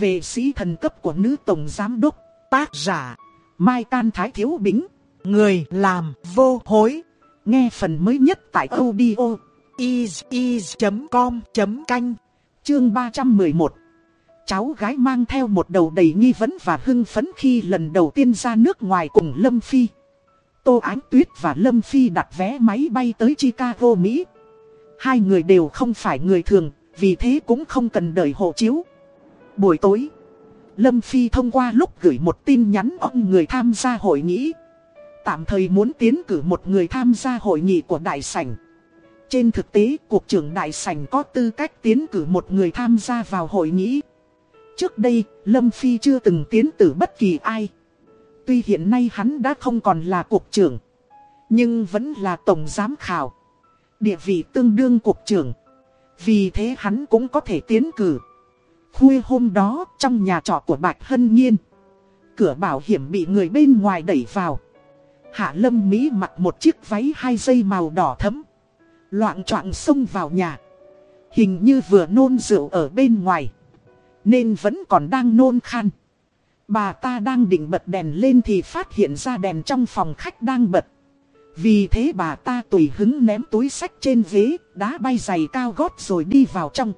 về sĩ thần cấp của nữ tổng giám đốc, tác giả, Mai Can Thái Thiếu Bính, người làm vô hối. Nghe phần mới nhất tại audio is.com.canh, chương 311. Cháu gái mang theo một đầu đầy nghi vấn và hưng phấn khi lần đầu tiên ra nước ngoài cùng Lâm Phi. Tô Ánh Tuyết và Lâm Phi đặt vé máy bay tới Chicago, Mỹ. Hai người đều không phải người thường, vì thế cũng không cần đợi hộ chiếu. Buổi tối, Lâm Phi thông qua lúc gửi một tin nhắn ông người tham gia hội nghị. Tạm thời muốn tiến cử một người tham gia hội nghị của Đại Sảnh. Trên thực tế, Cục trưởng Đại Sảnh có tư cách tiến cử một người tham gia vào hội nghị. Trước đây, Lâm Phi chưa từng tiến cử bất kỳ ai. Tuy hiện nay hắn đã không còn là Cục trưởng, nhưng vẫn là Tổng Giám Khảo. Địa vị tương đương Cục trưởng. Vì thế hắn cũng có thể tiến cử. Khuya hôm đó trong nhà trọ của Bạch Hân Nhiên. Cửa bảo hiểm bị người bên ngoài đẩy vào. Hạ Lâm Mỹ mặc một chiếc váy hai dây màu đỏ thấm Loạn trọng xông vào nhà. Hình như vừa nôn rượu ở bên ngoài. Nên vẫn còn đang nôn khan. Bà ta đang định bật đèn lên thì phát hiện ra đèn trong phòng khách đang bật. Vì thế bà ta tùy hứng ném túi sách trên ghế, Đá bay giày cao gót rồi đi vào trong.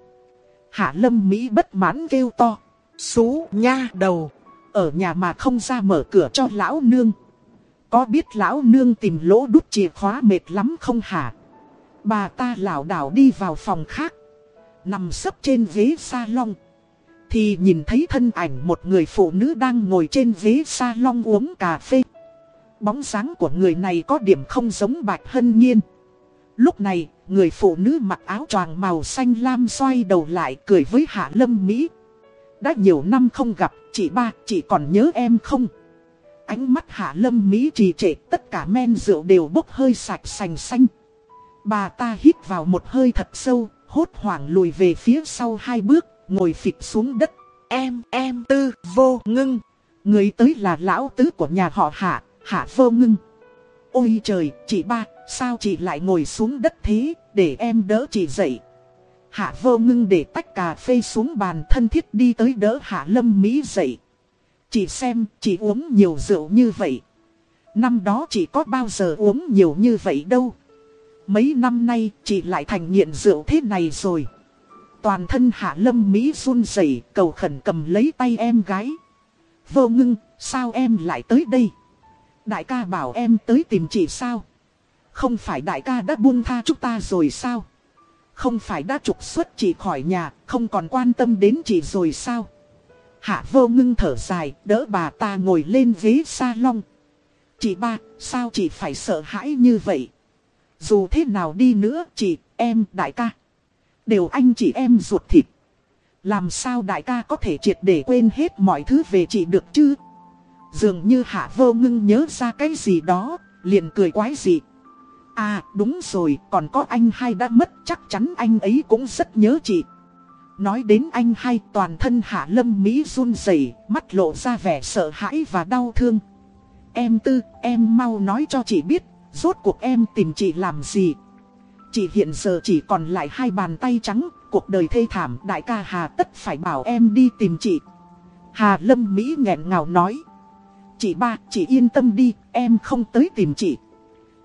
Hạ lâm Mỹ bất mãn kêu to. Xú nha đầu. Ở nhà mà không ra mở cửa cho lão nương. Có biết lão nương tìm lỗ đút chìa khóa mệt lắm không hả? Bà ta lảo đảo đi vào phòng khác. Nằm sấp trên ghế salon. Thì nhìn thấy thân ảnh một người phụ nữ đang ngồi trên ghế salon uống cà phê. Bóng dáng của người này có điểm không giống Bạch Hân Nhiên. Lúc này, người phụ nữ mặc áo choàng màu xanh lam xoay đầu lại cười với Hạ Lâm Mỹ. Đã nhiều năm không gặp, chị ba, chị còn nhớ em không? Ánh mắt Hạ Lâm Mỹ trì trệ, tất cả men rượu đều bốc hơi sạch sành xanh. Bà ta hít vào một hơi thật sâu, hốt hoảng lùi về phía sau hai bước, ngồi phịch xuống đất. Em, em tư, vô ngưng. Người tới là lão tứ của nhà họ Hạ, Hạ vô ngưng. Ôi trời, chị ba, sao chị lại ngồi xuống đất thế, để em đỡ chị dậy. Hạ vô ngưng để tách cà phê xuống bàn thân thiết đi tới đỡ Hạ Lâm Mỹ dậy. Chị xem, chị uống nhiều rượu như vậy. Năm đó chị có bao giờ uống nhiều như vậy đâu. Mấy năm nay chị lại thành nghiện rượu thế này rồi. Toàn thân Hạ Lâm Mỹ run rẩy cầu khẩn cầm lấy tay em gái. Vô ngưng, sao em lại tới đây? Đại ca bảo em tới tìm chị sao? Không phải đại ca đã buông tha chúng ta rồi sao? Không phải đã trục xuất chị khỏi nhà, không còn quan tâm đến chị rồi sao? Hạ vô ngưng thở dài, đỡ bà ta ngồi lên ghế salon. Chị ba, sao chị phải sợ hãi như vậy? Dù thế nào đi nữa, chị, em, đại ca. Đều anh chị em ruột thịt. Làm sao đại ca có thể triệt để quên hết mọi thứ về chị được chứ? Dường như hạ vô ngưng nhớ ra cái gì đó, liền cười quái dị. À đúng rồi, còn có anh hai đã mất, chắc chắn anh ấy cũng rất nhớ chị. Nói đến anh hai toàn thân hạ lâm Mỹ run rẩy mắt lộ ra vẻ sợ hãi và đau thương. Em tư, em mau nói cho chị biết, rốt cuộc em tìm chị làm gì. Chị hiện giờ chỉ còn lại hai bàn tay trắng, cuộc đời thê thảm đại ca Hà tất phải bảo em đi tìm chị. Hà lâm Mỹ nghẹn ngào nói. Chị ba, chị yên tâm đi, em không tới tìm chị.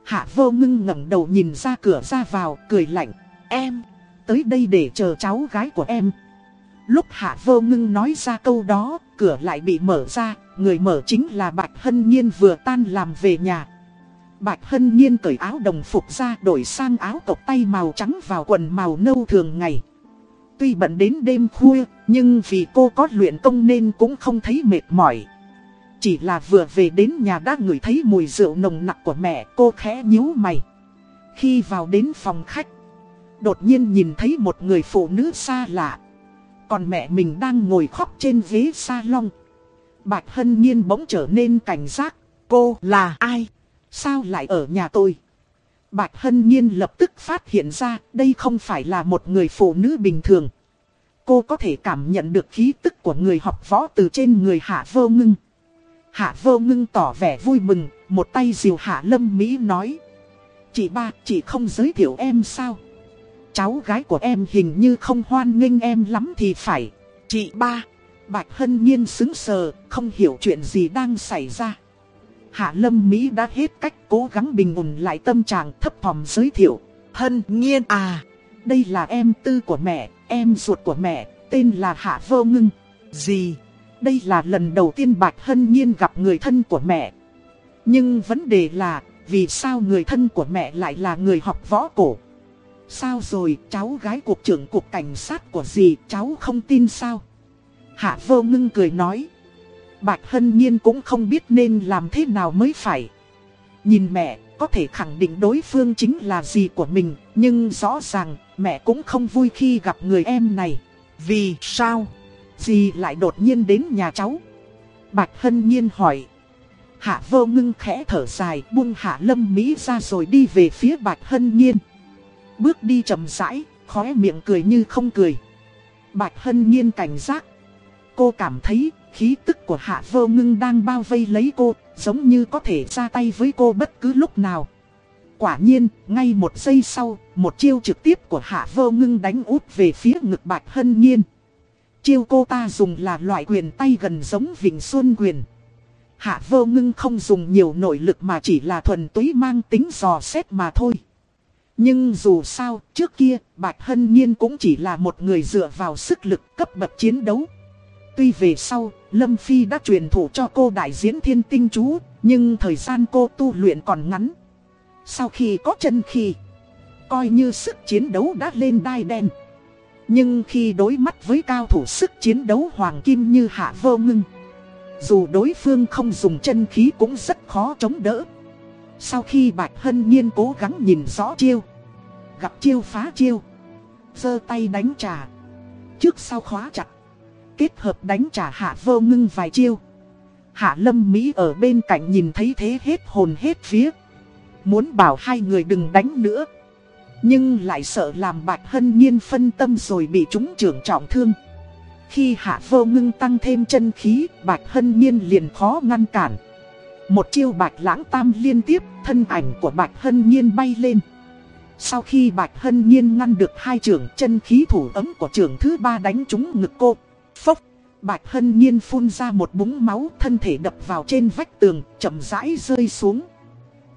Hạ vô ngưng ngẩng đầu nhìn ra cửa ra vào, cười lạnh. Em, tới đây để chờ cháu gái của em. Lúc hạ vô ngưng nói ra câu đó, cửa lại bị mở ra, người mở chính là Bạch Hân Nhiên vừa tan làm về nhà. Bạch Hân Nhiên cởi áo đồng phục ra đổi sang áo cộc tay màu trắng vào quần màu nâu thường ngày. Tuy bận đến đêm khuya, nhưng vì cô có luyện công nên cũng không thấy mệt mỏi. Chỉ là vừa về đến nhà đã ngửi thấy mùi rượu nồng nặc của mẹ cô khẽ nhíu mày. Khi vào đến phòng khách, đột nhiên nhìn thấy một người phụ nữ xa lạ. Còn mẹ mình đang ngồi khóc trên ghế salon. Bạch Hân Nhiên bỗng trở nên cảnh giác. Cô là ai? Sao lại ở nhà tôi? Bạch Hân Nhiên lập tức phát hiện ra đây không phải là một người phụ nữ bình thường. Cô có thể cảm nhận được khí tức của người học võ từ trên người hạ vô ngưng. Hạ vô ngưng tỏ vẻ vui mừng, một tay diều hạ lâm Mỹ nói. Chị ba, chị không giới thiệu em sao? Cháu gái của em hình như không hoan nghênh em lắm thì phải. Chị ba, Bạch Hân Nhiên xứng sờ, không hiểu chuyện gì đang xảy ra. Hạ Lâm Mỹ đã hết cách cố gắng bình ổn lại tâm trạng thấp thỏm giới thiệu. Hân Nhiên à, đây là em tư của mẹ, em ruột của mẹ, tên là Hạ Vô Ngưng. Gì? Đây là lần đầu tiên Bạch Hân Nhiên gặp người thân của mẹ. Nhưng vấn đề là, vì sao người thân của mẹ lại là người học võ cổ? Sao rồi, cháu gái cục trưởng cục cảnh sát của dì, cháu không tin sao? Hạ Vô Ngưng cười nói. Bạch Hân Nhiên cũng không biết nên làm thế nào mới phải. Nhìn mẹ, có thể khẳng định đối phương chính là dì của mình, nhưng rõ ràng mẹ cũng không vui khi gặp người em này. Vì sao? Dì lại đột nhiên đến nhà cháu. Bạch Hân Nhiên hỏi. Hạ vô ngưng khẽ thở dài buông Hạ Lâm Mỹ ra rồi đi về phía Bạch Hân Nhiên. Bước đi chậm rãi, khóe miệng cười như không cười. Bạch Hân Nhiên cảnh giác. Cô cảm thấy khí tức của Hạ vô ngưng đang bao vây lấy cô, giống như có thể ra tay với cô bất cứ lúc nào. Quả nhiên, ngay một giây sau, một chiêu trực tiếp của Hạ vô ngưng đánh út về phía ngực Bạch Hân Nhiên. Chiêu cô ta dùng là loại quyền tay gần giống Vịnh Xuân quyền. Hạ vô ngưng không dùng nhiều nội lực mà chỉ là thuần túy mang tính dò xét mà thôi. Nhưng dù sao, trước kia, Bạch Hân Nhiên cũng chỉ là một người dựa vào sức lực cấp bậc chiến đấu. Tuy về sau, Lâm Phi đã truyền thủ cho cô đại diễn thiên tinh chú, nhưng thời gian cô tu luyện còn ngắn. Sau khi có chân khi, coi như sức chiến đấu đã lên đai đen. Nhưng khi đối mắt với cao thủ sức chiến đấu hoàng kim như Hạ Vô Ngưng, dù đối phương không dùng chân khí cũng rất khó chống đỡ. Sau khi Bạch Hân Nhiên cố gắng nhìn rõ chiêu, gặp chiêu phá chiêu, giơ tay đánh trả, trước sau khóa chặt kết hợp đánh trả hạ vô ngưng vài chiêu. Hạ lâm Mỹ ở bên cạnh nhìn thấy thế hết hồn hết phía. Muốn bảo hai người đừng đánh nữa. Nhưng lại sợ làm bạch hân nhiên phân tâm rồi bị chúng trưởng trọng thương. Khi hạ vô ngưng tăng thêm chân khí, bạch hân nhiên liền khó ngăn cản. Một chiêu bạch lãng tam liên tiếp, thân ảnh của bạch hân nhiên bay lên. Sau khi bạch hân nhiên ngăn được hai trưởng chân khí thủ ấm của trưởng thứ ba đánh trúng ngực cô, Phốc, Bạch Hân Nhiên phun ra một búng máu thân thể đập vào trên vách tường, chậm rãi rơi xuống.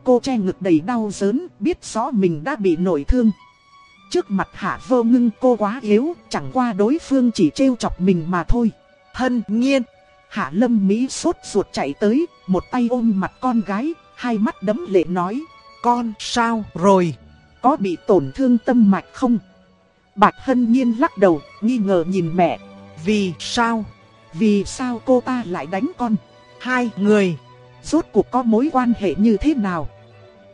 Cô che ngực đầy đau đớn, biết rõ mình đã bị nổi thương. Trước mặt hạ vô ngưng cô quá yếu, chẳng qua đối phương chỉ trêu chọc mình mà thôi. Hân nhiên, hạ lâm Mỹ sốt ruột chạy tới, một tay ôm mặt con gái, hai mắt đấm lệ nói. Con sao rồi? Có bị tổn thương tâm mạch không? Bạch Hân Nhiên lắc đầu, nghi ngờ nhìn mẹ. Vì sao? Vì sao cô ta lại đánh con? Hai người, rốt cuộc có mối quan hệ như thế nào?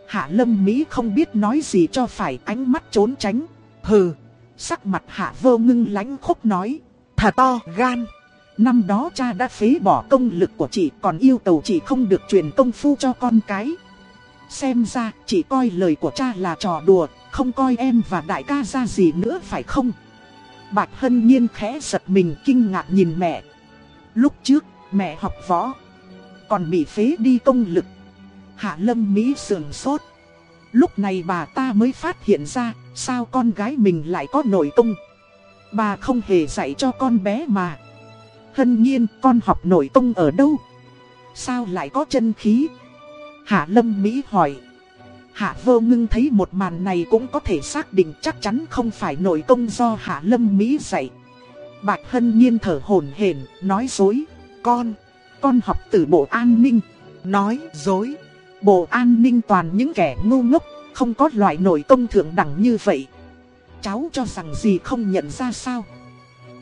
Hạ Lâm Mỹ không biết nói gì cho phải ánh mắt trốn tránh. Hừ, sắc mặt Hạ Vô Ngưng lánh khúc nói. Thả to gan. Năm đó cha đã phế bỏ công lực của chị còn yêu cầu chị không được truyền công phu cho con cái. Xem ra chị coi lời của cha là trò đùa, không coi em và đại ca ra gì nữa phải không? Bạch Hân Nhiên khẽ giật mình kinh ngạc nhìn mẹ. Lúc trước, mẹ học võ, còn bị phế đi công lực. Hạ Lâm Mỹ sườn sốt. Lúc này bà ta mới phát hiện ra, sao con gái mình lại có nội công. Bà không hề dạy cho con bé mà. Hân nhiên, con học nội công ở đâu? Sao lại có chân khí? Hạ Lâm Mỹ hỏi. Hạ vô ngưng thấy một màn này cũng có thể xác định chắc chắn không phải nội công do Hạ Lâm Mỹ dạy. Bạch Hân Nhiên thở hổn hển nói dối. Con, con học từ bộ an ninh. Nói dối. Bộ an ninh toàn những kẻ ngu ngốc, không có loại nội công thượng đẳng như vậy. Cháu cho rằng gì không nhận ra sao.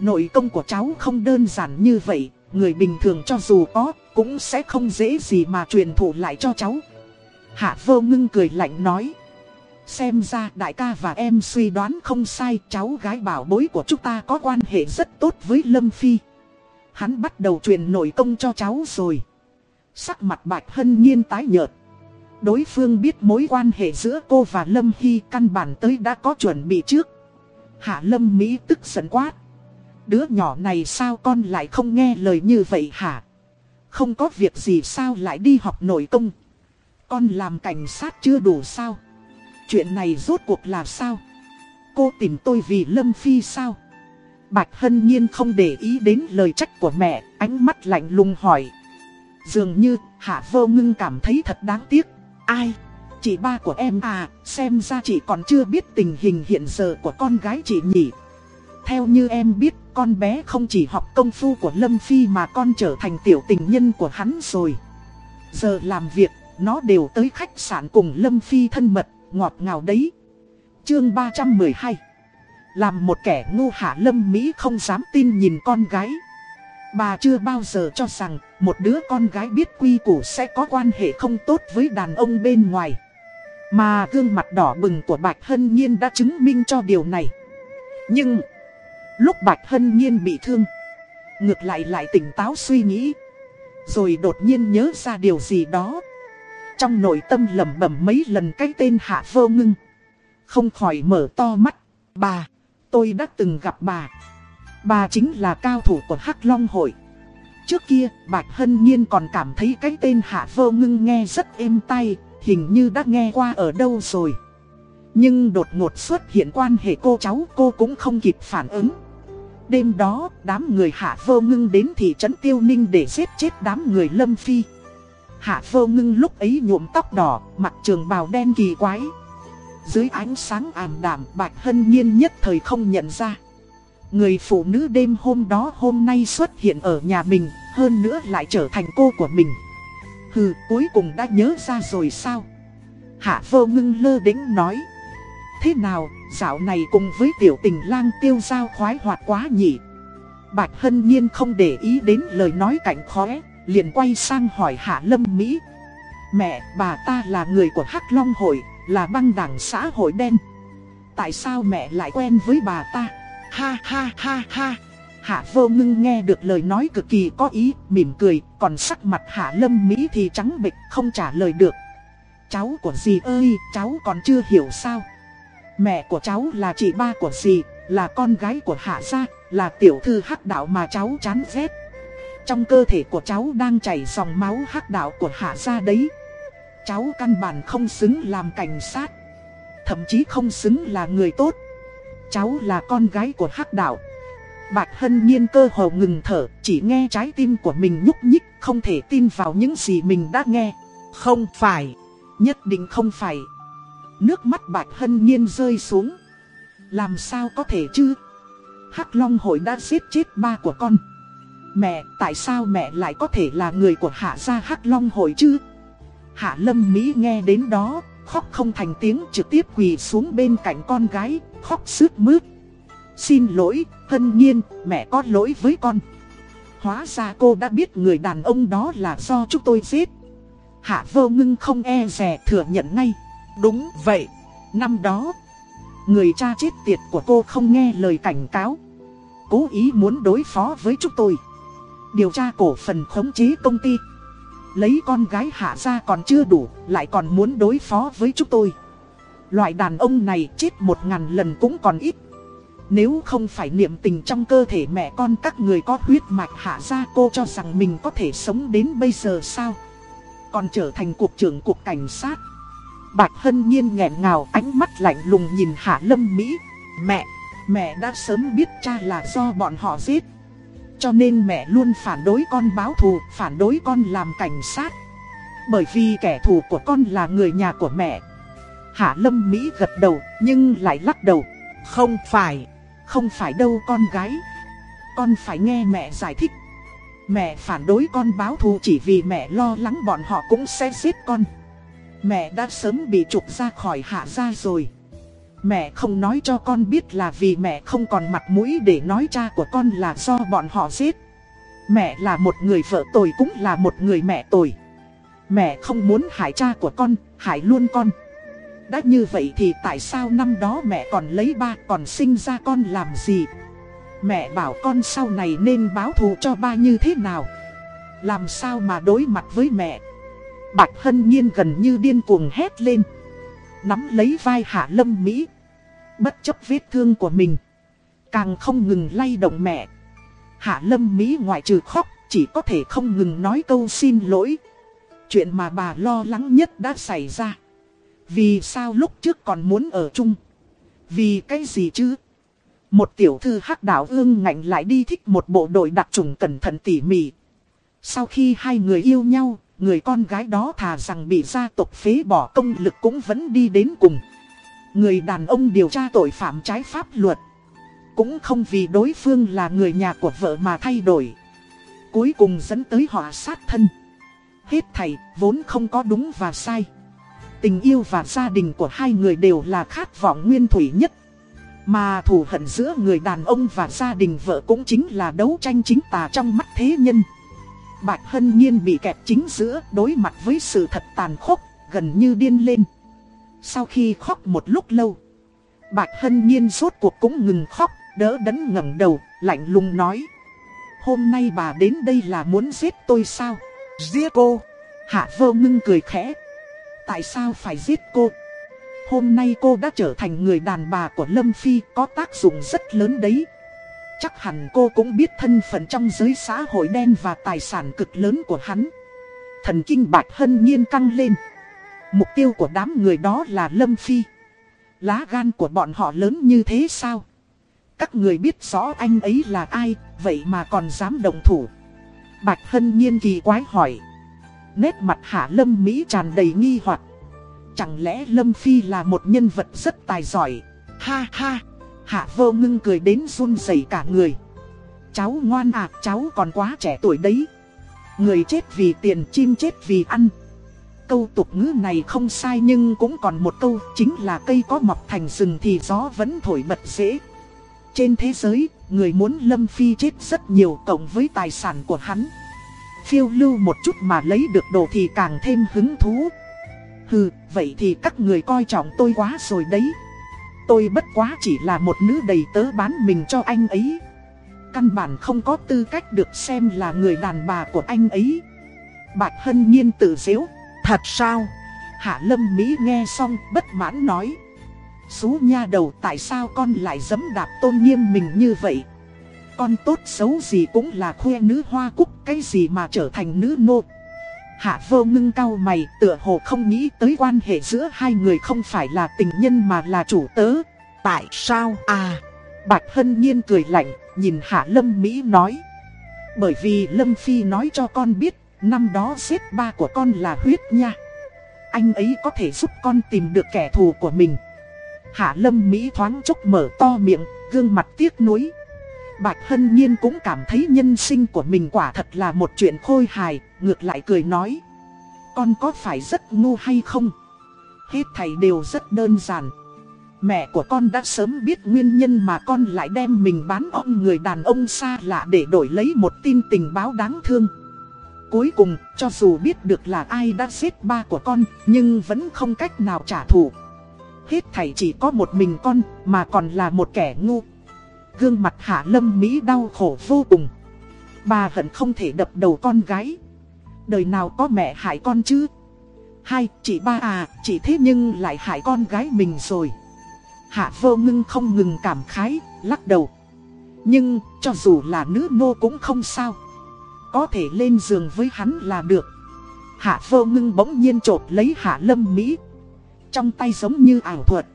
Nội công của cháu không đơn giản như vậy, người bình thường cho dù có, cũng sẽ không dễ gì mà truyền thụ lại cho cháu. Hạ vô ngưng cười lạnh nói. Xem ra đại ca và em suy đoán không sai cháu gái bảo bối của chúng ta có quan hệ rất tốt với Lâm Phi. Hắn bắt đầu truyền nội công cho cháu rồi. Sắc mặt bạch hân nhiên tái nhợt. Đối phương biết mối quan hệ giữa cô và Lâm Hy căn bản tới đã có chuẩn bị trước. Hạ Lâm Mỹ tức giận quát. Đứa nhỏ này sao con lại không nghe lời như vậy hả? Không có việc gì sao lại đi học nội công? Con làm cảnh sát chưa đủ sao? Chuyện này rốt cuộc là sao? Cô tìm tôi vì Lâm Phi sao? Bạch Hân Nhiên không để ý đến lời trách của mẹ, ánh mắt lạnh lùng hỏi. Dường như Hạ Vô Ngưng cảm thấy thật đáng tiếc. Ai? Chị ba của em à, xem ra chị còn chưa biết tình hình hiện giờ của con gái chị nhỉ. Theo như em biết, con bé không chỉ học công phu của Lâm Phi mà con trở thành tiểu tình nhân của hắn rồi. Giờ làm việc, nó đều tới khách sạn cùng Lâm Phi thân mật, ngọt ngào đấy. Chương 312 Làm một kẻ ngu hạ Lâm Mỹ không dám tin nhìn con gái. Bà chưa bao giờ cho rằng một đứa con gái biết quy củ sẽ có quan hệ không tốt với đàn ông bên ngoài. Mà gương mặt đỏ bừng của Bạch Hân Nhiên đã chứng minh cho điều này. Nhưng, lúc Bạch Hân Nhiên bị thương, ngược lại lại tỉnh táo suy nghĩ. Rồi đột nhiên nhớ ra điều gì đó. Trong nội tâm lẩm bẩm mấy lần cái tên Hạ Vô Ngưng. Không khỏi mở to mắt. Bà, tôi đã từng gặp bà. Bà chính là cao thủ của Hắc Long Hội. Trước kia, Bạch Hân Nhiên còn cảm thấy cái tên Hạ Vô Ngưng nghe rất êm tay, hình như đã nghe qua ở đâu rồi. Nhưng đột ngột xuất hiện quan hệ cô cháu cô cũng không kịp phản ứng. Đêm đó, đám người Hạ Vô Ngưng đến thị trấn Tiêu Ninh để giết chết đám người Lâm Phi. Hạ Vô Ngưng lúc ấy nhuộm tóc đỏ, mặt trường bào đen kỳ quái. Dưới ánh sáng ảm đạm Bạch Hân Nhiên nhất thời không nhận ra. Người phụ nữ đêm hôm đó hôm nay xuất hiện ở nhà mình, hơn nữa lại trở thành cô của mình. Hừ, cuối cùng đã nhớ ra rồi sao? Hạ vô ngưng lơ đĩnh nói. Thế nào, dạo này cùng với tiểu tình lang tiêu giao khoái hoạt quá nhỉ? Bạch Hân Nhiên không để ý đến lời nói cạnh khóe, liền quay sang hỏi Hạ Lâm Mỹ. Mẹ, bà ta là người của Hắc Long Hội, là băng đảng xã hội đen. Tại sao mẹ lại quen với bà ta? Ha ha ha ha. Hạ vô ngưng nghe được lời nói cực kỳ có ý, mỉm cười, còn sắc mặt hạ lâm Mỹ thì trắng bệch không trả lời được. Cháu của dì ơi, cháu còn chưa hiểu sao. Mẹ của cháu là chị ba của dì, là con gái của hạ gia, là tiểu thư hắc đạo mà cháu chán ghét. Trong cơ thể của cháu đang chảy dòng máu hắc đạo của hạ gia đấy. Cháu căn bản không xứng làm cảnh sát. Thậm chí không xứng là người tốt. Cháu là con gái của hắc đạo. Bạch Hân Nhiên cơ hồ ngừng thở, chỉ nghe trái tim của mình nhúc nhích, không thể tin vào những gì mình đã nghe. Không phải, nhất định không phải. Nước mắt Bạch Hân Nhiên rơi xuống. Làm sao có thể chứ? Hắc Long hội đã giết chết ba của con. Mẹ, tại sao mẹ lại có thể là người của Hạ gia Hắc Long hội chứ? Hạ Lâm Mỹ nghe đến đó, khóc không thành tiếng trực tiếp quỳ xuống bên cạnh con gái, khóc sướt mướt. Xin lỗi, hân nhiên, mẹ có lỗi với con. Hóa ra cô đã biết người đàn ông đó là do chúng tôi giết. Hạ vô ngưng không e rè thừa nhận ngay. Đúng vậy, năm đó, người cha chết tiệt của cô không nghe lời cảnh cáo. Cố ý muốn đối phó với chúng tôi. Điều tra cổ phần khống chế công ty. Lấy con gái hạ ra còn chưa đủ, lại còn muốn đối phó với chúng tôi. Loại đàn ông này chết một ngàn lần cũng còn ít. Nếu không phải niệm tình trong cơ thể mẹ con các người có huyết mạch hạ ra cô cho rằng mình có thể sống đến bây giờ sao? Còn trở thành cục trưởng cục cảnh sát. Bạch Hân Nhiên nghẹn ngào ánh mắt lạnh lùng nhìn Hạ Lâm Mỹ. Mẹ, mẹ đã sớm biết cha là do bọn họ giết. Cho nên mẹ luôn phản đối con báo thù, phản đối con làm cảnh sát. Bởi vì kẻ thù của con là người nhà của mẹ. Hạ Lâm Mỹ gật đầu, nhưng lại lắc đầu. Không phải. Không phải đâu con gái. Con phải nghe mẹ giải thích. Mẹ phản đối con báo thù chỉ vì mẹ lo lắng bọn họ cũng sẽ giết con. Mẹ đã sớm bị trục ra khỏi hạ gia rồi. Mẹ không nói cho con biết là vì mẹ không còn mặt mũi để nói cha của con là do bọn họ giết. Mẹ là một người vợ tồi cũng là một người mẹ tồi. Mẹ không muốn hại cha của con, hại luôn con đã như vậy thì tại sao năm đó mẹ còn lấy ba, còn sinh ra con làm gì? Mẹ bảo con sau này nên báo thù cho ba như thế nào? Làm sao mà đối mặt với mẹ? Bạch Hân Nhiên gần như điên cuồng hét lên. Nắm lấy vai Hạ Lâm Mỹ. Bất chấp vết thương của mình. Càng không ngừng lay động mẹ. Hạ Lâm Mỹ ngoại trừ khóc, chỉ có thể không ngừng nói câu xin lỗi. Chuyện mà bà lo lắng nhất đã xảy ra. Vì sao lúc trước còn muốn ở chung? Vì cái gì chứ? Một tiểu thư hắc đạo ương ngạnh lại đi thích một bộ đội đặc trùng cẩn thận tỉ mỉ. Sau khi hai người yêu nhau, người con gái đó thà rằng bị gia tộc phế bỏ công lực cũng vẫn đi đến cùng. Người đàn ông điều tra tội phạm trái pháp luật. Cũng không vì đối phương là người nhà của vợ mà thay đổi. Cuối cùng dẫn tới họ sát thân. Hết thầy, vốn không có đúng và sai. Tình yêu và gia đình của hai người đều là khát vọng nguyên thủy nhất. Mà thù hận giữa người đàn ông và gia đình vợ cũng chính là đấu tranh chính tà trong mắt thế nhân. Bạch Hân Nhiên bị kẹp chính giữa đối mặt với sự thật tàn khốc, gần như điên lên. Sau khi khóc một lúc lâu, Bạch Hân Nhiên rốt cuộc cũng ngừng khóc, đỡ đẫn ngẩng đầu, lạnh lùng nói. Hôm nay bà đến đây là muốn giết tôi sao? Giết cô? Hạ vô ngưng cười khẽ. Tại sao phải giết cô? Hôm nay cô đã trở thành người đàn bà của Lâm Phi có tác dụng rất lớn đấy. Chắc hẳn cô cũng biết thân phận trong giới xã hội đen và tài sản cực lớn của hắn. Thần kinh bạch hân nhiên căng lên. Mục tiêu của đám người đó là Lâm Phi. Lá gan của bọn họ lớn như thế sao? Các người biết rõ anh ấy là ai, vậy mà còn dám động thủ. Bạch Hân nhiên kỳ quái hỏi. Nét mặt Hạ Lâm Mỹ tràn đầy nghi hoặc. Chẳng lẽ Lâm Phi là một nhân vật rất tài giỏi? Ha ha! Hạ vô ngưng cười đến run rẩy cả người. Cháu ngoan à, cháu còn quá trẻ tuổi đấy. Người chết vì tiền, chim chết vì ăn. Câu tục ngữ này không sai nhưng cũng còn một câu chính là cây có mọc thành rừng thì gió vẫn thổi bật dễ. Trên thế giới, người muốn Lâm Phi chết rất nhiều cộng với tài sản của hắn. Phiêu lưu một chút mà lấy được đồ thì càng thêm hứng thú. Hừ, vậy thì các người coi trọng tôi quá rồi đấy. Tôi bất quá chỉ là một nữ đầy tớ bán mình cho anh ấy. Căn bản không có tư cách được xem là người đàn bà của anh ấy. Bạch Hân Nhiên tự dễu. Thật sao? Hạ Lâm Mỹ nghe xong bất mãn nói. Xú nha đầu tại sao con lại dấm đạp tôn nghiêm mình như vậy? Con tốt xấu gì cũng là khuê nữ hoa cúc cái gì mà trở thành nữ nô. Hạ vô ngưng cao mày tựa hồ không nghĩ tới quan hệ giữa hai người không phải là tình nhân mà là chủ tớ. Tại sao à? Bạch Hân Nhiên cười lạnh, nhìn Hạ Lâm Mỹ nói. Bởi vì Lâm Phi nói cho con biết, năm đó giết ba của con là huyết nha. Anh ấy có thể giúp con tìm được kẻ thù của mình. Hạ Lâm Mỹ thoáng chốc mở to miệng, gương mặt tiếc nuối. Bạch Hân Nhiên cũng cảm thấy nhân sinh của mình quả thật là một chuyện khôi hài, ngược lại cười nói. Con có phải rất ngu hay không? Hết thầy đều rất đơn giản. Mẹ của con đã sớm biết nguyên nhân mà con lại đem mình bán ông người đàn ông xa lạ để đổi lấy một tin tình báo đáng thương. Cuối cùng, cho dù biết được là ai đã giết ba của con, nhưng vẫn không cách nào trả thù. Hết thầy chỉ có một mình con, mà còn là một kẻ ngu. Gương mặt Hạ Lâm Mỹ đau khổ vô cùng. Bà hận không thể đập đầu con gái. Đời nào có mẹ hại con chứ? Hai, chị ba à, chị thế nhưng lại hại con gái mình rồi. Hạ vô ngưng không ngừng cảm khái, lắc đầu. Nhưng, cho dù là nữ nô cũng không sao. Có thể lên giường với hắn là được. Hạ vô ngưng bỗng nhiên trột lấy hạ lâm Mỹ. Trong tay giống như ảo thuật.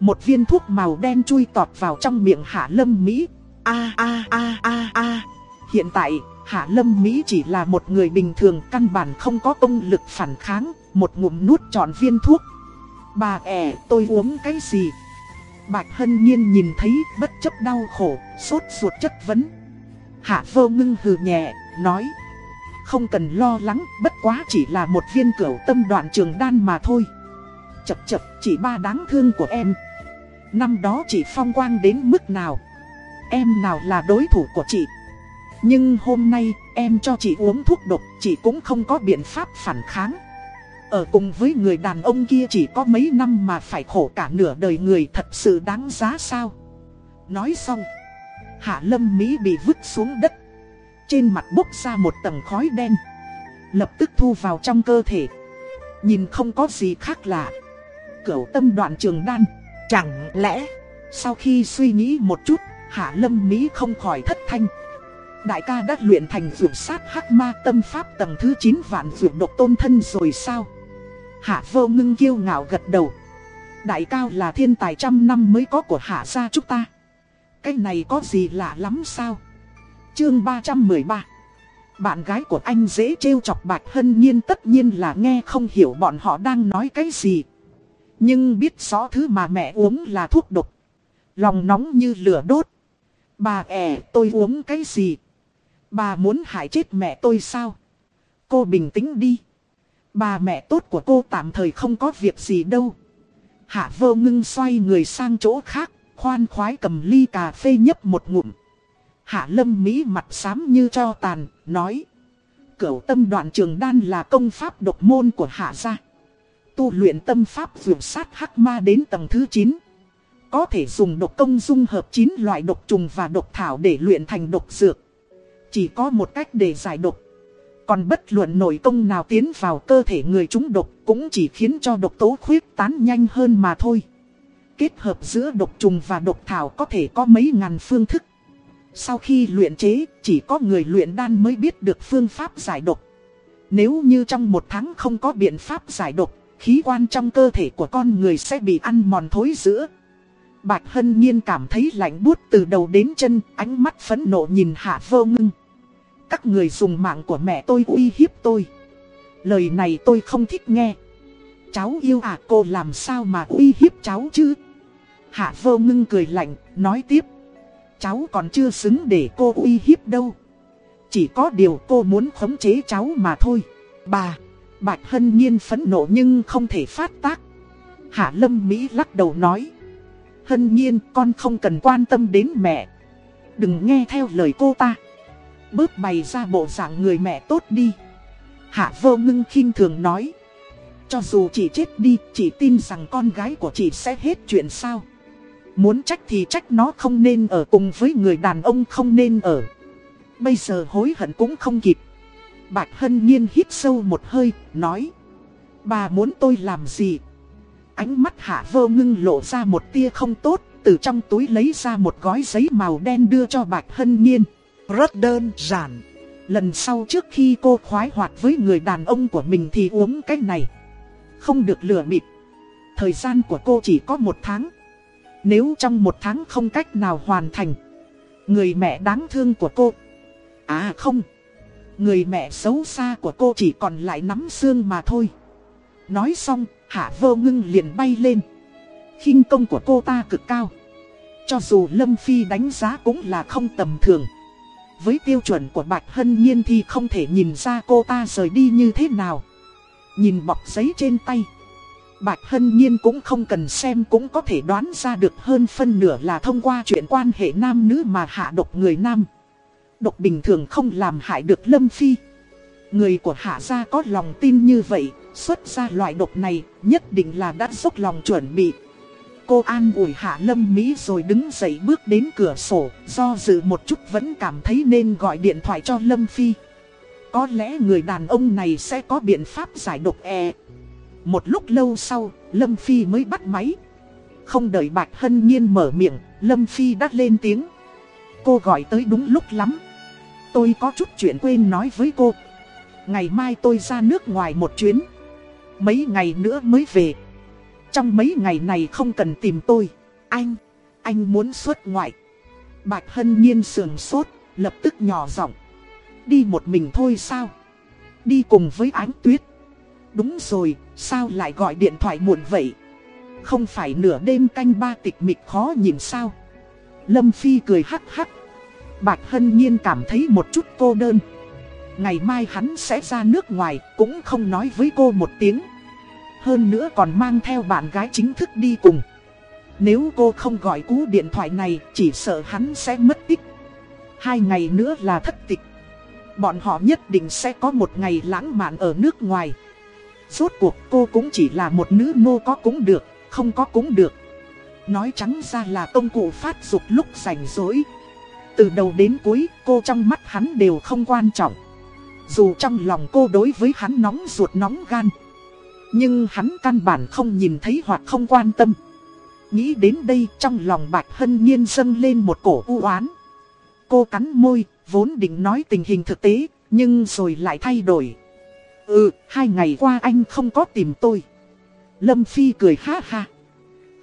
Một viên thuốc màu đen chui tọt vào trong miệng Hạ Lâm Mỹ. A a a a a. Hiện tại, Hạ Lâm Mỹ chỉ là một người bình thường căn bản không có công lực phản kháng, một ngụm nuốt trọn viên thuốc. Bà ẻ, tôi uống cái gì? Bạch Hân Nhiên nhìn thấy bất chấp đau khổ, sốt ruột chất vấn. Hạ vô ngưng hừ nhẹ, nói. Không cần lo lắng, bất quá chỉ là một viên cửu tâm đoạn trường đan mà thôi. Chập chập, chỉ ba đáng thương của em. Năm đó chị phong quang đến mức nào? Em nào là đối thủ của chị? Nhưng hôm nay em cho chị uống thuốc độc Chị cũng không có biện pháp phản kháng. Ở cùng với người đàn ông kia chỉ có mấy năm mà phải khổ cả nửa đời người thật sự đáng giá sao? Nói xong Hạ Lâm Mỹ bị vứt xuống đất. Trên mặt bốc ra một tầng khói đen Lập tức thu vào trong cơ thể. Nhìn không có gì khác lạ. Cửu tâm đoạn trường đan Chẳng lẽ, sau khi suy nghĩ một chút, Hạ Lâm Mỹ không khỏi thất thanh. Đại ca đã luyện thành vượt sát hắc ma tâm pháp tầng thứ 9 vạn vượt độc tôn thân rồi sao? Hạ vô ngưng kiêu ngạo gật đầu. Đại cao là thiên tài trăm năm mới có của hạ gia chúng ta. Cái này có gì lạ lắm sao? Chương 313 Bạn gái của anh dễ trêu chọc Bạch Hân Nhiên tất nhiên là nghe không hiểu bọn họ đang nói cái gì. Nhưng biết rõ thứ mà mẹ uống là thuốc độc. Lòng nóng như lửa đốt. Bà ẻ tôi uống cái gì? Bà muốn hại chết mẹ tôi sao? Cô bình tĩnh đi. Bà mẹ tốt của cô tạm thời không có việc gì đâu. Hạ vô ngưng xoay người sang chỗ khác, khoan khoái cầm ly cà phê nhấp một ngụm. Hạ lâm mỹ mặt xám như cho tàn, nói. Cửu tâm đoạn trường đan là công pháp độc môn của hạ gia. Tu luyện tâm pháp vượt sát hắc ma đến tầng thứ 9. Có thể dùng độc công dung hợp 9 loại độc trùng và độc thảo để luyện thành độc dược. Chỉ có một cách để giải độc. Còn bất luận nội công nào tiến vào cơ thể người chúng độc cũng chỉ khiến cho độc tố khuyết tán nhanh hơn mà thôi. Kết hợp giữa độc trùng và độc thảo có thể có mấy ngàn phương thức. Sau khi luyện chế, chỉ có người luyện đan mới biết được phương pháp giải độc. Nếu như trong một tháng không có biện pháp giải độc, khí quan trong cơ thể của con người sẽ bị ăn mòn thối giữa. Bạch Hân Nhiên cảm thấy lạnh buốt từ đầu đến chân, ánh mắt phẫn nộ nhìn Hạ Vô Ngưng. Các người dùng mạng của mẹ tôi uy hiếp tôi. Lời này tôi không thích nghe. Cháu yêu à cô làm sao mà uy hiếp cháu chứ? Hạ Vô Ngưng cười lạnh, nói tiếp. Cháu còn chưa xứng để cô uy hiếp đâu. Chỉ có điều cô muốn khống chế cháu mà thôi. Bà, Bạch Hân Nhiên phẫn nộ nhưng không thể phát tác. Hạ Lâm Mỹ lắc đầu nói. Hân Nhiên con không cần quan tâm đến mẹ. Đừng nghe theo lời cô ta. Bớt bày ra bộ dạng người mẹ tốt đi. Hạ vô ngưng khinh thường nói. Cho dù chị chết đi, chị tin rằng con gái của chị sẽ hết chuyện sao. Muốn trách thì trách nó không nên ở cùng với người đàn ông không nên ở. Bây giờ hối hận cũng không kịp. Bạch Hân Nhiên hít sâu một hơi, nói. Bà muốn tôi làm gì? Ánh mắt hạ vô ngưng lộ ra một tia không tốt, từ trong túi lấy ra một gói giấy màu đen đưa cho Bạch Hân Nhiên. Rất đơn giản. Lần sau trước khi cô khoái hoạt với người đàn ông của mình thì uống cái này. Không được lừa bịp. Thời gian của cô chỉ có một tháng. Nếu trong một tháng không cách nào hoàn thành. Người mẹ đáng thương của cô. À không. Người mẹ xấu xa của cô chỉ còn lại nắm xương mà thôi. Nói xong, Hạ Vô Ngưng liền bay lên. khinh công của cô ta cực cao. Cho dù Lâm Phi đánh giá cũng là không tầm thường. Với tiêu chuẩn của Bạch Hân Nhiên thì không thể nhìn ra cô ta rời đi như thế nào. Nhìn bọc giấy trên tay. Bạch Hân Nhiên cũng không cần xem cũng có thể đoán ra được hơn phân nửa là thông qua chuyện quan hệ nam nữ mà hạ độc người nam. Độc bình thường không làm hại được Lâm Phi. Người của hạ gia có lòng tin như vậy, xuất ra loại độc này nhất định là đã dốc lòng chuẩn bị. Cô an ủi hạ lâm Mỹ rồi đứng dậy bước đến cửa sổ, do dự một chút vẫn cảm thấy nên gọi điện thoại cho Lâm Phi. Có lẽ người đàn ông này sẽ có biện pháp giải độc e. Một lúc lâu sau, Lâm Phi mới bắt máy. Không đợi Bạch Hân Nhiên mở miệng, Lâm Phi đã lên tiếng. Cô gọi tới đúng lúc lắm. Tôi có chút chuyện quên nói với cô. Ngày mai tôi ra nước ngoài một chuyến. Mấy ngày nữa mới về. Trong mấy ngày này không cần tìm tôi. Anh, anh muốn xuất ngoại. Bạch Hân Nhiên sườn sốt, lập tức nhỏ giọng. Đi một mình thôi sao? Đi cùng với ánh tuyết. Đúng rồi, sao lại gọi điện thoại muộn vậy? Không phải nửa đêm canh ba tịch mịch khó nhìn sao? Lâm Phi cười hắc hắc. Bạch Hân Nhiên cảm thấy một chút cô đơn. Ngày mai hắn sẽ ra nước ngoài, cũng không nói với cô một tiếng. Hơn nữa còn mang theo bạn gái chính thức đi cùng Nếu cô không gọi cú điện thoại này chỉ sợ hắn sẽ mất tích Hai ngày nữa là thất tịch Bọn họ nhất định sẽ có một ngày lãng mạn ở nước ngoài Rốt cuộc cô cũng chỉ là một nữ nô có cũng được, không có cũng được Nói trắng ra là công cụ phát dục lúc rảnh rỗi Từ đầu đến cuối cô trong mắt hắn đều không quan trọng Dù trong lòng cô đối với hắn nóng ruột nóng gan nhưng hắn căn bản không nhìn thấy hoặc không quan tâm. Nghĩ đến đây trong lòng Bạch Hân Nhiên dâng lên một cổ u oán. Cô cắn môi, vốn định nói tình hình thực tế, nhưng rồi lại thay đổi. Ừ, hai ngày qua anh không có tìm tôi. Lâm Phi cười ha ha.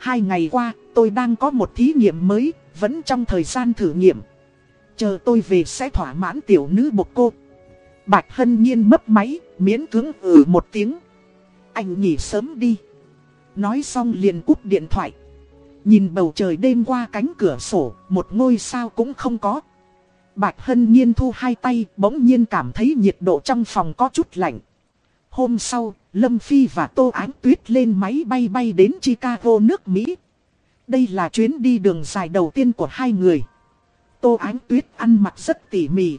Hai ngày qua, tôi đang có một thí nghiệm mới, vẫn trong thời gian thử nghiệm. Chờ tôi về sẽ thỏa mãn tiểu nữ một cô. Bạch Hân Nhiên mấp máy, miễn cưỡng ừ một tiếng. Anh nghỉ sớm đi. Nói xong liền cúp điện thoại. Nhìn bầu trời đêm qua cánh cửa sổ, một ngôi sao cũng không có. Bạch Hân Nhiên thu hai tay, bỗng nhiên cảm thấy nhiệt độ trong phòng có chút lạnh. Hôm sau, Lâm Phi và Tô Ánh Tuyết lên máy bay bay đến Chicago nước Mỹ. Đây là chuyến đi đường dài đầu tiên của hai người. Tô Ánh Tuyết ăn mặc rất tỉ mỉ.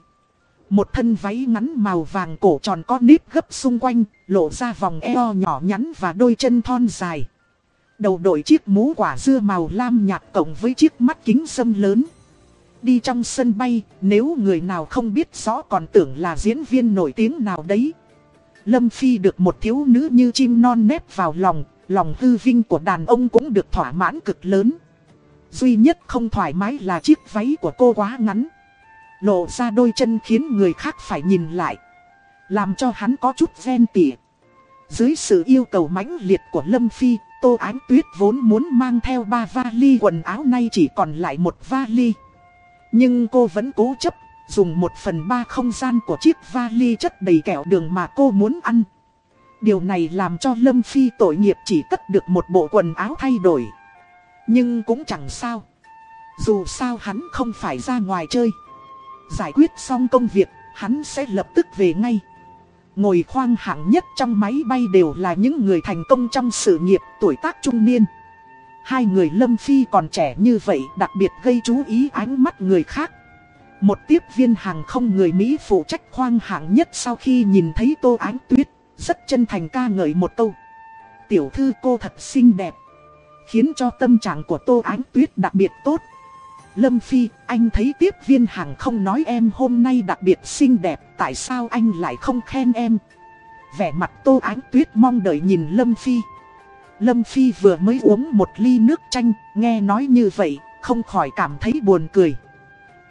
Một thân váy ngắn màu vàng cổ tròn có nếp gấp xung quanh, lộ ra vòng eo nhỏ nhắn và đôi chân thon dài. Đầu đội chiếc mũ quả dưa màu lam nhạt cộng với chiếc mắt kính sâm lớn. Đi trong sân bay, nếu người nào không biết rõ còn tưởng là diễn viên nổi tiếng nào đấy. Lâm Phi được một thiếu nữ như chim non nép vào lòng, lòng hư vinh của đàn ông cũng được thỏa mãn cực lớn. Duy nhất không thoải mái là chiếc váy của cô quá ngắn. Lộ ra đôi chân khiến người khác phải nhìn lại. Làm cho hắn có chút ghen tỉa. Dưới sự yêu cầu mãnh liệt của Lâm Phi, Tô Ánh Tuyết vốn muốn mang theo ba vali quần áo nay chỉ còn lại một vali. Nhưng cô vẫn cố chấp, dùng một phần ba không gian của chiếc vali chất đầy kẹo đường mà cô muốn ăn. Điều này làm cho Lâm Phi tội nghiệp chỉ cất được một bộ quần áo thay đổi. Nhưng cũng chẳng sao. Dù sao hắn không phải ra ngoài chơi. Giải quyết xong công việc, hắn sẽ lập tức về ngay. Ngồi khoang hạng nhất trong máy bay đều là những người thành công trong sự nghiệp tuổi tác trung niên. Hai người Lâm Phi còn trẻ như vậy đặc biệt gây chú ý ánh mắt người khác. Một tiếp viên hàng không người Mỹ phụ trách khoang hạng nhất sau khi nhìn thấy Tô Ánh Tuyết, rất chân thành ca ngợi một câu. Tiểu thư cô thật xinh đẹp, khiến cho tâm trạng của Tô Ánh Tuyết đặc biệt tốt. Lâm Phi, anh thấy tiếp viên hàng không nói em hôm nay đặc biệt xinh đẹp, tại sao anh lại không khen em? Vẻ mặt Tô Ánh Tuyết mong đợi nhìn Lâm Phi. Lâm Phi vừa mới uống một ly nước chanh, nghe nói như vậy, không khỏi cảm thấy buồn cười.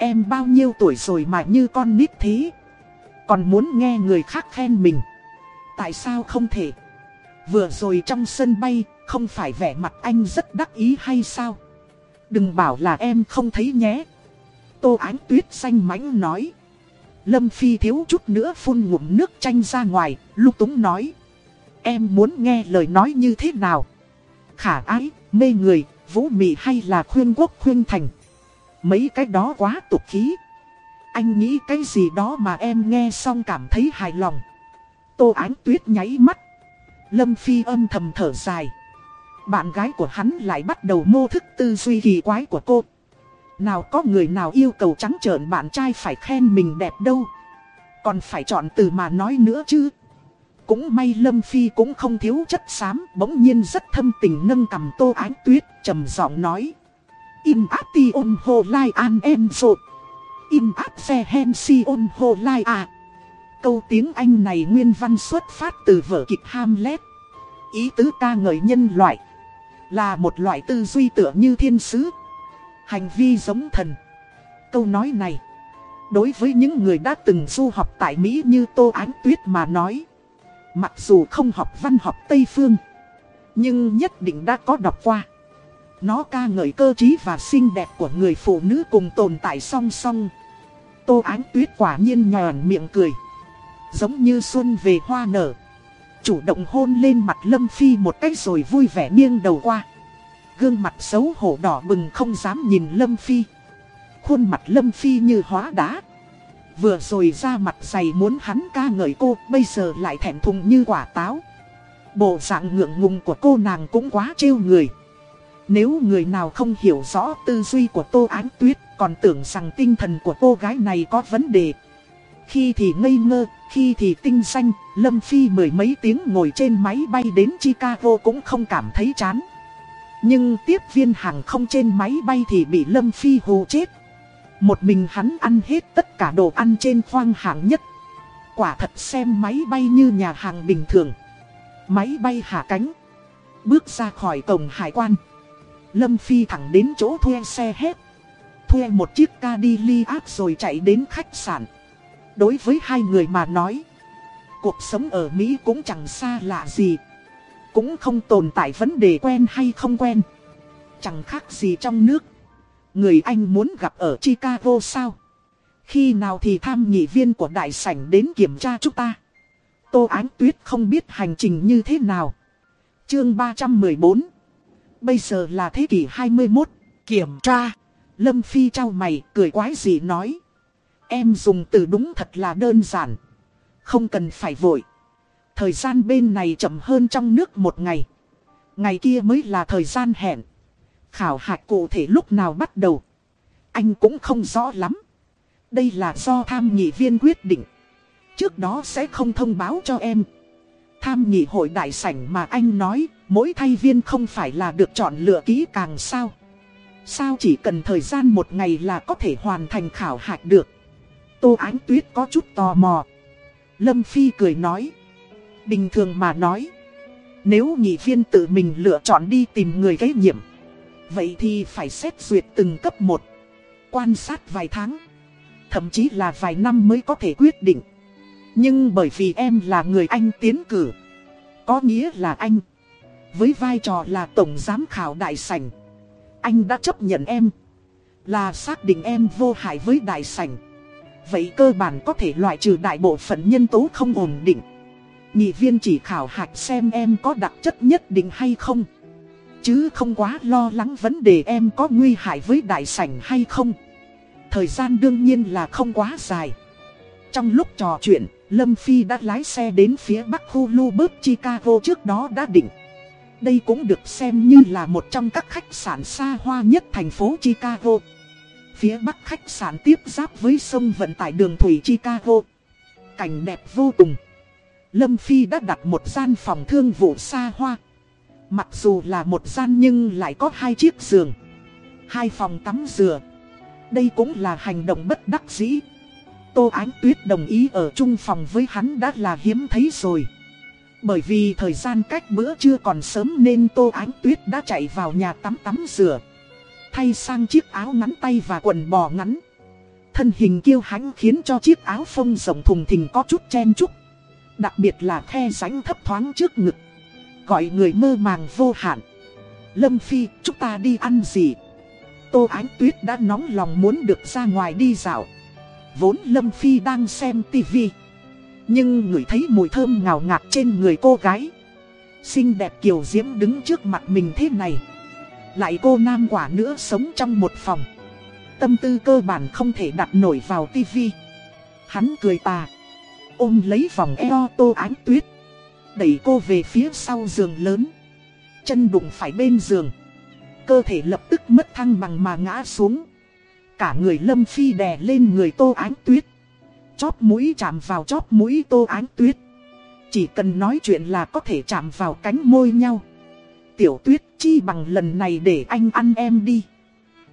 Em bao nhiêu tuổi rồi mà như con nít thế? Còn muốn nghe người khác khen mình. Tại sao không thể? Vừa rồi trong sân bay, không phải vẻ mặt anh rất đắc ý hay sao? Đừng bảo là em không thấy nhé. Tô Ánh Tuyết xanh mánh nói. Lâm Phi thiếu chút nữa phun ngụm nước chanh ra ngoài, lúc túng nói. Em muốn nghe lời nói như thế nào? Khả ái, mê người, vũ mị hay là khuyên quốc khuyên thành? Mấy cái đó quá tục khí. Anh nghĩ cái gì đó mà em nghe xong cảm thấy hài lòng. Tô Ánh Tuyết nháy mắt. Lâm Phi âm thầm thở dài. Bạn gái của hắn lại bắt đầu mô thức tư duy kỳ quái của cô. Nào có người nào yêu cầu trắng trợn bạn trai phải khen mình đẹp đâu. Còn phải chọn từ mà nói nữa chứ. Cũng may Lâm Phi cũng không thiếu chất xám, bỗng nhiên rất thâm tình nâng cầm tô ánh tuyết, trầm giọng nói. In áp ti ôn hồ lai an em rột. In áp xe hen si ôn hồ lai à. Câu tiếng Anh này nguyên văn xuất phát từ vở kịch Hamlet. Ý tứ ca ngợi nhân loại. Là một loại tư duy tựa như thiên sứ. Hành vi giống thần. Câu nói này. Đối với những người đã từng du học tại Mỹ như Tô Ánh Tuyết mà nói. Mặc dù không học văn học Tây Phương. Nhưng nhất định đã có đọc qua. Nó ca ngợi cơ trí và xinh đẹp của người phụ nữ cùng tồn tại song song. Tô Ánh Tuyết quả nhiên nhòn miệng cười. Giống như xuân về hoa nở. Chủ động hôn lên mặt Lâm Phi một cách rồi vui vẻ nghiêng đầu qua. Gương mặt xấu hổ đỏ bừng không dám nhìn Lâm Phi. Khuôn mặt Lâm Phi như hóa đá. Vừa rồi ra mặt dày muốn hắn ca ngợi cô, bây giờ lại thẹn thùng như quả táo. Bộ dạng ngượng ngùng của cô nàng cũng quá trêu người. Nếu người nào không hiểu rõ tư duy của Tô Ánh Tuyết, còn tưởng rằng tinh thần của cô gái này có vấn đề. Khi thì ngây ngơ, khi thì tinh xanh, Lâm Phi mười mấy tiếng ngồi trên máy bay đến Chicago cũng không cảm thấy chán. Nhưng tiếp viên hàng không trên máy bay thì bị Lâm Phi hù chết. Một mình hắn ăn hết tất cả đồ ăn trên khoang hạng nhất. Quả thật xem máy bay như nhà hàng bình thường. Máy bay hạ cánh. Bước ra khỏi cổng hải quan. Lâm Phi thẳng đến chỗ thuê xe hết. Thuê một chiếc Cadillac rồi chạy đến khách sạn. Đối với hai người mà nói, cuộc sống ở Mỹ cũng chẳng xa lạ gì. Cũng không tồn tại vấn đề quen hay không quen. Chẳng khác gì trong nước. Người anh muốn gặp ở Chicago sao? Khi nào thì tham nghị viên của đại sảnh đến kiểm tra chúng ta? Tô Ánh Tuyết không biết hành trình như thế nào. Chương 314 Bây giờ là thế kỷ 21. Kiểm tra. Lâm Phi trao mày, cười quái gì nói. Em dùng từ đúng thật là đơn giản. Không cần phải vội. Thời gian bên này chậm hơn trong nước một ngày. Ngày kia mới là thời gian hẹn. Khảo hạch cụ thể lúc nào bắt đầu. Anh cũng không rõ lắm. Đây là do tham nghị viên quyết định. Trước đó sẽ không thông báo cho em. Tham nghị hội đại sảnh mà anh nói, mỗi thay viên không phải là được chọn lựa kỹ càng sao. Sao chỉ cần thời gian một ngày là có thể hoàn thành khảo hạch được. Tô Ánh Tuyết có chút tò mò. Lâm Phi cười nói. Bình thường mà nói. Nếu nghị viên tự mình lựa chọn đi tìm người kế nhiệm. Vậy thì phải xét duyệt từng cấp một. Quan sát vài tháng. Thậm chí là vài năm mới có thể quyết định. Nhưng bởi vì em là người anh tiến cử. Có nghĩa là anh. Với vai trò là tổng giám khảo đại sảnh. Anh đã chấp nhận em. Là xác định em vô hại với đại sảnh. Vậy cơ bản có thể loại trừ đại bộ phận nhân tố không ổn định. Nghị viên chỉ khảo hạch xem em có đặc chất nhất định hay không. Chứ không quá lo lắng vấn đề em có nguy hại với đại sảnh hay không. Thời gian đương nhiên là không quá dài. Trong lúc trò chuyện, Lâm Phi đã lái xe đến phía bắc Hulubert Chicago trước đó đã định. Đây cũng được xem như là một trong các khách sạn xa hoa nhất thành phố Chicago. Phía bắc khách sạn tiếp giáp với sông vận tải đường thủy Chicago. Cảnh đẹp vô cùng. Lâm Phi đã đặt một gian phòng thương vụ xa hoa. Mặc dù là một gian nhưng lại có hai chiếc giường. Hai phòng tắm rửa. Đây cũng là hành động bất đắc dĩ. Tô Ánh Tuyết đồng ý ở chung phòng với hắn đã là hiếm thấy rồi. Bởi vì thời gian cách bữa trưa còn sớm nên Tô Ánh Tuyết đã chạy vào nhà tắm tắm rửa. Thay sang chiếc áo ngắn tay và quần bò ngắn. Thân hình kiêu hãnh khiến cho chiếc áo phông rộng thùng thình có chút chen chúc. Đặc biệt là khe rãnh thấp thoáng trước ngực. Gọi người mơ màng vô hạn. Lâm Phi, chúng ta đi ăn gì? Tô Ánh Tuyết đã nóng lòng muốn được ra ngoài đi dạo. Vốn Lâm Phi đang xem tivi nhưng ngửi thấy mùi thơm ngào ngạt trên người cô gái. Xinh đẹp kiều diễm đứng trước mặt mình thế này. Lại cô nam quả nữa sống trong một phòng. Tâm tư cơ bản không thể đặt nổi vào tivi. Hắn cười tà. Ôm lấy vòng eo tô ánh tuyết. Đẩy cô về phía sau giường lớn. Chân đụng phải bên giường. Cơ thể lập tức mất thăng bằng mà ngã xuống. Cả người Lâm Phi đè lên người Tô Ánh Tuyết. Chóp mũi chạm vào chóp mũi Tô Ánh Tuyết. Chỉ cần nói chuyện là có thể chạm vào cánh môi nhau. Tiểu Tuyết chi bằng lần này để anh ăn em đi.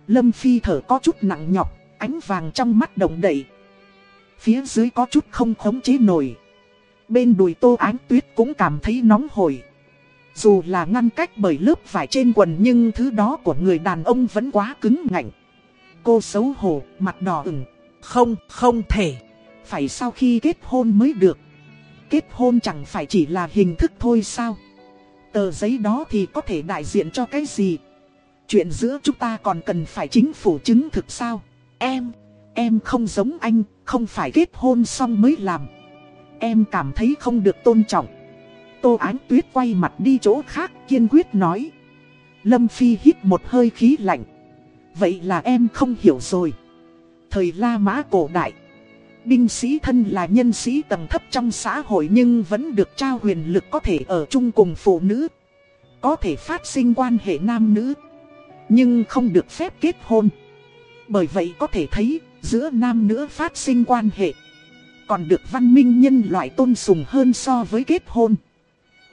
Lâm Phi thở có chút nặng nhọc, ánh vàng trong mắt động đậy. Phía dưới có chút không khống chế nổi. Bên đùi Tô Ánh Tuyết cũng cảm thấy nóng hổi. Dù là ngăn cách bởi lớp vải trên quần nhưng thứ đó của người đàn ông vẫn quá cứng ngạnh cô xấu hổ, mặt đỏ ửng. Không, không thể. Phải sau khi kết hôn mới được. Kết hôn chẳng phải chỉ là hình thức thôi sao? Tờ giấy đó thì có thể đại diện cho cái gì? Chuyện giữa chúng ta còn cần phải chính phủ chứng thực sao? Em, em không giống anh, không phải kết hôn xong mới làm. Em cảm thấy không được tôn trọng. Tô Ánh Tuyết quay mặt đi chỗ khác kiên quyết nói. Lâm Phi hít một hơi khí lạnh. Vậy là em không hiểu rồi. Thời La Mã cổ đại. Binh sĩ thân là nhân sĩ tầng thấp trong xã hội nhưng vẫn được trao quyền lực có thể ở chung cùng phụ nữ. Có thể phát sinh quan hệ nam nữ. Nhưng không được phép kết hôn. Bởi vậy có thể thấy giữa nam nữ phát sinh quan hệ. Còn được văn minh nhân loại tôn sùng hơn so với kết hôn.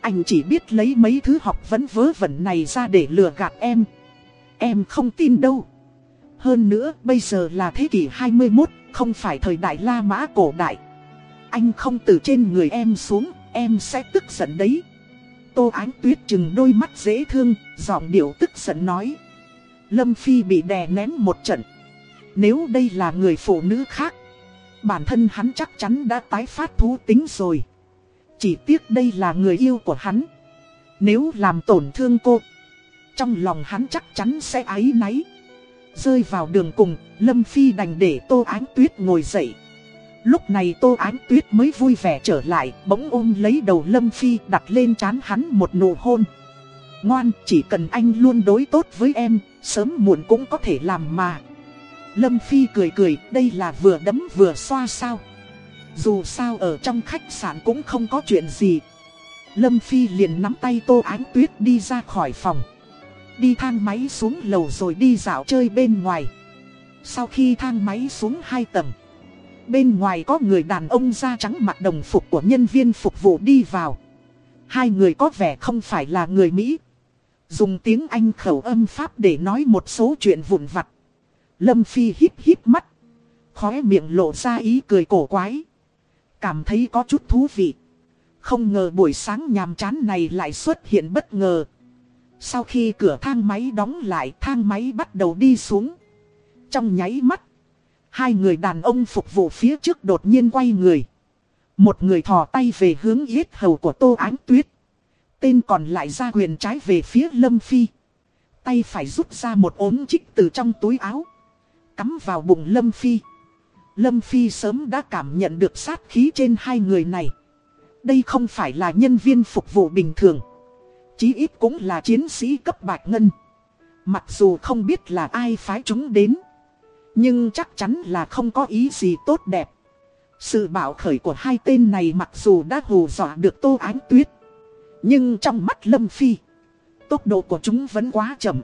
Anh chỉ biết lấy mấy thứ học vấn vớ vẩn này ra để lừa gạt em. Em không tin đâu. Hơn nữa bây giờ là thế kỷ 21, không phải thời đại La Mã cổ đại. Anh không từ trên người em xuống, em sẽ tức giận đấy. Tô Ánh Tuyết chừng đôi mắt dễ thương, giọng điệu tức giận nói. Lâm Phi bị đè nén một trận. Nếu đây là người phụ nữ khác, bản thân hắn chắc chắn đã tái phát thú tính rồi. Chỉ tiếc đây là người yêu của hắn. Nếu làm tổn thương cô, Trong lòng hắn chắc chắn sẽ áy náy Rơi vào đường cùng, Lâm Phi đành để Tô Ánh Tuyết ngồi dậy Lúc này Tô Ánh Tuyết mới vui vẻ trở lại, bỗng ôm lấy đầu Lâm Phi đặt lên trán hắn một nụ hôn. Ngoan, chỉ cần anh luôn đối tốt với em, sớm muộn cũng có thể làm mà. Lâm Phi cười cười, đây là vừa đấm vừa xoa sao. Dù sao ở trong khách sạn cũng không có chuyện gì. Lâm Phi liền nắm tay Tô Ánh Tuyết đi ra khỏi phòng. Đi thang máy xuống lầu rồi đi dạo chơi bên ngoài. Sau khi thang máy xuống hai tầng. Bên ngoài có người đàn ông da trắng mặc đồng phục của nhân viên phục vụ đi vào. Hai người có vẻ không phải là người Mỹ. Dùng tiếng Anh khẩu âm Pháp để nói một số chuyện vụn vặt. Lâm Phi híp híp mắt. Khóe miệng lộ ra ý cười cổ quái. Cảm thấy có chút thú vị. Không ngờ buổi sáng nhàm chán này lại xuất hiện bất ngờ. Sau khi cửa thang máy đóng lại, thang máy bắt đầu đi xuống. Trong nháy mắt. Hai người đàn ông phục vụ phía trước đột nhiên quay người. Một người thò tay về hướng yết hầu của Tô Ánh Tuyết. Tên còn lại ra quyền trái về phía Lâm Phi. Tay phải rút ra một ốm chích từ trong túi áo. Cắm vào bụng Lâm Phi. Lâm Phi sớm đã cảm nhận được sát khí trên hai người này. Đây không phải là nhân viên phục vụ bình thường. Chí ít cũng là chiến sĩ cấp bạch ngân. Mặc dù không biết là ai phái chúng đến. Nhưng chắc chắn là không có ý gì tốt đẹp. Sự bảo khởi của hai tên này mặc dù đã hù dọa được Tô Ánh Tuyết. Nhưng trong mắt Lâm Phi, tốc độ của chúng vẫn quá chậm.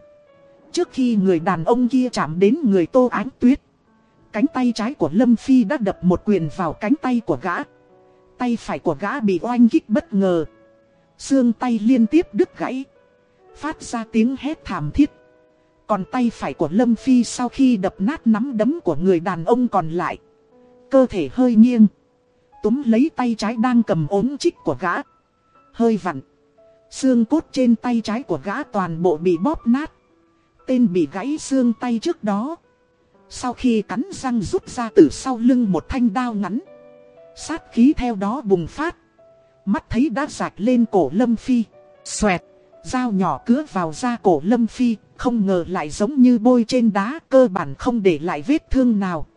Trước khi người đàn ông kia chạm đến người Tô Ánh Tuyết, cánh tay trái của Lâm Phi đã đập một quyền vào cánh tay của gã. Tay phải của gã bị oanh kích bất ngờ. Xương tay liên tiếp đứt gãy. Phát ra tiếng hét thảm thiết. Còn tay phải của Lâm Phi sau khi đập nát nắm đấm của người đàn ông còn lại. Cơ thể hơi nghiêng. Túm lấy tay trái đang cầm ốm chích của gã. Hơi vặn. Xương cốt trên tay trái của gã toàn bộ bị bóp nát. Tên bị gãy xương tay trước đó. Sau khi cắn răng rút ra từ sau lưng một thanh đao ngắn. Sát khí theo đó bùng phát. Mắt thấy đã rạch lên cổ Lâm Phi. Xoẹt. Dao nhỏ cứa vào da cổ Lâm Phi. Không ngờ lại giống như bôi trên đá, cơ bản không để lại vết thương nào.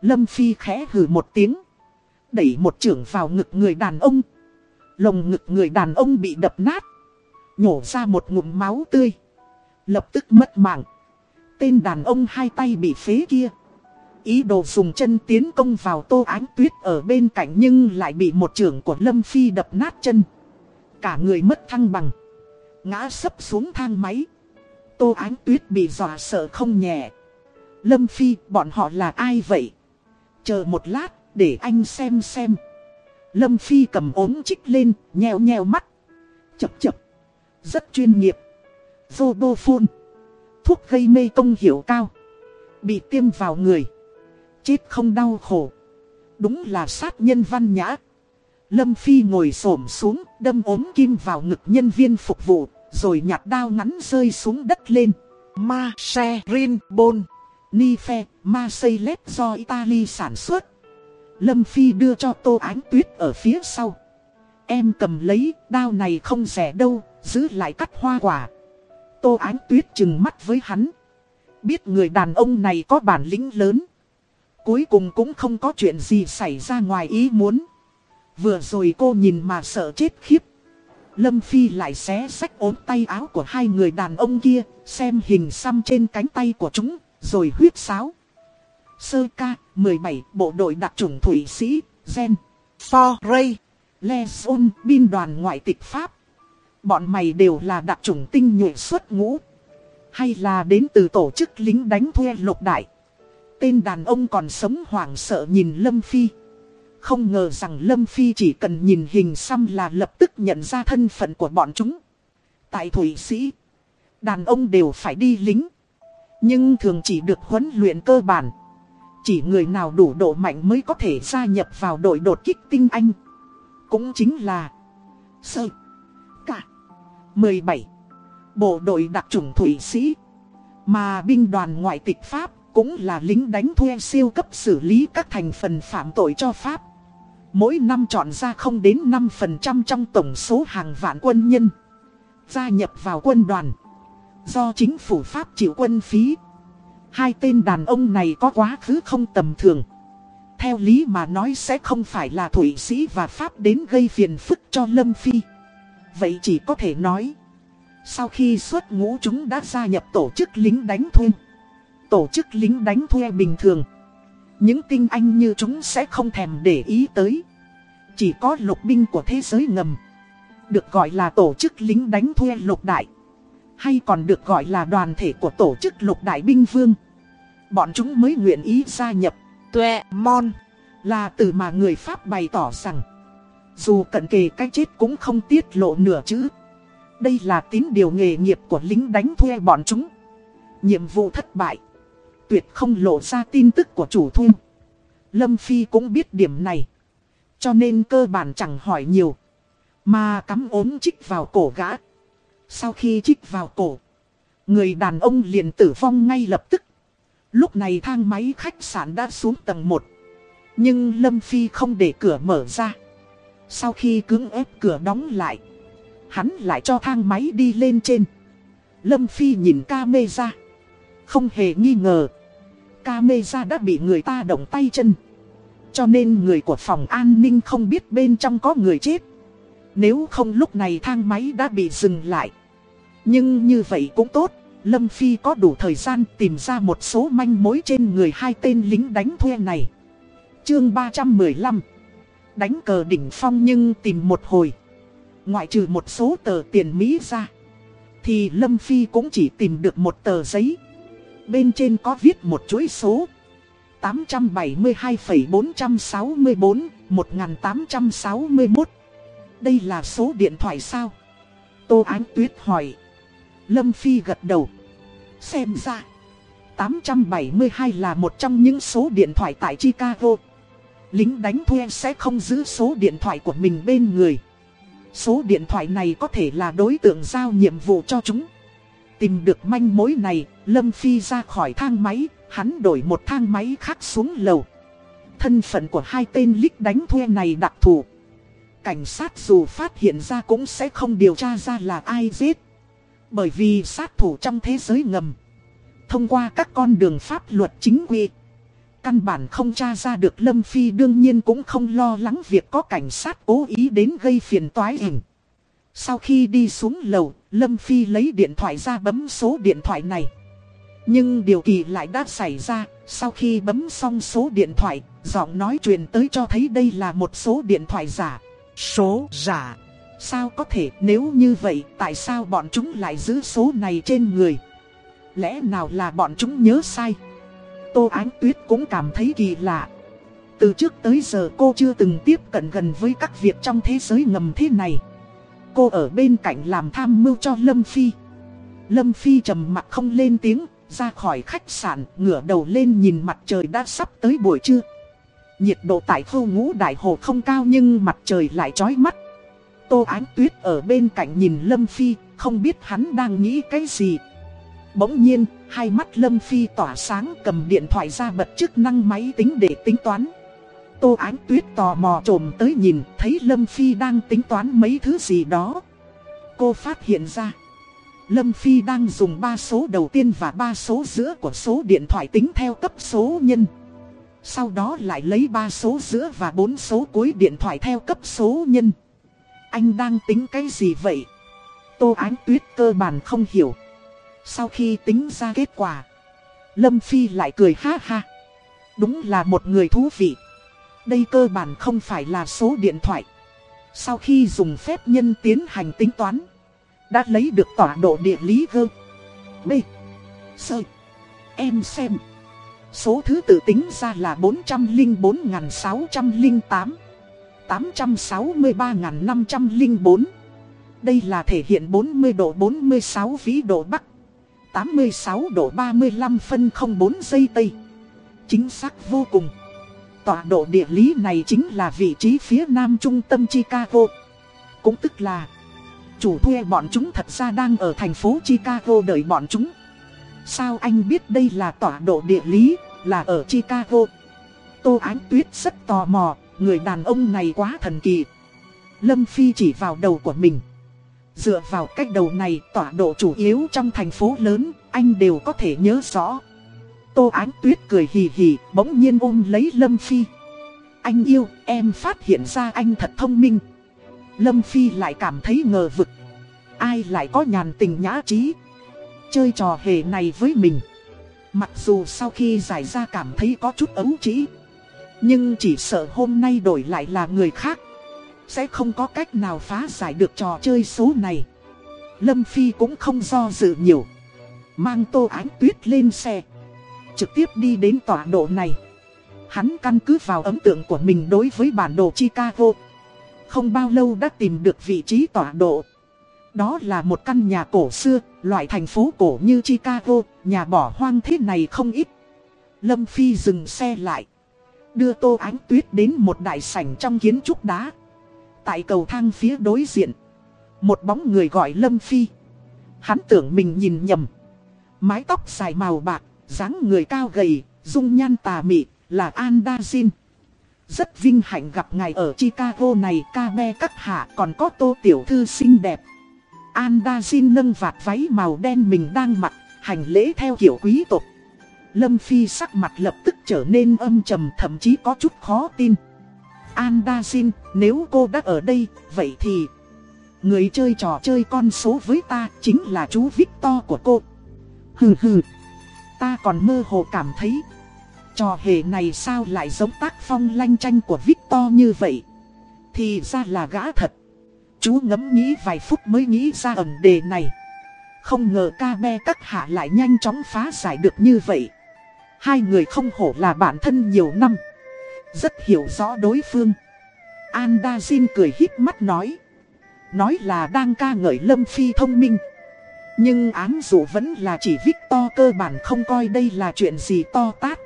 Lâm Phi khẽ hử một tiếng. Đẩy một trưởng vào ngực người đàn ông. Lồng ngực người đàn ông bị đập nát. Nhổ ra một ngụm máu tươi. Lập tức mất mạng. Tên đàn ông hai tay bị phế kia. Ý đồ dùng chân tiến công vào tô ánh tuyết ở bên cạnh nhưng lại bị một trưởng của Lâm Phi đập nát chân. Cả người mất thăng bằng. Ngã sấp xuống thang máy. Tô ánh tuyết bị dọa sợ không nhẹ. Lâm Phi bọn họ là ai vậy? Chờ một lát để anh xem xem. Lâm Phi cầm ốm chích lên, nheo nheo mắt. Chập chập. Rất chuyên nghiệp. Phone. Thuốc gây mê công hiệu cao. Bị tiêm vào người. Chết không đau khổ. Đúng là sát nhân văn nhã. Lâm Phi ngồi xổm xuống, đâm ốm kim vào ngực nhân viên phục vụ, rồi nhặt đao ngắn rơi xuống đất lên. Ma xe Rin Bon Nife Marseilles do Italy sản xuất. Lâm Phi đưa cho Tô Ánh Tuyết ở phía sau. Em cầm lấy, đao này không rẻ đâu, giữ lại cắt hoa quả. Tô Ánh Tuyết chừng mắt với hắn. Biết người đàn ông này có bản lĩnh lớn. Cuối cùng cũng không có chuyện gì xảy ra ngoài ý muốn. Vừa rồi cô nhìn mà sợ chết khiếp. Lâm Phi lại xé sách ốm tay áo của hai người đàn ông kia, xem hình xăm trên cánh tay của chúng, rồi huyết sáo. Sơ ca, 17, bộ đội đặc chủng Thủy Sĩ, Gen, Foray, Leson, binh đoàn ngoại tịch Pháp. Bọn mày đều là đặc chủng tinh nhuệ xuất ngũ. Hay là đến từ tổ chức lính đánh thuê lục đại. Tên đàn ông còn sống hoảng sợ nhìn Lâm Phi. Không ngờ rằng Lâm Phi chỉ cần nhìn hình xăm là lập tức nhận ra thân phận của bọn chúng. Tại Thủy Sĩ, đàn ông đều phải đi lính. Nhưng thường chỉ được huấn luyện cơ bản. Chỉ người nào đủ độ mạnh mới có thể gia nhập vào đội đột kích tinh anh. Cũng chính là Sơ Cả 17 Bộ đội đặc chủng Thủy Sĩ Mà binh đoàn ngoại tịch Pháp cũng là lính đánh thuê siêu cấp xử lý các thành phần phạm tội cho Pháp. Mỗi năm chọn ra không đến 5% trong tổng số hàng vạn quân nhân. Gia nhập vào quân đoàn. Do chính phủ Pháp chịu quân phí. Hai tên đàn ông này có quá khứ không tầm thường. Theo lý mà nói sẽ không phải là Thụy Sĩ và Pháp đến gây phiền phức cho Lâm Phi. Vậy chỉ có thể nói. Sau khi xuất ngũ chúng đã gia nhập tổ chức lính đánh thuê. Tổ chức lính đánh thuê bình thường. Những tinh anh như chúng sẽ không thèm để ý tới. Chỉ có lục binh của thế giới ngầm. Được gọi là tổ chức lính đánh thuê lục đại. Hay còn được gọi là đoàn thể của tổ chức lục đại binh vương. Bọn chúng mới nguyện ý gia nhập. Tuệ Mon là từ mà người Pháp bày tỏ rằng. Dù cận kề cái chết cũng không tiết lộ nửa chữ. Đây là tín điều nghề nghiệp của lính đánh thuê bọn chúng. Nhiệm vụ thất bại. Tuyệt không lộ ra tin tức của chủ thu. Lâm Phi cũng biết điểm này. Cho nên cơ bản chẳng hỏi nhiều. Mà cắm ốm chích vào cổ gã. Sau khi chích vào cổ. Người đàn ông liền tử vong ngay lập tức. Lúc này thang máy khách sạn đã xuống tầng 1. Nhưng Lâm Phi không để cửa mở ra. Sau khi cứng ép cửa đóng lại. Hắn lại cho thang máy đi lên trên. Lâm Phi nhìn ca mê ra. Không hề nghi ngờ. Ca mê ra đã bị người ta động tay chân. Cho nên người của phòng an ninh không biết bên trong có người chết. Nếu không lúc này thang máy đã bị dừng lại. Nhưng như vậy cũng tốt. Lâm Phi có đủ thời gian tìm ra một số manh mối trên người hai tên lính đánh thuê này. Chương 315 Đánh cờ đỉnh phong nhưng tìm một hồi. Ngoại trừ một số tờ tiền Mỹ ra. Thì Lâm Phi cũng chỉ tìm được một tờ giấy. Bên trên có viết một chuỗi số. 872,464, 1861. Đây là số điện thoại sao? Tô Ánh Tuyết hỏi. Lâm Phi gật đầu. Xem ra. 872 là một trong những số điện thoại tại Chicago. Lính đánh thuê sẽ không giữ số điện thoại của mình bên người. Số điện thoại này có thể là đối tượng giao nhiệm vụ cho chúng. Tìm được manh mối này, Lâm Phi ra khỏi thang máy, hắn đổi một thang máy khác xuống lầu. Thân phận của hai tên lính đánh thuê này đặc thù. Cảnh sát dù phát hiện ra cũng sẽ không điều tra ra là ai giết. Bởi vì sát thủ trong thế giới ngầm. Thông qua các con đường pháp luật chính quy. Căn bản không tra ra được Lâm Phi đương nhiên cũng không lo lắng việc có cảnh sát cố ý đến gây phiền toái hình. Sau khi đi xuống lầu, Lâm Phi lấy điện thoại ra bấm số điện thoại này. Nhưng điều kỳ lại đã xảy ra, sau khi bấm xong số điện thoại, giọng nói truyền tới cho thấy đây là một số điện thoại giả. Số giả. Sao có thể nếu như vậy tại sao bọn chúng lại giữ số này trên người? Lẽ nào là bọn chúng nhớ sai? Tô Ánh Tuyết cũng cảm thấy kỳ lạ. Từ trước tới giờ cô chưa từng tiếp cận gần với các việc trong thế giới ngầm thế này. Cô ở bên cạnh làm tham mưu cho Lâm Phi. Lâm Phi trầm mặt không lên tiếng, ra khỏi khách sạn, ngửa đầu lên nhìn mặt trời đã sắp tới buổi trưa. Nhiệt độ tại khu ngũ đại hồ không cao nhưng mặt trời lại chói mắt. Tô Ánh Tuyết ở bên cạnh nhìn Lâm Phi, không biết hắn đang nghĩ cái gì. Bỗng nhiên, hai mắt Lâm Phi tỏa sáng cầm điện thoại ra bật chức năng máy tính để tính toán. Tô Ánh Tuyết tò mò trồm tới nhìn, thấy Lâm Phi đang tính toán mấy thứ gì đó. Cô phát hiện ra, Lâm Phi đang dùng ba số đầu tiên và ba số giữa của số điện thoại tính theo cấp số nhân. Sau đó lại lấy ba số giữa và bốn số cuối điện thoại theo cấp số nhân. Anh đang tính cái gì vậy? Tô Ánh Tuyết cơ bản không hiểu. Sau khi tính ra kết quả, Lâm Phi lại cười ha ha. Đúng là một người thú vị. Đây cơ bản không phải là số điện thoại. Sau khi dùng phép nhân tiến hành tính toán, đã lấy được tọa độ địa lý gơ. B. Sơ. Em xem. Số thứ tự tính ra là 404.608. 863.504. Đây là thể hiện 40 độ 46 vĩ độ Bắc. 86 độ 35 phân 04 giây Tây. Chính xác vô cùng. Tọa độ địa lý này chính là vị trí phía nam trung tâm Chicago. Cũng tức là chủ thuê bọn chúng thật ra đang ở thành phố Chicago đợi bọn chúng. Sao anh biết đây là tọa độ địa lý, là ở Chicago? Tô Ánh Tuyết rất tò mò, người đàn ông này quá thần kỳ. Lâm Phi chỉ vào đầu của mình. Dựa vào cách đầu này tọa độ chủ yếu trong thành phố lớn, anh đều có thể nhớ rõ. Tô Ánh Tuyết cười hì hì, bỗng nhiên ôm lấy Lâm Phi. Anh yêu, em phát hiện ra anh thật thông minh. Lâm Phi lại cảm thấy ngờ vực. Ai lại có nhàn tình nhã trí. Chơi trò hề này với mình. Mặc dù sau khi giải ra cảm thấy có chút ấu trĩ. Nhưng chỉ sợ hôm nay đổi lại là người khác. Sẽ không có cách nào phá giải được trò chơi số này. Lâm Phi cũng không do dự nhiều. Mang tô ánh tuyết lên xe. Trực tiếp đi đến tọa độ này. Hắn căn cứ vào ấn tượng của mình đối với bản đồ Chicago. Không bao lâu đã tìm được vị trí tọa độ. Đó là một căn nhà cổ xưa, loại thành phố cổ như Chicago, nhà bỏ hoang thế này không ít. Lâm Phi dừng xe lại. Đưa Tô Ánh Tuyết đến một đại sảnh trong kiến trúc đá. Tại cầu thang phía đối diện. Một bóng người gọi Lâm Phi. Hắn tưởng mình nhìn nhầm. Mái tóc dài màu bạc, dáng người cao gầy, dung nhan tà mị, là Andazin. Rất vinh hạnh gặp ngài ở Chicago này ca be các hạ còn có tô tiểu thư xinh đẹp. Andazin nâng vạt váy màu đen mình đang mặc, hành lễ theo kiểu quý tộc. Lâm Phi sắc mặt lập tức trở nên âm trầm thậm chí có chút khó tin. Andazin, nếu cô đã ở đây, vậy thì... Người chơi trò chơi con số với ta chính là chú Victor của cô. Hừ hừ, ta còn mơ hồ cảm thấy Trò hề này sao lại giống tác phong lanh tranh của Victor như vậy? Thì ra là gã thật. Chú ngẫm nghĩ vài phút mới nghĩ ra ẩn đề này. Không ngờ ca be các hạ lại nhanh chóng phá giải được như vậy. Hai người không hổ là bạn thân nhiều năm. Rất hiểu rõ đối phương. Andazin cười hít mắt nói. Nói là đang ca ngợi Lâm Phi thông minh. Nhưng án dụ vẫn là chỉ Victor cơ bản không coi đây là chuyện gì to tát.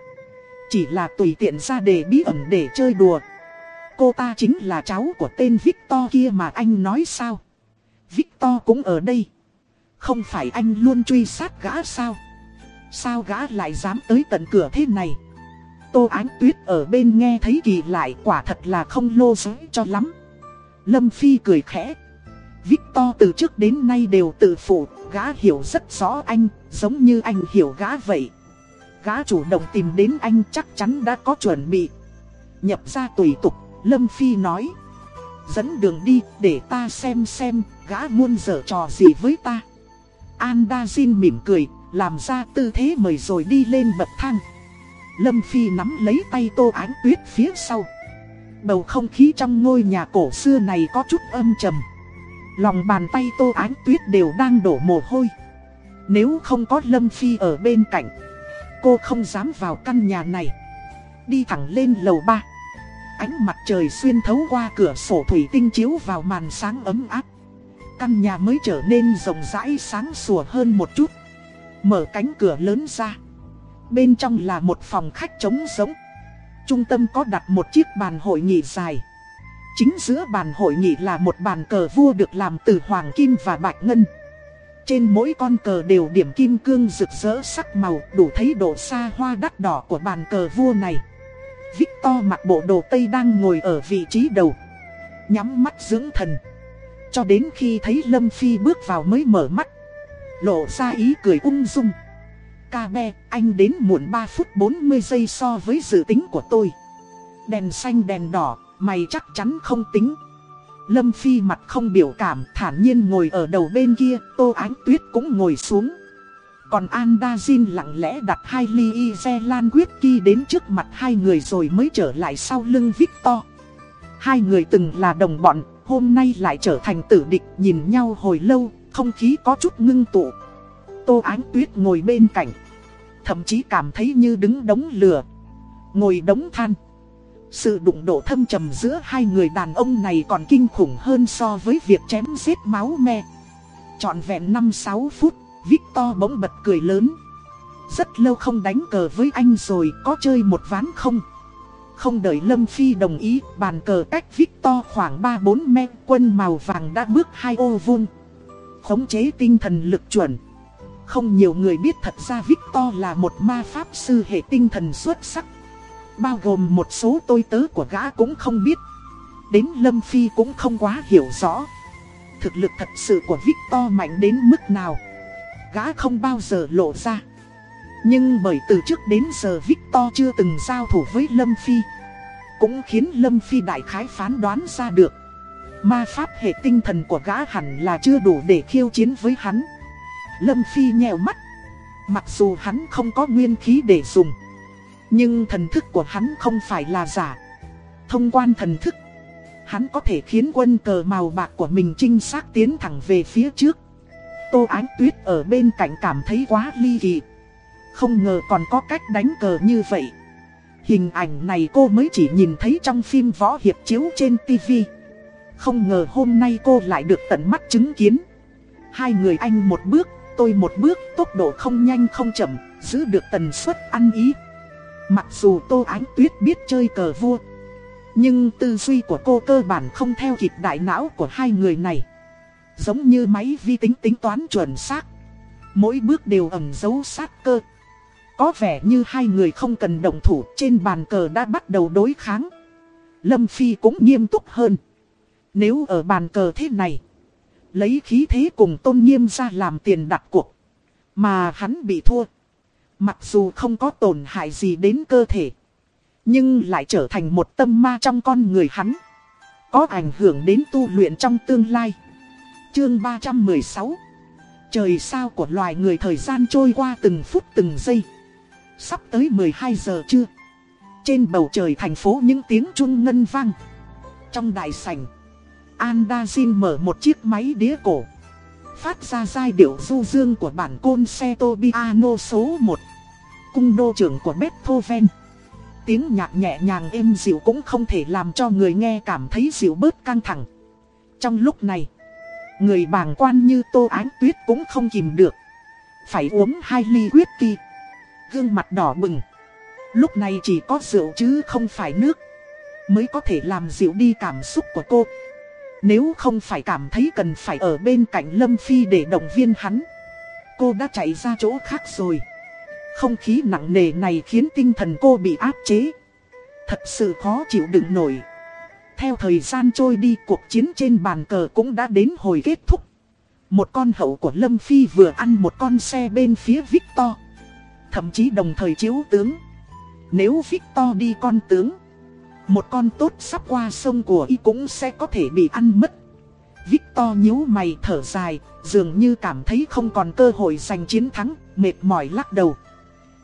Chỉ là tùy tiện ra đề bí ẩn để chơi đùa. Cô ta chính là cháu của tên Victor kia mà anh nói sao? Victor cũng ở đây. Không phải anh luôn truy sát gã sao? Sao gã lại dám tới tận cửa thế này? Tô Ánh Tuyết ở bên nghe thấy kỳ lại quả thật là không lô giới cho lắm. Lâm Phi cười khẽ. Victor từ trước đến nay đều tự phụ. Gã hiểu rất rõ anh Giống như anh hiểu gã vậy. Gã chủ động tìm đến anh chắc chắn đã có chuẩn bị. Nhập ra tùy tục, Lâm Phi nói. Dẫn đường đi để ta xem xem gã muôn dở trò gì với ta. Andazin mỉm cười, làm ra tư thế mời rồi đi lên bậc thang. Lâm Phi nắm lấy tay tô ánh tuyết phía sau. Bầu không khí trong ngôi nhà cổ xưa này có chút âm trầm. Lòng bàn tay tô ánh tuyết đều đang đổ mồ hôi. Nếu không có Lâm Phi ở bên cạnh, Cô không dám vào căn nhà này. Đi thẳng lên lầu 3 Ánh mặt trời xuyên thấu qua cửa sổ thủy tinh chiếu vào màn sáng ấm áp. Căn nhà mới trở nên rộng rãi sáng sủa hơn một chút. Mở cánh cửa lớn ra. Bên trong là một phòng khách trống rỗng. Trung tâm có đặt một chiếc bàn hội nghị dài. Chính giữa bàn hội nghị là một bàn cờ vua được làm từ hoàng kim và bạch ngân trên mỗi con cờ đều điểm kim cương rực rỡ sắc màu đủ thấy độ xa hoa đắt đỏ của bàn cờ vua này. Victor mặc bộ đồ Tây đang ngồi ở vị trí đầu. Nhắm mắt dưỡng thần. Cho đến khi thấy Lâm Phi bước vào mới mở mắt. Lộ ra ý cười ung dung. Ca be, anh đến muộn 3 phút 40 giây so với dự tính của tôi. Đèn xanh đèn đỏ, mày chắc chắn không tính. Lâm Phi mặt không biểu cảm thản nhiên ngồi ở đầu bên kia, Tô Ánh Tuyết cũng ngồi xuống. Còn Andazin lặng lẽ đặt hai ly y xe lan quyết kỳ đến trước mặt hai người rồi mới trở lại sau lưng Victor. Hai người từng là đồng bọn, hôm nay lại trở thành tử địch nhìn nhau hồi lâu, không khí có chút ngưng tụ. Tô Ánh Tuyết ngồi bên cạnh, thậm chí cảm thấy như đứng đống lửa, ngồi đống than. Sự đụng độ thâm trầm giữa hai người đàn ông này còn kinh khủng hơn so với việc chém giết máu me. Chọn vẹn 5-6 phút, Victor bỗng bật cười lớn. Rất lâu không đánh cờ với anh rồi, có chơi một ván không? Không đợi Lâm Phi đồng ý, bàn cờ cách Victor khoảng 3-4 mét quân màu vàng đã bước hai ô vuông. Khống chế tinh thần lực chuẩn. Không nhiều người biết thật ra Victor là một ma pháp sư hệ tinh thần xuất sắc. Bao gồm một số tôi tớ của gã cũng không biết Đến Lâm Phi cũng không quá hiểu rõ thực lực thật sự của Victor mạnh đến mức nào. Gã không bao giờ lộ ra. Nhưng bởi từ trước đến giờ Victor chưa từng giao thủ với Lâm Phi. Cũng khiến Lâm Phi đại khái phán đoán ra được. Ma pháp hệ tinh thần của gã hẳn là chưa đủ để khiêu chiến với hắn. Lâm Phi nhèo mắt. Mặc dù hắn không có nguyên khí để dùng. Nhưng thần thức của hắn không phải là giả. Thông quan thần thức hắn có thể khiến quân cờ màu bạc của mình trinh sát tiến thẳng về phía trước. Tô Ánh Tuyết ở bên cạnh cảm thấy quá ly kỳ. Không ngờ còn có cách đánh cờ như vậy. Hình ảnh này cô mới chỉ nhìn thấy trong phim võ hiệp chiếu trên TV. Không ngờ hôm nay cô lại được tận mắt chứng kiến. Hai người anh một bước, tôi một bước, tốc độ không nhanh không chậm, giữ được tần suất ăn ý. Mặc dù Tô Ánh Tuyết biết chơi cờ vua, nhưng tư duy của cô cơ bản không theo kịp đại não của hai người này. Giống như máy vi tính tính toán chuẩn xác. Mỗi bước đều ẩn dấu sát cơ. Có vẻ như hai người không cần động thủ trên bàn cờ đã bắt đầu đối kháng. Lâm Phi cũng nghiêm túc hơn. Nếu ở bàn cờ thế này, lấy khí thế cùng tôn nghiêm ra làm tiền đặt cuộc. Mà hắn bị thua. Mặc dù không có tổn hại gì đến cơ thể. Nhưng lại trở thành một tâm ma trong con người hắn. Có ảnh hưởng đến tu luyện trong tương lai. Chương 316 Trời sao của loài người thời gian trôi qua từng phút từng giây. Sắp tới 12 giờ chưa? Trên bầu trời thành phố những tiếng chuông ngân vang. Trong đại sảnh, Andazin mở một chiếc máy đĩa cổ. Phát ra giai điệu du dương của bản côn xe số 1. Cung đô trưởng của Beethoven tiếng nhạc nhẹ nhàng êm dịu cũng không thể làm cho người nghe cảm thấy dịu bớt căng thẳng. Trong lúc này, người bàng quan như Tô Ánh Tuyết cũng không kìm được. Phải uống hai ly huyết kỳ. Gương mặt đỏ bừng. Lúc này chỉ có rượu chứ không phải nước. Mới có thể làm dịu đi cảm xúc của cô. Nếu không phải cảm thấy cần phải ở bên cạnh Lâm Phi để động viên hắn. Cô đã chạy ra chỗ khác rồi. Không khí nặng nề này khiến tinh thần cô bị áp chế. Thật sự khó chịu đựng nổi. Theo thời gian trôi đi cuộc chiến trên bàn cờ cũng đã đến hồi kết thúc. Một con hậu của Lâm Phi vừa ăn một con xe bên phía Victor. Thậm chí đồng thời chiếu tướng. Nếu Victor đi con tướng, một con tốt sắp qua sông của y cũng sẽ có thể bị ăn mất. Victor nhíu mày thở dài, dường như cảm thấy không còn cơ hội giành chiến thắng, mệt mỏi lắc đầu.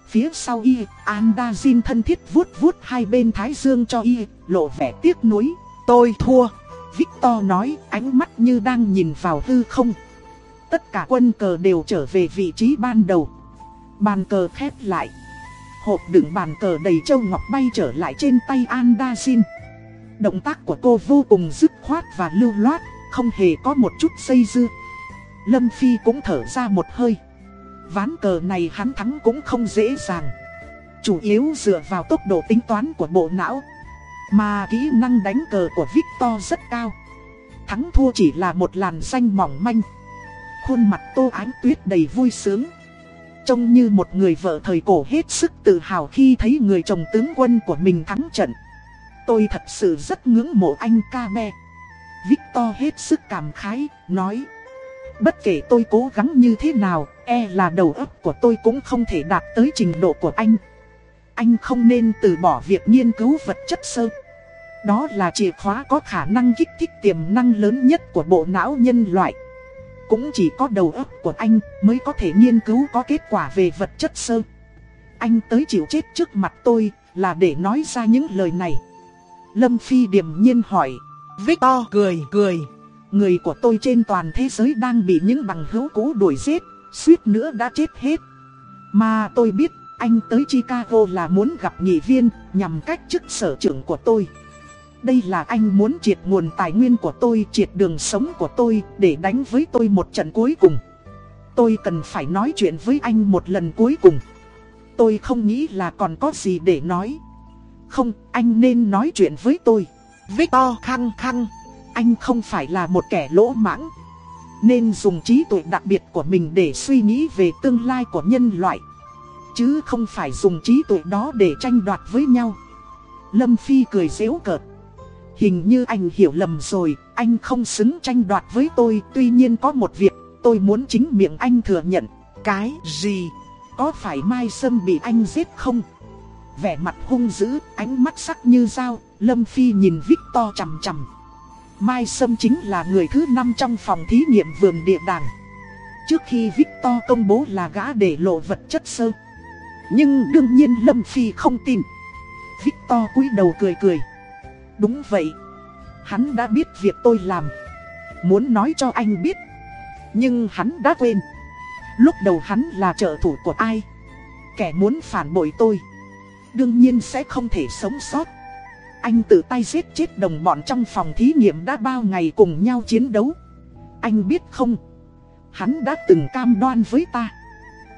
Phía sau y, Andazin thân thiết vuốt vuốt hai bên thái dương cho y, lộ vẻ tiếc nuối. Tôi thua. Victor nói ánh mắt như đang nhìn vào hư không. Tất cả quân cờ đều trở về vị trí ban đầu. Bàn cờ khép lại. Hộp đựng bàn cờ đầy châu ngọc bay trở lại trên tay Andazin. Động tác của cô vô cùng dứt khoát và lưu loát, không hề có một chút xây dư. Lâm Phi cũng thở ra một hơi. Ván cờ này hắn thắng cũng không dễ dàng Chủ yếu dựa vào tốc độ tính toán của bộ não Mà kỹ năng đánh cờ của Victor rất cao Thắng thua chỉ là một làn xanh mỏng manh Khuôn mặt tô ánh tuyết đầy vui sướng Trông như một người vợ thời cổ hết sức tự hào khi thấy người chồng tướng quân của mình thắng trận Tôi thật sự rất ngưỡng mộ anh ca me Victor hết sức cảm khái, nói Bất kể tôi cố gắng như thế nào, e là đầu óc của tôi cũng không thể đạt tới trình độ của anh. Anh không nên từ bỏ việc nghiên cứu vật chất sơ. Đó là chìa khóa có khả năng kích thích tiềm năng lớn nhất của bộ não nhân loại. Cũng chỉ có đầu óc của anh mới có thể nghiên cứu có kết quả về vật chất sơ. Anh tới chịu chết trước mặt tôi là để nói ra những lời này. Lâm Phi điềm nhiên hỏi. Victor cười cười. Người của tôi trên toàn thế giới đang bị những bằng hữu cũ đuổi giết, suýt nữa đã chết hết. Mà tôi biết anh tới Chicago là muốn gặp nghị viên nhằm cách chức sở trưởng của tôi. Đây là anh muốn triệt nguồn tài nguyên của tôi, triệt đường sống của tôi để đánh với tôi một trận cuối cùng. Tôi cần phải nói chuyện với anh một lần cuối cùng. Tôi không nghĩ là còn có gì để nói. Không, anh nên nói chuyện với tôi. Victor khăng khăng anh không phải là một kẻ lỗ mãng. Nên dùng trí tuệ đặc biệt của mình để suy nghĩ về tương lai của nhân loại. Chứ không phải dùng trí tuệ đó để tranh đoạt với nhau. Lâm Phi cười dễu cợt. Hình như anh hiểu lầm rồi, Anh không xứng tranh đoạt với tôi, tuy nhiên có một việc, tôi muốn chính miệng anh thừa nhận. Cái gì? Có phải Mai Sâm bị anh giết không? Vẻ mặt hung dữ, ánh mắt sắc như dao, Lâm Phi nhìn Victor chằm chằm. Mai Sâm chính là người thứ năm trong phòng thí nghiệm vườn địa đàng. Trước khi Victor công bố là gã để lộ vật chất sơ. Nhưng đương nhiên Lâm Phi không tin. Victor cúi đầu cười cười. Đúng vậy. Hắn đã biết việc tôi làm. Muốn nói cho anh biết. Nhưng hắn đã quên. Lúc đầu hắn là trợ thủ của ai? Kẻ muốn phản bội tôi. Đương nhiên sẽ không thể sống sót. Anh tự tay giết chết đồng bọn trong phòng thí nghiệm đã bao ngày cùng nhau chiến đấu. Anh biết không? Hắn đã từng cam đoan với ta.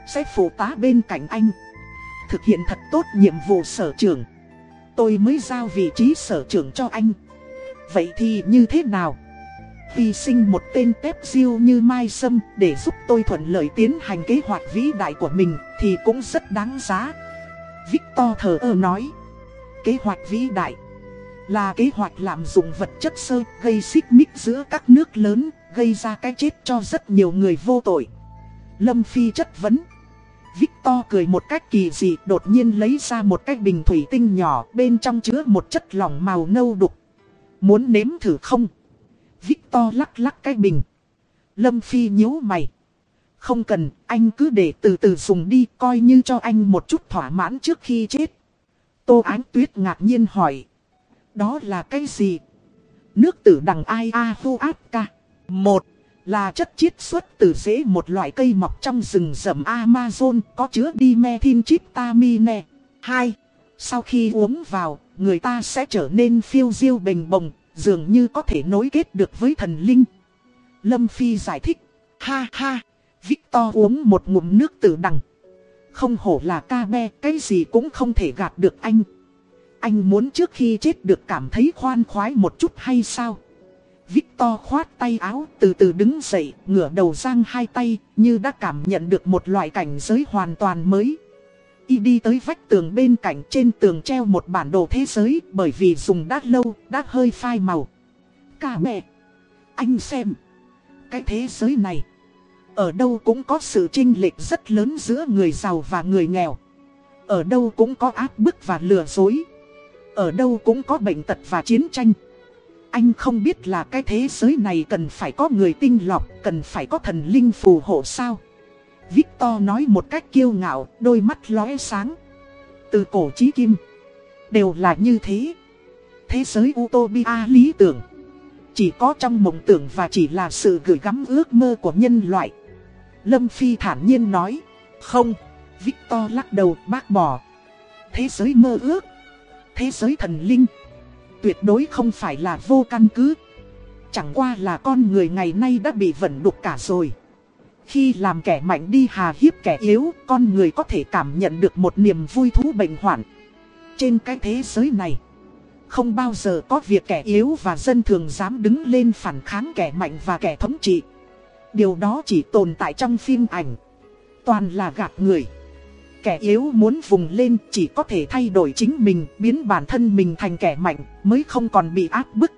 Sẽ phụ tá bên cạnh anh. Thực hiện thật tốt nhiệm vụ sở trưởng. Tôi mới giao vị trí sở trưởng cho anh. Vậy thì như thế nào? Hy sinh một tên tép diêu như Mai Sâm để giúp tôi thuận lợi tiến hành kế hoạch vĩ đại của mình thì cũng rất đáng giá. Victor thờ ơ nói. Kế hoạch vĩ đại là kế hoạch lạm dụng vật chất sơ gây xích mích giữa các nước lớn, gây ra cái chết cho rất nhiều người vô tội. Lâm Phi chất vấn. Victor cười một cách kỳ dị đột nhiên lấy ra một cái bình thủy tinh nhỏ bên trong chứa một chất lỏng màu nâu đục. Muốn nếm thử không? Victor lắc lắc cái bình. Lâm Phi nhíu mày. Không cần, anh cứ để từ từ dùng đi coi như cho anh một chút thỏa mãn trước khi chết. Tô Ánh Tuyết ngạc nhiên hỏi. Đó là cái gì? Nước tử đằng ai a hu áp ca. Một là chất chiết xuất từ rễ một loại cây mọc trong rừng rậm Amazon có chứa dimethyltryptamine. Hai, sau khi uống vào, người ta sẽ trở nên phiêu diêu bình bồng, dường như có thể nối kết được với thần linh. Lâm Phi giải thích, ha ha, Victor uống một ngụm nước tử đằng. Không hổ là ca be, cái gì cũng không thể gạt được anh. Anh muốn trước khi chết được cảm thấy khoan khoái một chút hay sao? Victor khoát tay áo từ từ đứng dậy, ngửa đầu giang hai tay, như đã cảm nhận được một loại cảnh giới hoàn toàn mới. Y đi tới vách tường bên cạnh trên tường treo một bản đồ thế giới bởi vì dùng đã lâu, đã hơi phai màu. Cả mẹ! Anh xem! Cái thế giới này, ở đâu cũng có sự chênh lệch rất lớn giữa người giàu và người nghèo. Ở đâu cũng có áp bức và lừa dối. Ở đâu cũng có bệnh tật và chiến tranh. Anh không biết là cái thế giới này cần phải có người tinh lọc, cần phải có thần linh phù hộ sao. Victor nói một cách kiêu ngạo, đôi mắt lóe sáng. Từ cổ chí kim, đều là như thế. Thế giới utopia lý tưởng, chỉ có trong mộng tưởng và chỉ là sự gửi gắm ước mơ của nhân loại. Lâm Phi thản nhiên nói, không, Victor lắc đầu bác bỏ. Thế giới mơ ước, thế giới thần linh tuyệt đối không phải là vô căn cứ. Chẳng qua là con người ngày nay đã bị vẩn đục cả rồi. Khi làm kẻ mạnh đi hà hiếp kẻ yếu, con người có thể cảm nhận được một niềm vui thú bệnh hoạn. Trên cái thế giới này, không bao giờ có việc kẻ yếu và dân thường dám đứng lên phản kháng kẻ mạnh và kẻ thống trị. Điều đó chỉ tồn tại trong phim ảnh. Toàn là gạt người. Kẻ yếu muốn vùng lên chỉ có thể thay đổi chính mình, biến bản thân mình thành kẻ mạnh, mới không còn bị áp bức.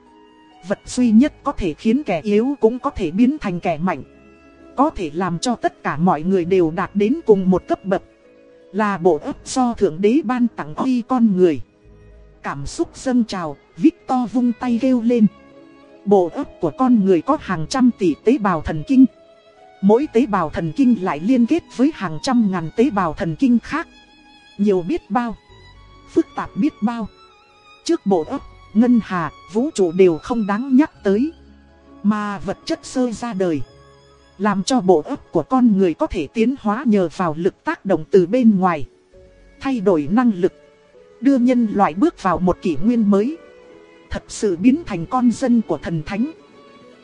Vật duy nhất có thể khiến kẻ yếu cũng có thể biến thành kẻ mạnh. Có thể làm cho tất cả mọi người đều đạt đến cùng một cấp bậc. Là bộ ấp do Thượng Đế ban tặng uy con người. Cảm xúc dâng trào, Victor vung tay kêu lên. Bộ ấp của con người có hàng trăm tỷ tế bào thần kinh. Mỗi tế bào thần kinh lại liên kết với hàng trăm ngàn tế bào thần kinh khác. Nhiều biết bao. Phức tạp biết bao. Trước bộ ấp, ngân hà, vũ trụ đều không đáng nhắc tới. Mà vật chất sơ ra đời. Làm cho bộ ấp của con người có thể tiến hóa nhờ vào lực tác động từ bên ngoài. Thay đổi năng lực. Đưa nhân loại bước vào một kỷ nguyên mới. Thật sự biến thành con dân của thần thánh.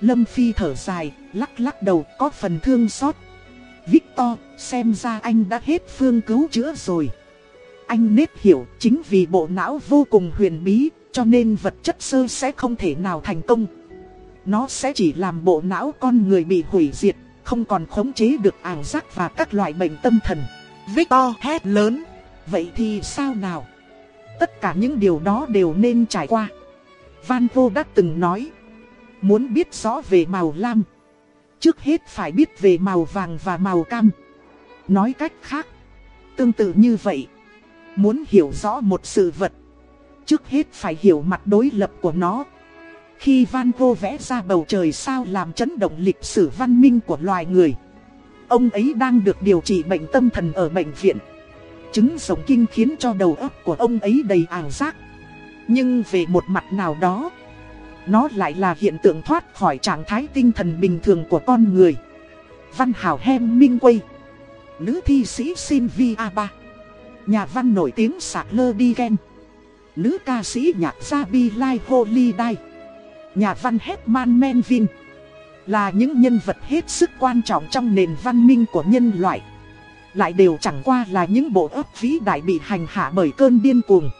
Lâm Phi thở dài, lắc lắc đầu có phần thương xót. Victor, xem ra anh đã hết phương cứu chữa rồi. Anh nết hiểu chính vì bộ não vô cùng huyền bí, cho nên vật chất sơ sẽ không thể nào thành công. Nó sẽ chỉ làm bộ não con người bị hủy diệt, không còn khống chế được ảo giác và các loại bệnh tâm thần. Victor hét lớn. Vậy thì sao nào? Tất cả những điều đó đều nên trải qua. Van Vô đã từng nói. Muốn biết rõ về màu lam. Trước hết phải biết về màu vàng và màu cam. Nói cách khác, Tương tự như vậy, Muốn hiểu rõ một sự vật, Trước hết phải hiểu mặt đối lập của nó. Khi Van Gogh vẽ ra bầu trời sao làm chấn động lịch sử văn minh của loài người, Ông ấy đang được điều trị bệnh tâm thần ở bệnh viện. Chứng sống kinh khiến cho đầu óc của ông ấy đầy ảo giác. Nhưng về một mặt nào đó nó lại là hiện tượng thoát khỏi trạng thái tinh thần bình thường của con người. Văn hào Hem Minh Quay. Nữ thi sĩ Sylvia Ba. Nhà văn nổi tiếng Sạc Lơ Đi Ghen. Nữ ca sĩ nhạc gia Bi Lai Holiday Nhà văn Hetman Menvin Là những nhân vật hết sức quan trọng trong nền văn minh của nhân loại. Lại đều chẳng qua là những bộ ấp vĩ đại bị hành hạ bởi cơn điên cuồng.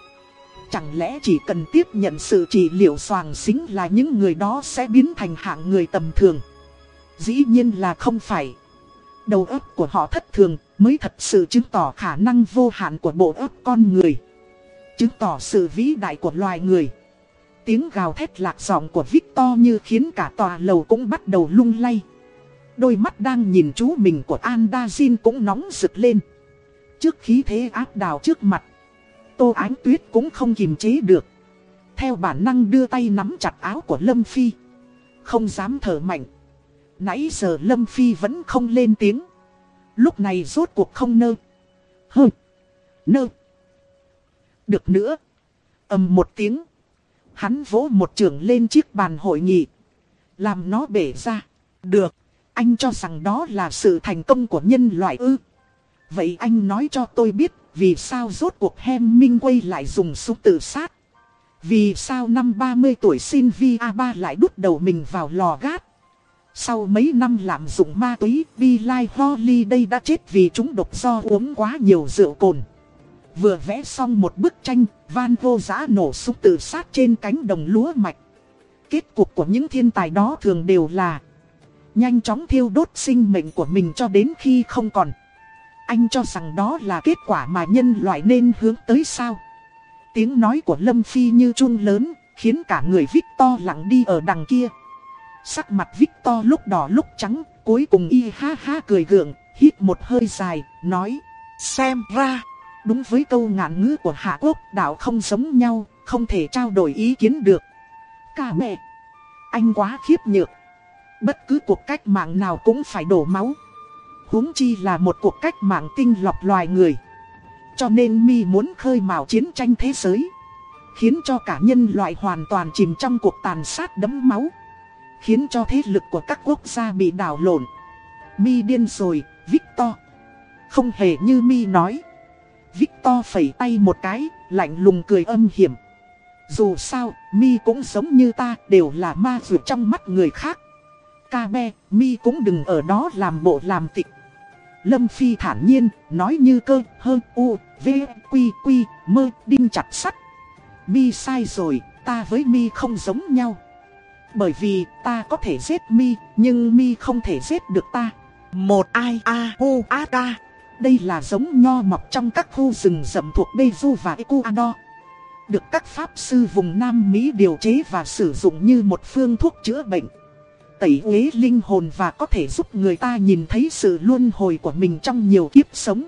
Chẳng lẽ chỉ cần tiếp nhận sự trị liệu soàng xính là những người đó sẽ biến thành hạng người tầm thường Dĩ nhiên là không phải Đầu óc của họ thất thường mới thật sự chứng tỏ khả năng vô hạn của bộ óc con người. Chứng tỏ sự vĩ đại của loài người. Tiếng gào thét lạc giọng của Victor như khiến cả tòa lầu cũng bắt đầu lung lay. Đôi mắt đang nhìn chú mình của Andazin cũng nóng rực lên. Trước khí thế áp đảo trước mặt, Tô Ánh Tuyết cũng không kìm chế được. Theo bản năng đưa tay nắm chặt áo của Lâm Phi. Không dám thở mạnh. Nãy giờ Lâm Phi vẫn không lên tiếng. Lúc này rốt cuộc không nơ. Hơ. Nơ. Được nữa. ầm một tiếng. Hắn vỗ một trường lên chiếc bàn hội nghị. Làm nó bể ra. Được. Anh cho rằng đó là sự thành công của nhân loại ư. Vậy anh nói cho tôi biết vì sao rốt cuộc Hem Minh quay lại dùng súng tự sát. Vì sao năm 30 tuổi Sylvia Ba lại đút đầu mình vào lò gát. Sau mấy năm lạm dụng ma túy, Billie Holiday đã chết vì chúng độc do uống quá nhiều rượu cồn. Vừa vẽ xong một bức tranh, Van Gogh giã nổ súng tự sát trên cánh đồng lúa mạch. Kết cục của những thiên tài đó thường đều là nhanh chóng thiêu đốt sinh mệnh của mình cho đến khi không còn. Anh cho rằng đó là kết quả mà nhân loại nên hướng tới sao? Tiếng nói của Lâm Phi như chuông lớn, khiến cả người Victor lặng đi ở đằng kia. Sắc mặt Victor lúc đỏ lúc trắng, cuối cùng y ha ha cười gượng, hít một hơi dài, nói. Xem ra, đúng với câu ngạn ngữ của Hạ Quốc, đạo không giống nhau, không thể trao đổi ý kiến được. Cả mẹ, anh quá khiếp nhược. Bất cứ cuộc cách mạng nào cũng phải đổ máu huống chi là một cuộc cách mạng tinh lọc loài người. Cho nên mi muốn khơi mào chiến tranh thế giới. Khiến cho cả nhân loại hoàn toàn chìm trong cuộc tàn sát đẫm máu. Khiến cho thế lực của các quốc gia bị đảo lộn Mi điên rồi, Victor Không hề như Mi nói Victor phẩy tay một cái, lạnh lùng cười âm hiểm Dù sao, Mi cũng giống như ta, đều là ma vượt trong mắt người khác Ca be, Mi cũng đừng ở đó làm bộ làm tịch Lâm Phi thản nhiên, nói như cơ, hơn, u, v, quy, quy, mơ, đinh chặt sắt Mi sai rồi, ta với Mi không giống nhau bởi vì ta có thể giết mi, nhưng mi không thể giết được ta. Một ai a hu a ca. Đây là giống nho mọc trong các khu rừng rậm thuộc Beju và Ecuador. Được các pháp sư vùng Nam Mỹ điều chế và sử dụng như một phương thuốc chữa bệnh. Tẩy uế linh hồn và có thể giúp người ta nhìn thấy sự luân hồi của mình trong nhiều kiếp sống.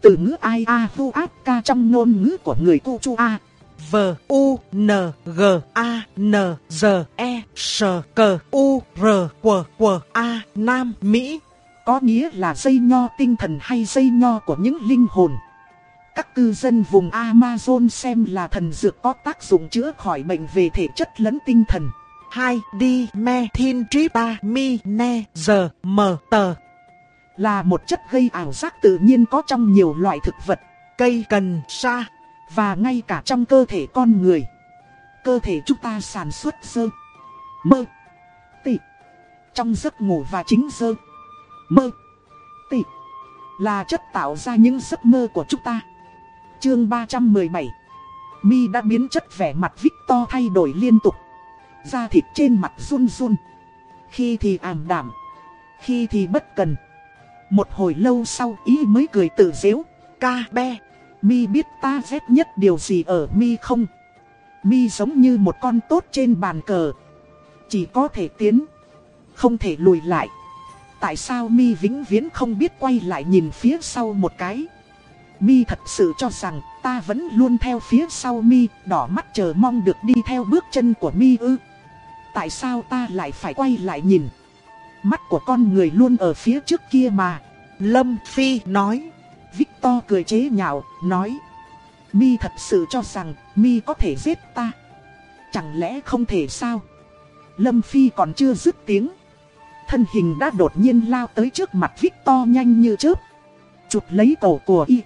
Từ ngữ ai a hu áp ca trong ngôn ngữ của người Cuchua. V, U, N, G, A, N G E S C U, R Q Q A, Nam, Mỹ Có nghĩa là dây nho tinh thần hay dây nho của những linh hồn Các cư dân vùng Amazon xem là thần dược có tác dụng chữa khỏi bệnh về thể chất lẫn tinh thần 2. Đi me thin tripa mi ne giờ mờ tờ. Là một chất gây ảo giác tự nhiên có trong nhiều loại thực vật. Cây cần sa. Và ngay cả trong cơ thể con người. Cơ thể chúng ta sản xuất sơ. Mơ. Tị. Trong giấc ngủ và chính sơ. Mơ. Tị. Là chất tạo ra những giấc mơ của chúng ta. Chương 317 Mi đã biến chất vẻ mặt Victor thay đổi liên tục Da thịt trên mặt run run Khi thì ảm đảm Khi thì bất cần Một hồi lâu sau ý mới cười tự dễu Ca be Mi biết ta ghét nhất điều gì ở Mi không? Mi giống như một con tốt trên bàn cờ. Chỉ có thể tiến, không thể lùi lại. Tại sao mi vĩnh viễn không biết quay lại nhìn phía sau một cái? Mi thật sự cho rằng ta vẫn luôn theo phía sau mi, đỏ mắt chờ mong được đi theo bước chân của mi ư. Tại sao ta lại phải quay lại nhìn? Mắt của con người luôn ở phía trước kia mà. Lâm Phi nói. Victor cười chế nhạo, nói. Mi thật sự cho rằng Mi có thể giết ta. Chẳng lẽ không thể sao? Lâm Phi còn chưa dứt tiếng. Thân hình đã đột nhiên lao tới trước mặt Victor nhanh như chớp. Chụp lấy cổ của y.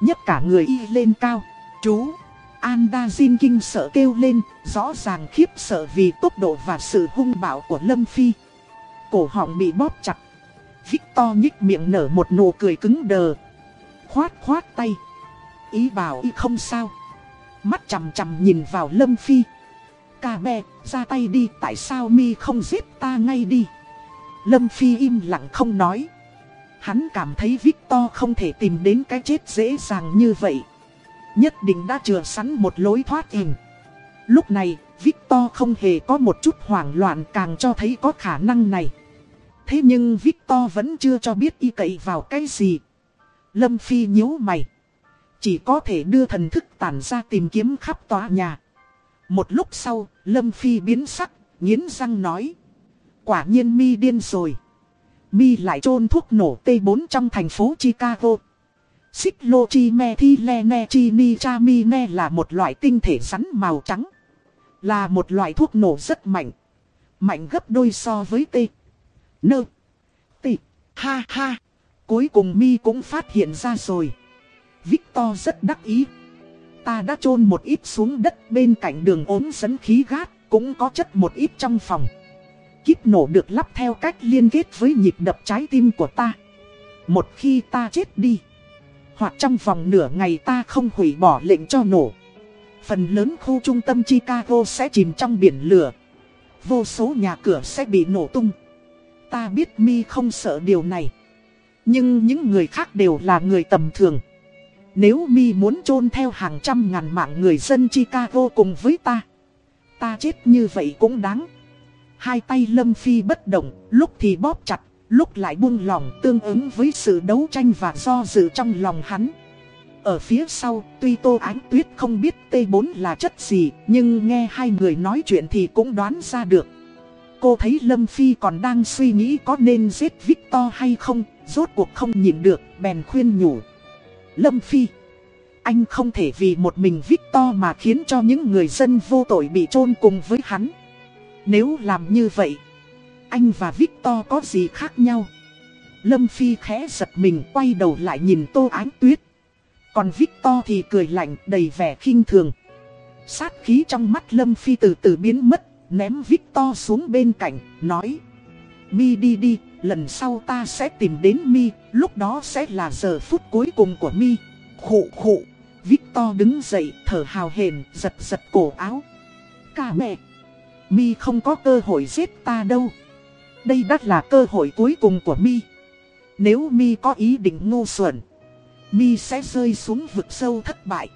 nhấc cả người y lên cao. Chú! Andazin kinh sợ kêu lên, rõ ràng khiếp sợ vì tốc độ và sự hung bạo của Lâm Phi. Cổ họng bị bóp chặt. Victor nhích miệng nở một nụ cười cứng đờ. Khoát khoát tay. Ý bảo y không sao. Mắt chằm chằm nhìn vào Lâm Phi. Ca bè, ra tay đi, tại sao mi không giết ta ngay đi. Lâm Phi im lặng không nói. Hắn cảm thấy Victor không thể tìm đến cái chết dễ dàng như vậy. Nhất định đã chừa sẵn một lối thoát hình. Lúc này, Victor không hề có một chút hoảng loạn càng cho thấy có khả năng này. Thế nhưng Victor vẫn chưa cho biết y cậy vào cái gì. Lâm Phi nhíu mày. Chỉ có thể đưa thần thức tản ra tìm kiếm khắp tòa nhà. Một lúc sau, Lâm Phi biến sắc, nghiến răng nói. Quả nhiên mi điên rồi. Mi lại trôn thuốc nổ T4 trong thành phố Chicago. Xích lô chi me thi le ne chi ni cha mi ne là một loại tinh thể rắn màu trắng. Là một loại thuốc nổ rất mạnh. Mạnh gấp đôi so với tê. Nơ. Tê. Ha ha. Cuối cùng mi cũng phát hiện ra rồi. Victor rất đắc ý. Ta đã chôn một ít xuống đất bên cạnh đường ốm dẫn khí gát, cũng có chất một ít trong phòng. Kíp nổ được lắp theo cách liên kết với nhịp đập trái tim của ta. Một khi ta chết đi, hoặc trong vòng nửa ngày ta không hủy bỏ lệnh cho nổ. Phần lớn khu trung tâm Chicago sẽ chìm trong biển lửa. Vô số nhà cửa sẽ bị nổ tung. Ta biết mi không sợ điều này. Nhưng những người khác đều là người tầm thường. Nếu mi muốn chôn theo hàng trăm ngàn mạng người dân Chicago cùng với ta. Ta chết như vậy cũng đáng. Hai tay Lâm Phi bất động, lúc thì bóp chặt, lúc lại buông lỏng tương ứng với sự đấu tranh và do dự trong lòng hắn. Ở phía sau, tuy Tô Ánh Tuyết không biết T4 là chất gì, nhưng nghe hai người nói chuyện thì cũng đoán ra được. Cô thấy Lâm Phi còn đang suy nghĩ có nên giết Victor hay không, rốt cuộc không nhìn được, bèn khuyên nhủ. Lâm Phi, anh không thể vì một mình Victor mà khiến cho những người dân vô tội bị chôn cùng với hắn. Nếu làm như vậy, anh và Victor có gì khác nhau? Lâm Phi khẽ giật mình quay đầu lại nhìn Tô Ánh Tuyết. Còn Victor thì cười lạnh đầy vẻ khinh thường. Sát khí trong mắt Lâm Phi từ từ biến mất, ném Victor xuống bên cạnh, nói. Mi đi đi, lần sau ta sẽ tìm đến Mi, lúc đó sẽ là giờ phút cuối cùng của Mi. Khụ khụ, Victor đứng dậy, thở hào hền, giật giật cổ áo. Cả mẹ, Mi không có cơ hội giết ta đâu. Đây đắt là cơ hội cuối cùng của Mi. Nếu Mi có ý định ngu xuẩn, Mi sẽ rơi xuống vực sâu thất bại.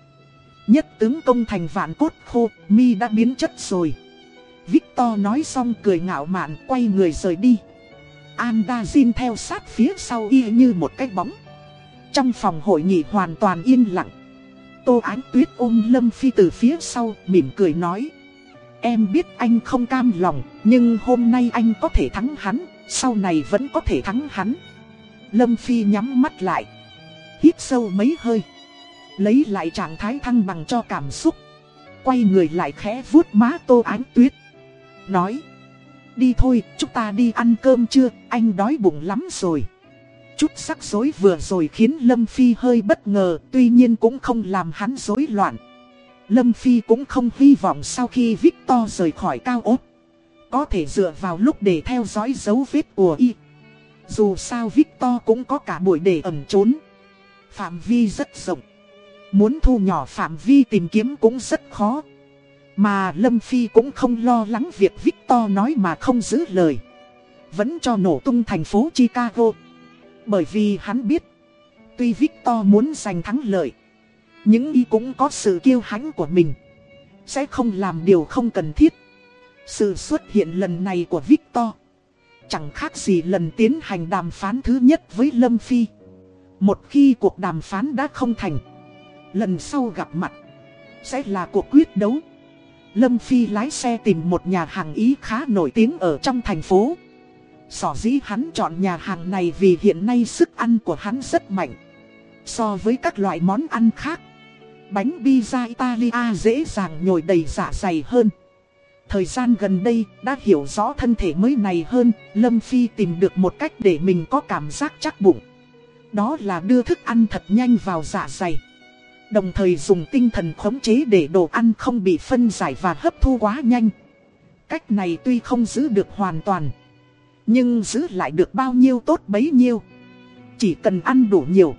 Nhất tướng công thành vạn cốt khô, Mi đã biến chất rồi. Victor nói xong cười ngạo mạn quay người rời đi. Andazin theo sát phía sau y như một cái bóng. Trong phòng hội nghị hoàn toàn yên lặng. Tô Ánh Tuyết ôm Lâm Phi từ phía sau, mỉm cười nói. Em biết anh không cam lòng, nhưng hôm nay anh có thể thắng hắn, sau này vẫn có thể thắng hắn. Lâm Phi nhắm mắt lại, hít sâu mấy hơi, lấy lại trạng thái thăng bằng cho cảm xúc. Quay người lại khẽ vuốt má Tô Ánh Tuyết. Nói, đi thôi, chúng ta đi ăn cơm chưa, anh đói bụng lắm rồi. Chút sắc rối vừa rồi khiến Lâm Phi hơi bất ngờ, tuy nhiên cũng không làm hắn rối loạn. Lâm Phi cũng không hy vọng sau khi Victor rời khỏi cao ốt. Có thể dựa vào lúc để theo dõi dấu vết của y. Dù sao Victor cũng có cả buổi để ẩn trốn. Phạm vi rất rộng. Muốn thu nhỏ phạm vi tìm kiếm cũng rất khó. Mà Lâm Phi cũng không lo lắng việc Victor nói mà không giữ lời. Vẫn cho nổ tung thành phố Chicago. Bởi vì hắn biết, tuy Victor muốn giành thắng lợi, những y cũng có sự kiêu hãnh của mình. Sẽ không làm điều không cần thiết. Sự xuất hiện lần này của Victor Chẳng khác gì lần tiến hành đàm phán thứ nhất với Lâm Phi Một khi cuộc đàm phán đã không thành, Lần sau gặp mặt Sẽ là cuộc quyết đấu Lâm Phi lái xe tìm một nhà hàng Ý khá nổi tiếng ở trong thành phố Sở dĩ hắn chọn nhà hàng này vì hiện nay sức ăn của hắn rất mạnh So với các loại món ăn khác Bánh pizza Italia dễ dàng nhồi đầy dạ dày hơn. Thời gian gần đây đã hiểu rõ thân thể mới này hơn, Lâm Phi tìm được một cách để mình có cảm giác chắc bụng. Đó là đưa thức ăn thật nhanh vào dạ dày. Đồng thời dùng tinh thần khống chế để đồ ăn không bị phân giải và hấp thu quá nhanh. Cách này tuy không giữ được hoàn toàn, Nhưng giữ lại được bao nhiêu tốt bấy nhiêu. Chỉ cần ăn đủ nhiều,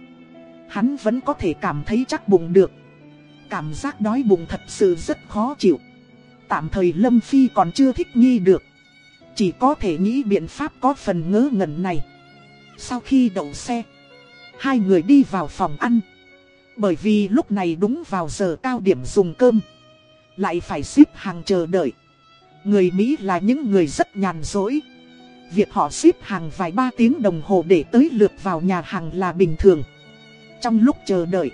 Hắn vẫn có thể cảm thấy chắc bụng được. Cảm giác đói bụng thật sự rất khó chịu. Tạm thời Lâm Phi còn chưa thích nghi được. Chỉ có thể nghĩ biện pháp có phần ngớ ngẩn này. Sau khi đậu xe, Hai người đi vào phòng ăn. Bởi vì lúc này đúng vào giờ cao điểm dùng cơm. Lại phải xếp hàng chờ đợi. Người Mỹ là những người rất nhàn dối Việc họ xếp hàng vài ba tiếng đồng hồ để tới lượt vào nhà hàng là bình thường. Trong lúc chờ đợi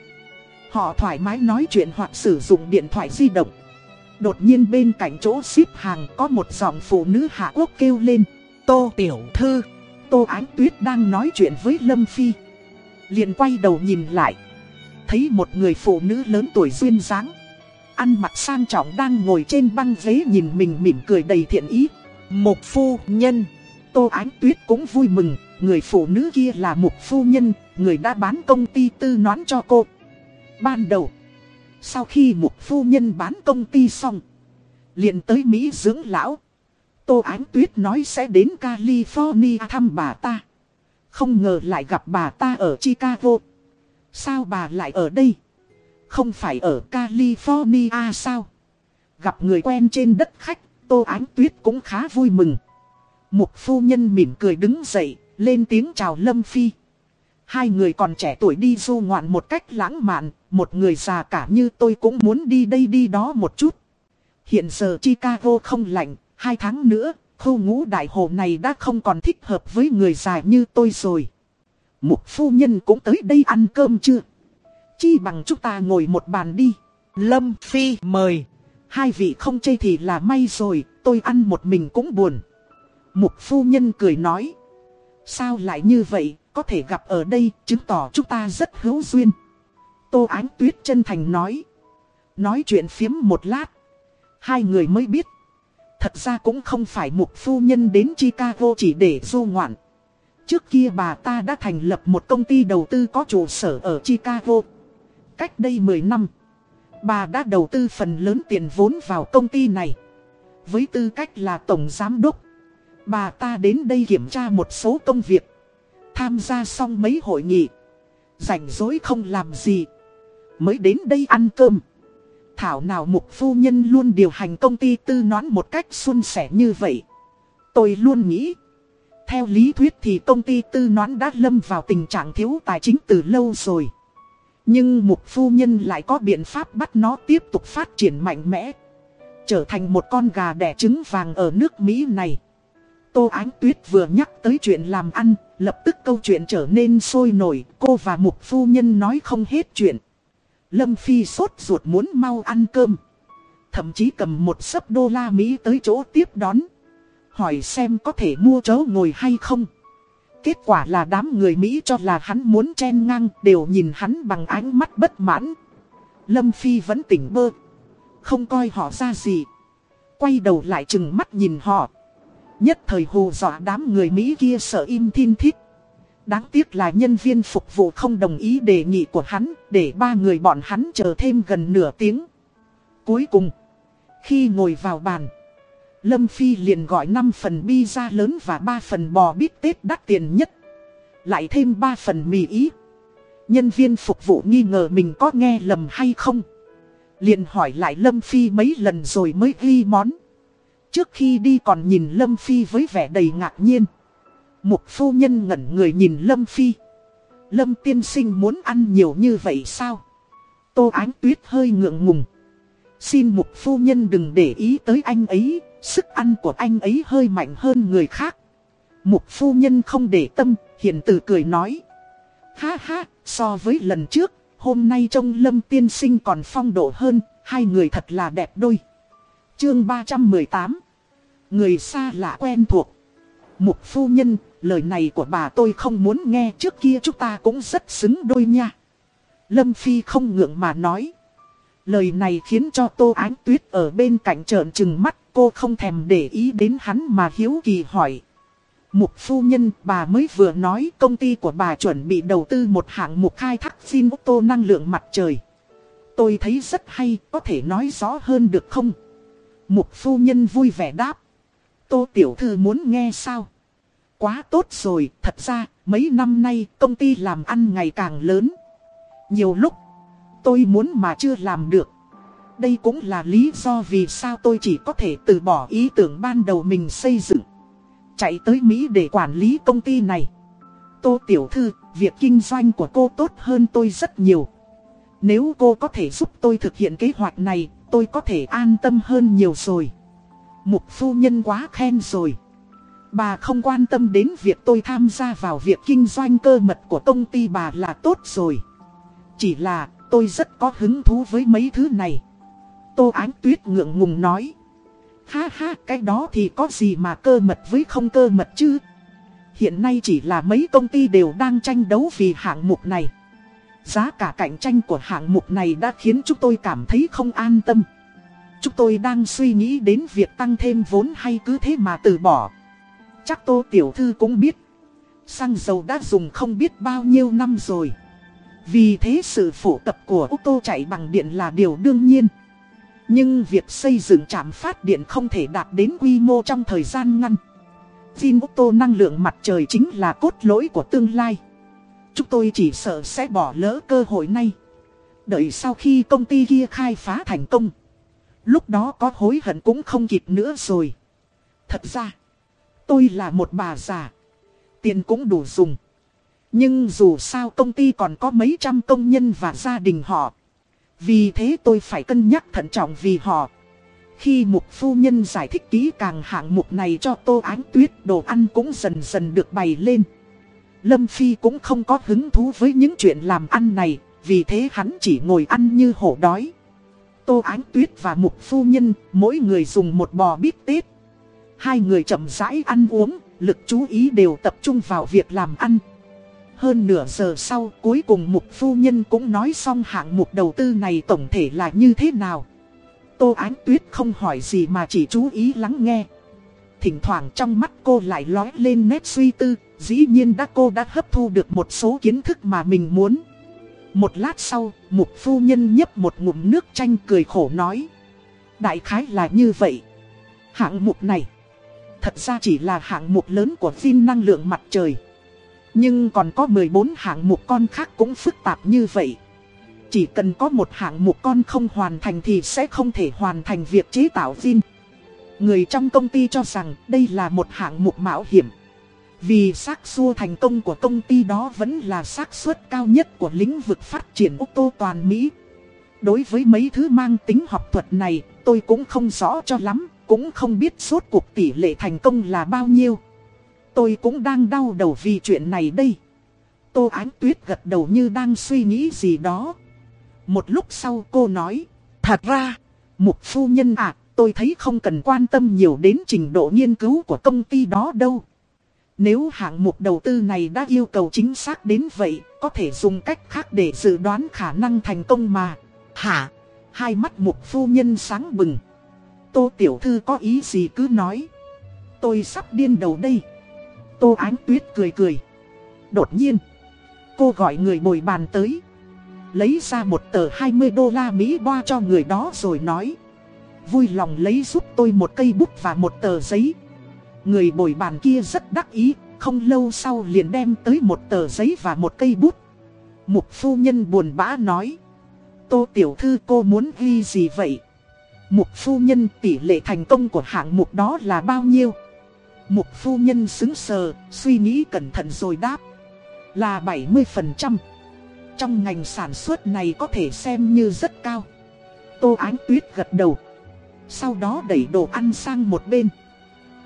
Họ thoải mái nói chuyện hoặc sử dụng điện thoại di động. Đột nhiên bên cạnh chỗ ship hàng có một giọng phụ nữ Hạ Quốc kêu lên, Tô Tiểu Thư. Tô Ánh Tuyết đang nói chuyện với Lâm Phi. Liền quay đầu nhìn lại, Thấy một người phụ nữ lớn tuổi duyên dáng. Ăn mặc sang trọng đang ngồi trên băng ghế nhìn mình mỉm cười đầy thiện ý. Một phu nhân. Tô Ánh Tuyết cũng vui mừng, Người phụ nữ kia là một phu nhân, Người đã bán công ty tư nón cho cô. Ban đầu sau khi một phu nhân bán công ty xong, liền tới Mỹ dưỡng lão. Tô Ánh Tuyết nói sẽ đến California thăm bà ta. Không ngờ lại gặp bà ta ở Chicago. Sao bà lại ở đây? Không phải ở California sao? Gặp người quen trên đất khách, Tô Ánh Tuyết cũng khá vui mừng. Một phu nhân mỉm cười đứng dậy, lên tiếng chào Lâm Phi. Hai người còn trẻ tuổi đi du ngoạn một cách lãng mạn, một người già cả như tôi cũng muốn đi đây đi đó một chút. Hiện giờ Chicago không lạnh, hai tháng nữa, khu ngũ đại hồ này đã không còn thích hợp với người già như tôi rồi. Một phu nhân cũng tới đây ăn cơm chưa? Chi bằng chúng ta ngồi một bàn đi. Lâm Phi mời. Hai vị không chê thì là may rồi, tôi ăn một mình cũng buồn. Mục phu nhân cười nói. Sao lại như vậy, có thể gặp ở đây, chứng tỏ chúng ta rất hữu duyên. Tô Ánh Tuyết chân thành nói. Nói chuyện phiếm một lát. Hai người mới biết. Thật ra cũng không phải một phu nhân đến Chicago chỉ để du ngoạn. Trước kia bà ta đã thành lập một công ty đầu tư có trụ sở ở Chicago. Cách đây 10 năm, bà đã đầu tư phần lớn tiền vốn vào công ty này. Với tư cách là tổng giám đốc, bà ta đến đây kiểm tra một số công việc. Tham gia xong mấy hội nghị. Rảnh rỗi không làm gì. Mới đến đây ăn cơm. Thảo nào mục phu nhân luôn điều hành công ty tư nón một cách suôn sẻ như vậy. Tôi luôn nghĩ. Theo lý thuyết thì công ty tư nón đã lâm vào tình trạng thiếu tài chính từ lâu rồi. Nhưng mục phu nhân lại có biện pháp bắt nó tiếp tục phát triển mạnh mẽ. Trở thành một con gà đẻ trứng vàng ở nước Mỹ này. Tô Ánh Tuyết vừa nhắc tới chuyện làm ăn, lập tức câu chuyện trở nên sôi nổi, cô và mục phu nhân nói không hết chuyện. Lâm Phi sốt ruột muốn mau ăn cơm. Thậm chí cầm một sấp đô la Mỹ tới chỗ tiếp đón. Hỏi xem có thể mua chỗ ngồi hay không. Kết quả là đám người Mỹ cho là hắn muốn chen ngang đều nhìn hắn bằng ánh mắt bất mãn. Lâm Phi vẫn tỉnh bơ. Không coi họ ra gì. Quay đầu lại chừng mắt nhìn họ. Nhất thời hù dọa đám người Mỹ kia sợ im thiên thích. Đáng tiếc là nhân viên phục vụ không đồng ý đề nghị của hắn, để ba người bọn hắn chờ thêm gần nửa tiếng. Cuối cùng, khi ngồi vào bàn, Lâm Phi liền gọi 5 phần pizza lớn và 3 phần bò bít tết đắt tiền nhất. Lại thêm 3 phần mì ý. Nhân viên phục vụ nghi ngờ mình có nghe lầm hay không. Liền hỏi lại Lâm Phi mấy lần rồi mới ghi món. Trước khi đi còn nhìn Lâm Phi với vẻ đầy ngạc nhiên. Mục phu nhân ngẩn người nhìn Lâm Phi. Lâm tiên sinh muốn ăn nhiều như vậy sao? Tô Ánh Tuyết hơi ngượng ngùng. Xin mục phu nhân đừng để ý tới anh ấy, Sức ăn của anh ấy hơi mạnh hơn người khác. Mục phu nhân không để tâm, hiện từ cười nói. Ha ha, so với lần trước, hôm nay trông lâm tiên sinh còn phong độ hơn, hai người thật là đẹp đôi. Chương 318 Người xa lạ quen thuộc. Mục phu nhân, lời này của bà tôi không muốn nghe trước kia chúng ta cũng rất xứng đôi nha. Lâm Phi không ngượng mà nói. Lời này khiến cho Tô Ánh Tuyết ở bên cạnh trợn trừng mắt cô không thèm để ý đến hắn mà hiếu kỳ hỏi. Mục phu nhân bà mới vừa nói công ty của bà chuẩn bị đầu tư một hạng mục khai thác xin ô tô năng lượng mặt trời. Tôi thấy rất hay, có thể nói rõ hơn được không? Mục phu nhân vui vẻ đáp. Tô Tiểu Thư muốn nghe sao? Quá tốt rồi, thật ra, mấy năm nay công ty làm ăn ngày càng lớn. Nhiều lúc, tôi muốn mà chưa làm được. Đây cũng là lý do vì sao tôi chỉ có thể từ bỏ ý tưởng ban đầu mình xây dựng. Chạy tới Mỹ để quản lý công ty này. Tô Tiểu Thư, việc kinh doanh của cô tốt hơn tôi rất nhiều. Nếu cô có thể giúp tôi thực hiện kế hoạch này, tôi có thể an tâm hơn nhiều rồi. Mục phu nhân quá khen rồi. Bà không quan tâm đến việc tôi tham gia vào việc kinh doanh cơ mật của công ty bà là tốt rồi. Chỉ là tôi rất có hứng thú với mấy thứ này. Tô Ánh Tuyết ngượng ngùng nói. Ha ha, cái đó thì có gì mà cơ mật với không cơ mật chứ? Hiện nay chỉ là mấy công ty đều đang tranh đấu vì hạng mục này. Giá cả cạnh tranh của hạng mục này đã khiến chúng tôi cảm thấy không an tâm. Chúng tôi đang suy nghĩ đến việc tăng thêm vốn hay cứ thế mà từ bỏ. Chắc Tô Tiểu Thư cũng biết. Xăng dầu đã dùng không biết bao nhiêu năm rồi. Vì thế sự phổ tập của ô tô chạy bằng điện là điều đương nhiên. Nhưng việc xây dựng trạm phát điện không thể đạt đến quy mô trong thời gian ngắn. Vin ô tô năng lượng mặt trời chính là cốt lỗi của tương lai. Chúng tôi chỉ sợ sẽ bỏ lỡ cơ hội này. Đợi sau khi công ty kia khai phá thành công. Lúc đó có hối hận cũng không kịp nữa rồi. Thật ra, tôi là một bà già. Tiền cũng đủ dùng. Nhưng dù sao công ty còn có mấy trăm công nhân và gia đình họ. Vì thế tôi phải cân nhắc thận trọng vì họ. Khi mục phu nhân giải thích kỹ càng hạng mục này cho tô ánh tuyết đồ ăn cũng dần dần được bày lên. Lâm Phi cũng không có hứng thú với những chuyện làm ăn này, vì thế hắn chỉ ngồi ăn như hổ đói. Tô Ánh Tuyết và Mục Phu Nhân, mỗi người dùng một bò bít tết. Hai người chậm rãi ăn uống, lực chú ý đều tập trung vào việc làm ăn. Hơn nửa giờ sau, cuối cùng Mục Phu Nhân cũng nói xong hạng mục đầu tư này tổng thể là như thế nào. Tô Ánh Tuyết không hỏi gì mà chỉ chú ý lắng nghe. Thỉnh thoảng trong mắt cô lại lói lên nét suy tư, dĩ nhiên đã cô đã hấp thu được một số kiến thức mà mình muốn. Một lát sau, mục phu nhân nhấp một ngụm nước chanh cười khổ nói. Đại khái là như vậy. Hạng mục này, thật ra chỉ là hạng mục lớn của phim năng lượng mặt trời. Nhưng còn có 14 hạng mục con khác cũng phức tạp như vậy. Chỉ cần có một hạng mục con không hoàn thành thì sẽ không thể hoàn thành việc chế tạo phim. Người trong công ty cho rằng đây là một hạng mục mạo hiểm. Vì xác xua thành công của công ty đó vẫn là xác suất cao nhất của lĩnh vực phát triển ô tô toàn Mỹ. Đối với mấy thứ mang tính học thuật này, tôi cũng không rõ cho lắm, cũng không biết suốt cuộc tỷ lệ thành công là bao nhiêu. Tôi cũng đang đau đầu vì chuyện này đây. Tô Ánh Tuyết gật đầu như đang suy nghĩ gì đó. Một lúc sau cô nói, thật ra, mục phu nhân à, tôi thấy không cần quan tâm nhiều đến trình độ nghiên cứu của công ty đó đâu. Nếu hạng mục đầu tư này đã yêu cầu chính xác đến vậy, có thể dùng cách khác để dự đoán khả năng thành công mà. Hả? Hai mắt mục phu nhân sáng bừng. Tô Tiểu Thư có ý gì cứ nói. Tôi sắp điên đầu đây. Tô Ánh Tuyết cười cười. Đột nhiên, cô gọi người bồi bàn tới. Lấy ra một tờ 20 đô la Mỹ boa cho người đó rồi nói. Vui lòng lấy giúp tôi một cây bút và một tờ giấy. Người bồi bàn kia rất đắc ý, không lâu sau liền đem tới một tờ giấy và một cây bút. Mục phu nhân buồn bã nói. Tô tiểu thư cô muốn ghi gì vậy? Mục phu nhân tỷ lệ thành công của hạng mục đó là bao nhiêu? Mục phu nhân xứng sờ, suy nghĩ cẩn thận rồi đáp. Là 70%. Trong ngành sản xuất này có thể xem như rất cao. Tô Ánh Tuyết gật đầu. Sau đó đẩy đồ ăn sang một bên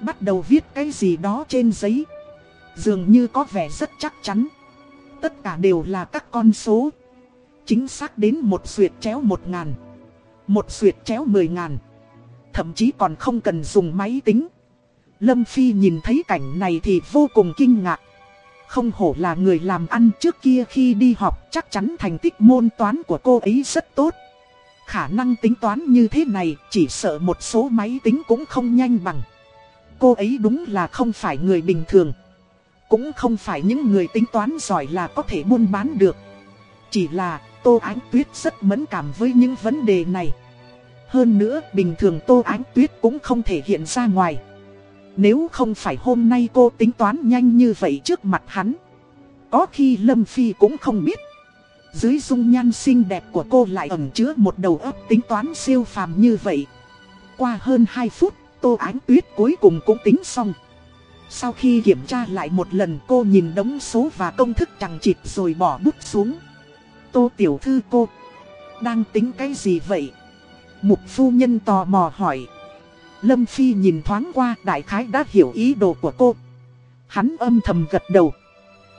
Bắt đầu viết cái gì đó trên giấy. Dường như có vẻ rất chắc chắn. Tất cả đều là các con số. Chính xác đến một suyệt chéo một ngàn. Một suyệt chéo mười ngàn. Thậm chí còn không cần dùng máy tính. Lâm Phi nhìn thấy cảnh này thì vô cùng kinh ngạc. Không hổ là người làm ăn trước kia khi đi học, Chắc chắn thành tích môn toán của cô ấy rất tốt. Khả năng tính toán như thế này chỉ sợ một số máy tính cũng không nhanh bằng. Cô ấy đúng là không phải người bình thường. Cũng không phải những người tính toán giỏi là có thể buôn bán được. Chỉ là, Tô Ánh Tuyết rất mẫn cảm với những vấn đề này. Hơn nữa, bình thường Tô Ánh Tuyết cũng không thể hiện ra ngoài. Nếu không phải hôm nay cô tính toán nhanh như vậy trước mặt hắn, Có khi Lâm Phi cũng không biết. Dưới dung nhan xinh đẹp của cô lại ẩn chứa một đầu óc tính toán siêu phàm như vậy. Qua hơn 2 phút Tô Ánh Tuyết cuối cùng cũng tính xong. Sau khi kiểm tra lại một lần cô nhìn đống số và công thức chẳng chịt rồi bỏ bút xuống. Tô Tiểu Thư cô, đang tính cái gì vậy? Mục phu nhân tò mò hỏi. Lâm Phi nhìn thoáng qua đại khái đã hiểu ý đồ của cô. Hắn âm thầm gật đầu.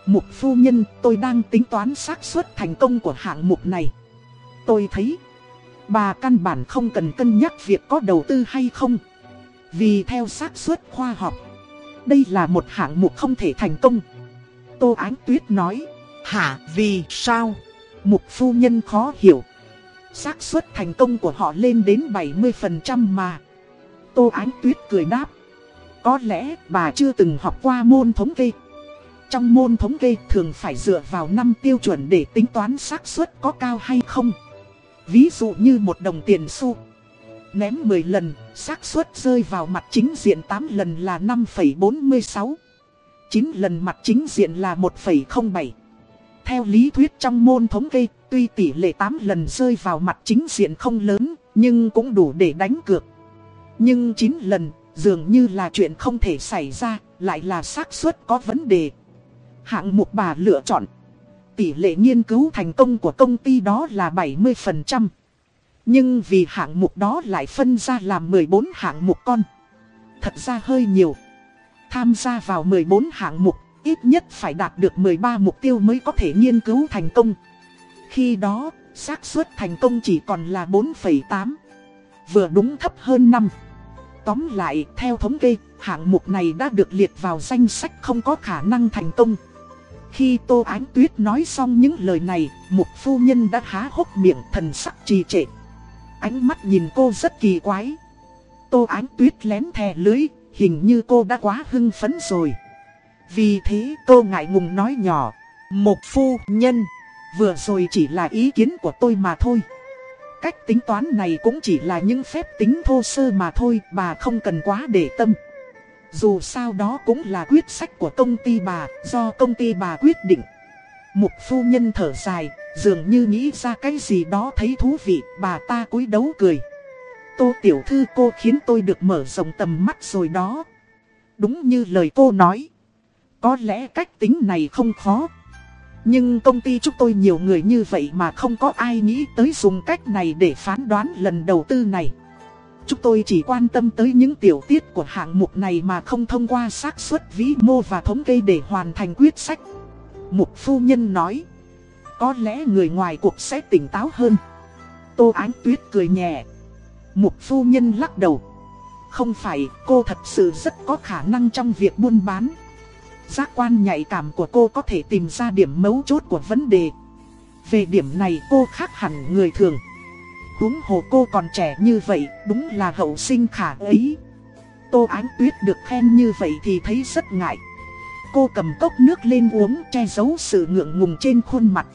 Mục phu nhân tôi đang tính toán xác suất thành công của hạng mục này. Tôi thấy, bà căn bản không cần cân nhắc việc có đầu tư hay không. Vì theo xác suất khoa học, đây là một hạng mục không thể thành công. Tô Ánh Tuyết nói, hả vì sao? Mục phu nhân khó hiểu. xác suất thành công của họ lên đến 70% mà. Tô Ánh Tuyết cười đáp. Có lẽ bà chưa từng học qua môn thống kê. Trong môn thống kê thường phải dựa vào năm tiêu chuẩn để tính toán xác suất có cao hay không. Ví dụ như một đồng tiền xu Ném 10 lần, xác suất rơi vào mặt chính diện 8 lần là 5,46. 9 lần mặt chính diện là 1,07. Theo lý thuyết trong môn thống kê, tuy tỷ lệ 8 lần rơi vào mặt chính diện không lớn, nhưng cũng đủ để đánh cược. Nhưng 9 lần, dường như là chuyện không thể xảy ra, lại là xác suất có vấn đề. Hạng mục bà lựa chọn. Tỷ lệ nghiên cứu thành công của công ty đó là 70%. Nhưng vì hạng mục đó lại phân ra làm 14 hạng mục con. Thật ra hơi nhiều. Tham gia vào 14 hạng mục, ít nhất phải đạt được 13 mục tiêu mới có thể nghiên cứu thành công. Khi đó, xác suất thành công chỉ còn là 4,8. Vừa đúng thấp hơn 5. Tóm lại, theo thống kê, hạng mục này đã được liệt vào danh sách không có khả năng thành công. Khi Tô Ánh Tuyết nói xong những lời này, một phu nhân đã há hốc miệng thần sắc trì trệ. Ánh mắt nhìn cô rất kỳ quái. Tô ánh tuyết lén thè lưới, hình như cô đã quá hưng phấn rồi. Vì thế cô ngại ngùng nói nhỏ. Một phu nhân, vừa rồi chỉ là ý kiến của tôi mà thôi. Cách tính toán này cũng chỉ là những phép tính thô sơ mà thôi, bà không cần quá để tâm. Dù sao đó cũng là quyết sách của công ty bà, do công ty bà quyết định. Mục phu nhân thở dài, Dường như nghĩ ra cái gì đó thấy thú vị, bà ta cúi đấu cười. Tô tiểu thư cô khiến tôi được mở rộng tầm mắt rồi đó. Đúng như lời cô nói. Có lẽ cách tính này không khó. Nhưng công ty chúng tôi nhiều người như vậy mà không có ai nghĩ tới dùng cách này để phán đoán lần đầu tư này. Chúng tôi chỉ quan tâm tới những tiểu tiết của hạng mục này mà không thông qua xác suất vĩ mô và thống kê để hoàn thành quyết sách. Mục phu nhân nói. Có lẽ người ngoài cuộc sẽ tỉnh táo hơn. Tô Ánh Tuyết cười nhẹ. Mục phu nhân lắc đầu. Không phải, cô thật sự rất có khả năng trong việc buôn bán. Giác quan nhạy cảm của cô có thể tìm ra điểm mấu chốt của vấn đề. Về điểm này cô khác hẳn người thường. Huống hồ cô còn trẻ như vậy, đúng là hậu sinh khả ấy. Tô Ánh Tuyết được khen như vậy thì thấy rất ngại. Cô cầm cốc nước lên uống, che giấu sự ngượng ngùng trên khuôn mặt.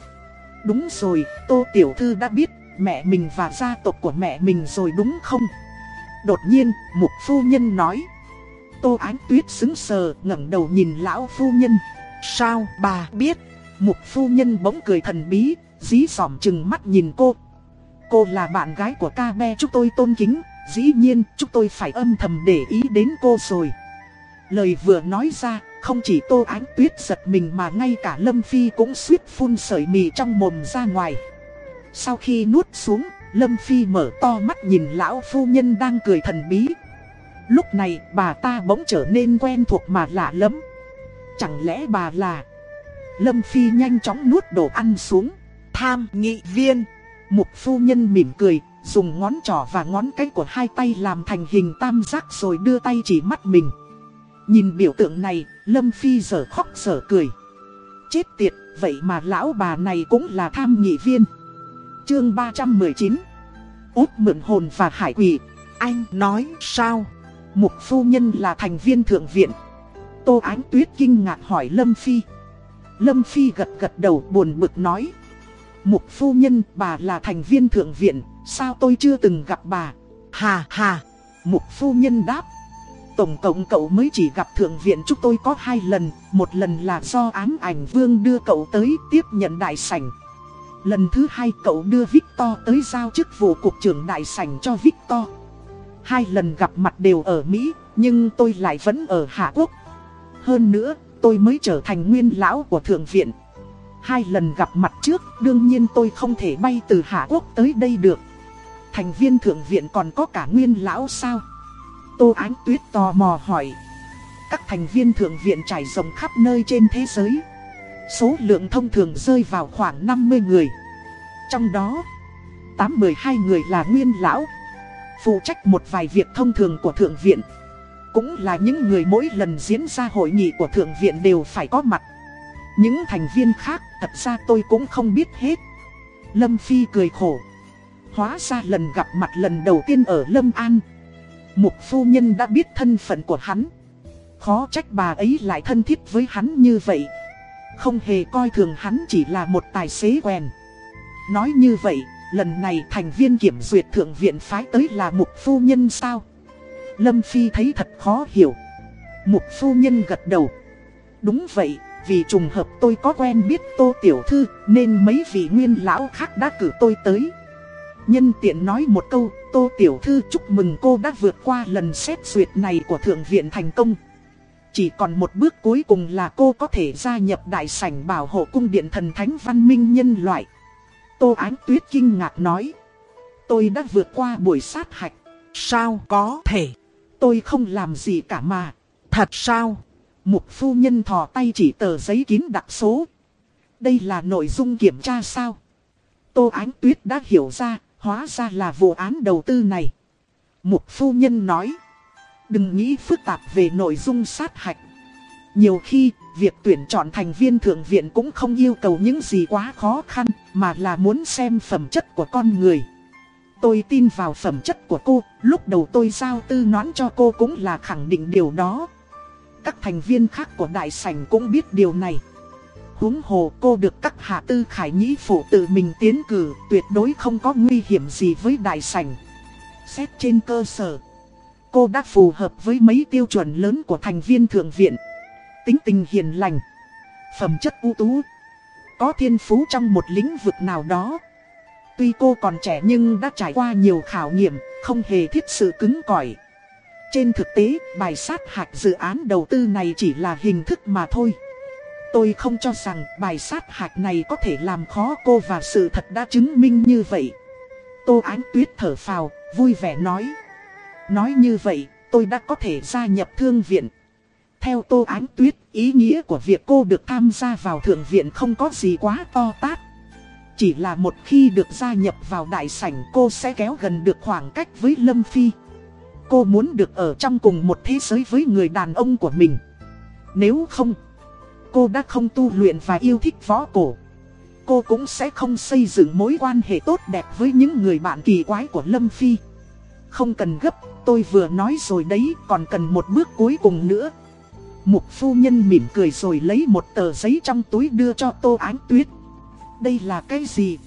Đúng rồi, Tô Tiểu Thư đã biết mẹ mình và gia tộc của mẹ mình rồi đúng không? Đột nhiên, một phu nhân nói. Tô Ánh Tuyết xứng sờ ngẩng đầu nhìn lão phu nhân. Sao bà biết? Mục phu nhân bỗng cười thần bí, dí dỏm chừng mắt nhìn cô. Cô là bạn gái của ca me chúng tôi tôn kính, dĩ nhiên chúng tôi phải âm thầm để ý đến cô rồi. Lời vừa nói ra, không chỉ tô ánh tuyết giật mình mà ngay cả Lâm Phi cũng suýt phun sợi mì trong mồm ra ngoài. Sau khi nuốt xuống, Lâm Phi mở to mắt nhìn lão phu nhân đang cười thần bí. Lúc này bà ta bỗng trở nên quen thuộc mà lạ lắm. Chẳng lẽ bà là... Lâm Phi nhanh chóng nuốt đồ ăn xuống. Tham nghị viên. Mục phu nhân mỉm cười, dùng ngón trỏ và ngón cái của hai tay làm thành hình tam giác rồi đưa tay chỉ mắt mình. Nhìn biểu tượng này, Lâm Phi giờ khóc giờ cười. Chết tiệt, vậy mà lão bà này cũng là tham nghị viên. Chương 319 Út mượn hồn và hải quỷ. Anh nói sao? Mục phu nhân là thành viên thượng viện. Tô Ánh Tuyết kinh ngạc hỏi Lâm Phi. Lâm Phi gật gật đầu buồn bực nói. Mục phu nhân bà là thành viên thượng viện, sao tôi chưa từng gặp bà? Hà hà, Mục phu nhân đáp. Tổng cộng cậu mới chỉ gặp thượng viện chúng tôi có hai lần, một lần là do ám ảnh vương đưa cậu tới tiếp nhận đại sảnh. Lần thứ hai cậu đưa Victor tới giao chức vụ cục trưởng đại sảnh cho Victor. Hai lần gặp mặt đều ở Mỹ, nhưng tôi lại vẫn ở Hạ Quốc. Hơn nữa, tôi mới trở thành nguyên lão của thượng viện. Hai lần gặp mặt trước, đương nhiên tôi không thể bay từ Hạ Quốc tới đây được. Thành viên thượng viện còn có cả nguyên lão sao? Tô Ánh Tuyết tò mò hỏi. Các thành viên thượng viện trải rộng khắp nơi trên thế giới. Số lượng thông thường rơi vào khoảng 50 người. Trong đó, 8-12 người là nguyên lão. Phụ trách một vài việc thông thường của thượng viện. Cũng là những người mỗi lần diễn ra hội nghị của thượng viện đều phải có mặt. Những thành viên khác, thật ra tôi cũng không biết hết. Lâm Phi cười khổ. Hóa ra lần gặp mặt lần đầu tiên ở Lâm An. Mục phu nhân đã biết thân phận của hắn. Khó trách bà ấy lại thân thiết với hắn như vậy. Không hề coi thường hắn chỉ là một tài xế quen. Nói như vậy, lần này thành viên kiểm duyệt thượng viện phái tới là mục phu nhân sao? Lâm Phi thấy thật khó hiểu. Mục phu nhân gật đầu. Đúng vậy, vì trùng hợp tôi có quen biết Tô Tiểu Thư nên mấy vị nguyên lão khác đã cử tôi tới. Nhân tiện nói một câu, Tô Tiểu Thư chúc mừng cô đã vượt qua lần xét duyệt này của Thượng viện thành công. Chỉ còn một bước cuối cùng là cô có thể gia nhập đại sảnh bảo hộ cung điện thần thánh văn minh nhân loại. Tô Ánh Tuyết kinh ngạc nói. Tôi đã vượt qua buổi sát hạch. Sao có thể? Tôi không làm gì cả mà. Thật sao? Mục phu nhân thò tay chỉ tờ giấy kín đặc số. Đây là nội dung kiểm tra sao? Tô Ánh Tuyết đã hiểu ra, hóa ra là vụ án đầu tư này. Mục phu nhân nói. Đừng nghĩ phức tạp về nội dung sát hạch. Nhiều khi, việc tuyển chọn thành viên thượng viện cũng không yêu cầu những gì quá khó khăn, mà là muốn xem phẩm chất của con người. Tôi tin vào phẩm chất của cô, lúc đầu tôi giao tư nón cho cô cũng là khẳng định điều đó. Các thành viên khác của đại sảnh cũng biết điều này huống hồ cô được các hạ tư khải nhĩ phụ tự mình tiến cử, tuyệt đối không có nguy hiểm gì với đại sảnh. Xét trên cơ sở, cô đã phù hợp với mấy tiêu chuẩn lớn của thành viên thượng viện. Tính tình hiền lành, phẩm chất ưu tú, có thiên phú trong một lĩnh vực nào đó. Tuy cô còn trẻ nhưng đã trải qua nhiều khảo nghiệm, không hề thiết sự cứng cỏi. Trên thực tế, bài sát hạch dự án đầu tư này chỉ là hình thức mà thôi. Tôi không cho rằng bài sát hạch này có thể làm khó cô và sự thật đã chứng minh như vậy. Tô Ánh Tuyết thở phào, vui vẻ nói. Nói như vậy, tôi đã có thể gia nhập thương viện. Theo Tô Ánh Tuyết, ý nghĩa của việc cô được tham gia vào thượng viện không có gì quá to tát. Chỉ là một khi được gia nhập vào đại sảnh cô sẽ kéo gần được khoảng cách với Lâm Phi. Cô muốn được ở trong cùng một thế giới với người đàn ông của mình. Nếu không, cô đã không tu luyện và yêu thích võ cổ. Cô cũng sẽ không xây dựng mối quan hệ tốt đẹp với những người bạn kỳ quái của Lâm Phi. Không cần gấp, tôi vừa nói rồi đấy, còn cần một bước cuối cùng nữa. Mục phu nhân mỉm cười rồi lấy một tờ giấy trong túi đưa cho Tô Ánh Tuyết. Đây là cái gì?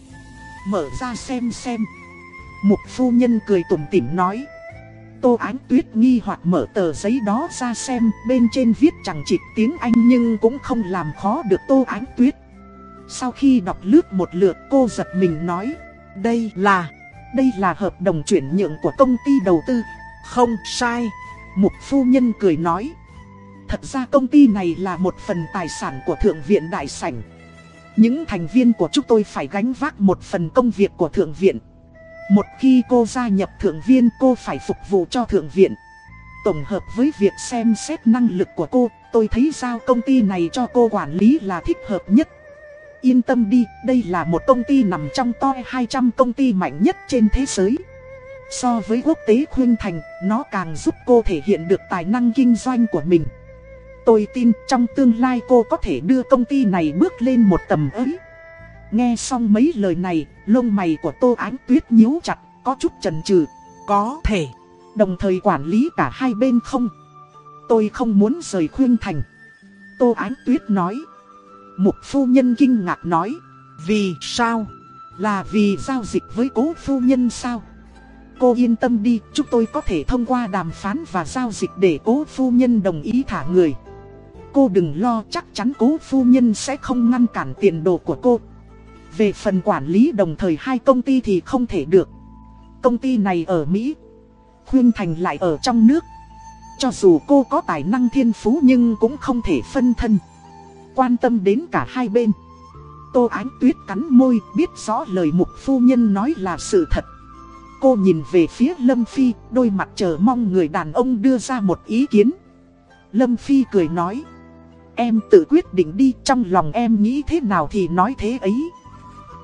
Mở ra xem xem. Mục phu nhân cười tủm tỉm nói. Tô Ánh Tuyết nghi hoặc mở tờ giấy đó ra xem, bên trên viết chẳng chịt tiếng Anh nhưng cũng không làm khó được Tô Ánh Tuyết. Sau khi đọc lướt một lượt cô giật mình nói, đây là, đây là hợp đồng chuyển nhượng của công ty đầu tư. Không sai, Mục Phu Nhân cười nói. Thật ra công ty này là một phần tài sản của Thượng viện Đại Sảnh. Những thành viên của chúng tôi phải gánh vác một phần công việc của Thượng viện. Một khi cô gia nhập thượng viên cô phải phục vụ cho thượng viện. Tổng hợp với việc xem xét năng lực của cô, tôi thấy giao công ty này cho cô quản lý là thích hợp nhất. Yên tâm đi, đây là một công ty nằm trong top 200 công ty mạnh nhất trên thế giới. So với quốc tế khuyên thành, nó càng giúp cô thể hiện được tài năng kinh doanh của mình. Tôi tin trong tương lai cô có thể đưa công ty này bước lên một tầm ấy. Nghe xong mấy lời này, lông mày của Tô Ánh Tuyết nhíu chặt, có chút chần chừ. Có thể. Đồng thời quản lý cả hai bên không. Tôi không muốn rời khuyên thành. Tô Ánh Tuyết nói. Mục phu nhân kinh ngạc nói. Vì sao? Là vì giao dịch với cố phu nhân sao? Cô yên tâm đi, chúng tôi có thể thông qua đàm phán và giao dịch để cố phu nhân đồng ý thả người. Cô đừng lo chắc chắn cố phu nhân sẽ không ngăn cản tiền đồ của cô. Về phần quản lý đồng thời hai công ty thì không thể được. Công ty này ở Mỹ, Khuyên Thành lại ở trong nước. Cho dù cô có tài năng thiên phú nhưng cũng không thể phân thân. Quan tâm đến cả hai bên. Tô Ánh Tuyết cắn môi biết rõ lời mục phu nhân nói là sự thật. Cô nhìn về phía Lâm Phi, đôi mặt chờ mong người đàn ông đưa ra một ý kiến. Lâm Phi cười nói. Em tự quyết định đi, trong lòng em nghĩ thế nào thì nói thế ấy.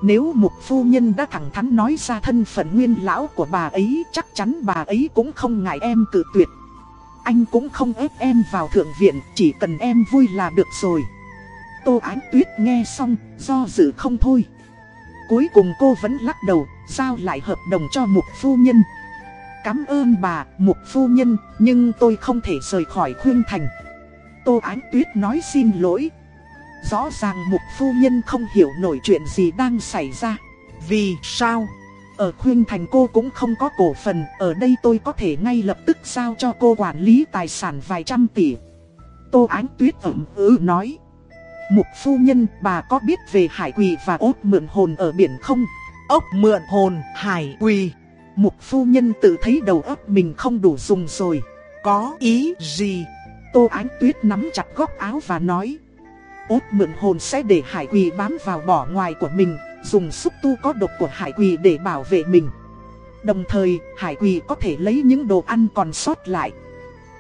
Nếu mục phu nhân đã thẳng thắn nói ra thân phận nguyên lão của bà ấy, chắc chắn bà ấy cũng không ngại em cự tuyệt. Anh cũng không ép em vào thượng viện, chỉ cần em vui là được rồi. Tô Ánh Tuyết nghe xong, do dự không thôi. Cuối cùng cô vẫn lắc đầu, giao lại hợp đồng cho mục phu nhân. Cảm ơn bà, mục phu nhân, nhưng tôi không thể rời khỏi khuyên thành. Tô Ánh Tuyết nói xin lỗi. Rõ ràng mục phu nhân không hiểu nổi chuyện gì đang xảy ra. Vì sao? Ở khuyên thành cô cũng không có cổ phần, ở đây tôi có thể ngay lập tức giao cho cô quản lý tài sản vài trăm tỷ. Tô Ánh Tuyết ẩm ứ nói. Mục phu nhân bà có biết về hải quỳ và ốt mượn hồn ở biển không? Ốc mượn hồn, hải quỳ. Mục phu nhân tự thấy đầu óc mình không đủ dùng rồi. Có ý gì? Tô Ánh Tuyết nắm chặt góc áo và nói. Ốt mượn hồn sẽ để hải quỳ bám vào bỏ ngoài của mình, dùng xúc tu có độc của hải quỳ để bảo vệ mình. Đồng thời, hải quỳ có thể lấy những đồ ăn còn sót lại.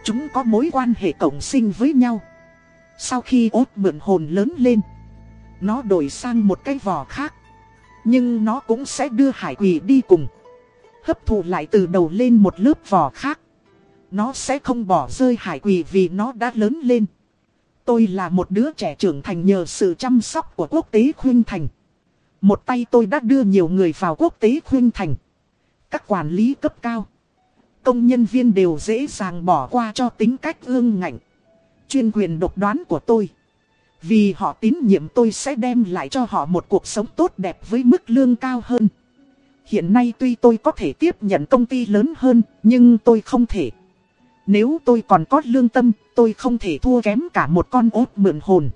Chúng có mối quan hệ cộng sinh với nhau. Sau khi ốt mượn hồn lớn lên, nó đổi sang một cái vỏ khác. Nhưng nó cũng sẽ đưa hải quỳ đi cùng. Hấp thụ lại từ đầu lên một lớp vỏ khác. Nó sẽ không bỏ rơi hải quỳ vì nó đã lớn lên. Tôi là một đứa trẻ trưởng thành nhờ sự chăm sóc của quốc tế khuyên thành. Một tay tôi đã đưa nhiều người vào quốc tế khuyên thành. Các quản lý cấp cao. Công nhân viên đều dễ dàng bỏ qua cho tính cách ương ngạnh. Chuyên quyền độc đoán của tôi. Vì họ tín nhiệm tôi sẽ đem lại cho họ một cuộc sống tốt đẹp với mức lương cao hơn. Hiện nay tuy tôi có thể tiếp nhận công ty lớn hơn, nhưng tôi không thể. Nếu tôi còn có lương tâm, tôi không thể thua kém cả một con ốt mượn hồn.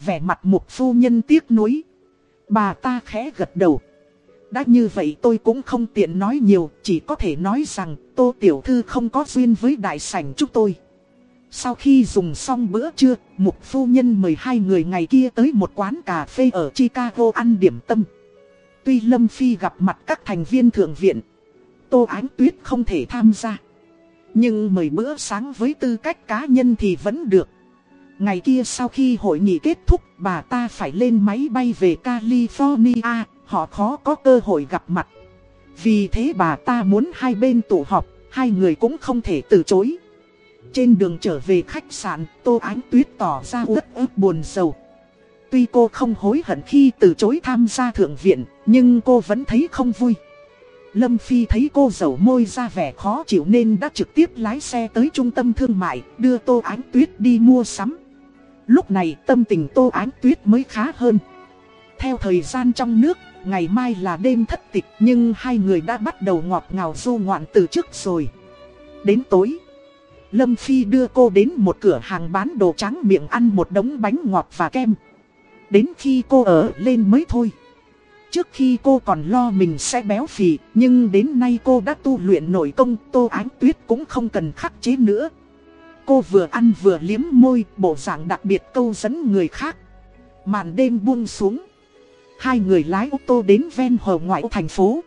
Vẻ mặt mục phu nhân tiếc nuối. Bà ta khẽ gật đầu. Đã như vậy tôi cũng không tiện nói nhiều, chỉ có thể nói rằng Tô Tiểu Thư không có duyên với đại sảnh chúng tôi. Sau khi dùng xong bữa trưa, Mục Phu Nhân mời hai người ngày kia tới một quán cà phê ở Chicago ăn điểm tâm. Tuy Lâm Phi gặp mặt các thành viên thượng viện, Tô Ánh Tuyết không thể tham gia. Nhưng mời bữa sáng với tư cách cá nhân thì vẫn được. Ngày kia sau khi hội nghị kết thúc, bà ta phải lên máy bay về California, họ khó có cơ hội gặp mặt. Vì thế bà ta muốn hai bên tụ họp, hai người cũng không thể từ chối. Trên đường trở về khách sạn, Tô Ánh Tuyết tỏ ra rất ức buồn sầu. Tuy cô không hối hận khi từ chối tham gia thượng viện, nhưng cô vẫn thấy không vui. Lâm Phi thấy cô dầu môi ra vẻ khó chịu nên đã trực tiếp lái xe tới trung tâm thương mại, đưa Tô Ánh Tuyết đi mua sắm. Lúc này tâm tình Tô Ánh Tuyết mới khá hơn. Theo thời gian trong nước, ngày mai là đêm thất tịch nhưng hai người đã bắt đầu ngọt ngào du ngoạn từ trước rồi. Đến tối, Lâm Phi đưa cô đến một cửa hàng bán đồ trắng miệng ăn một đống bánh ngọt và kem. Đến khi cô ở lên mới thôi. Trước khi cô còn lo mình sẽ béo phì, nhưng đến nay cô đã tu luyện nội công, Tô Ánh Tuyết cũng không cần khắc chế nữa. Cô vừa ăn vừa liếm môi, bộ dạng đặc biệt câu dẫn người khác. Màn đêm buông xuống. Hai người lái ô tô đến ven hồ ngoại thành phố.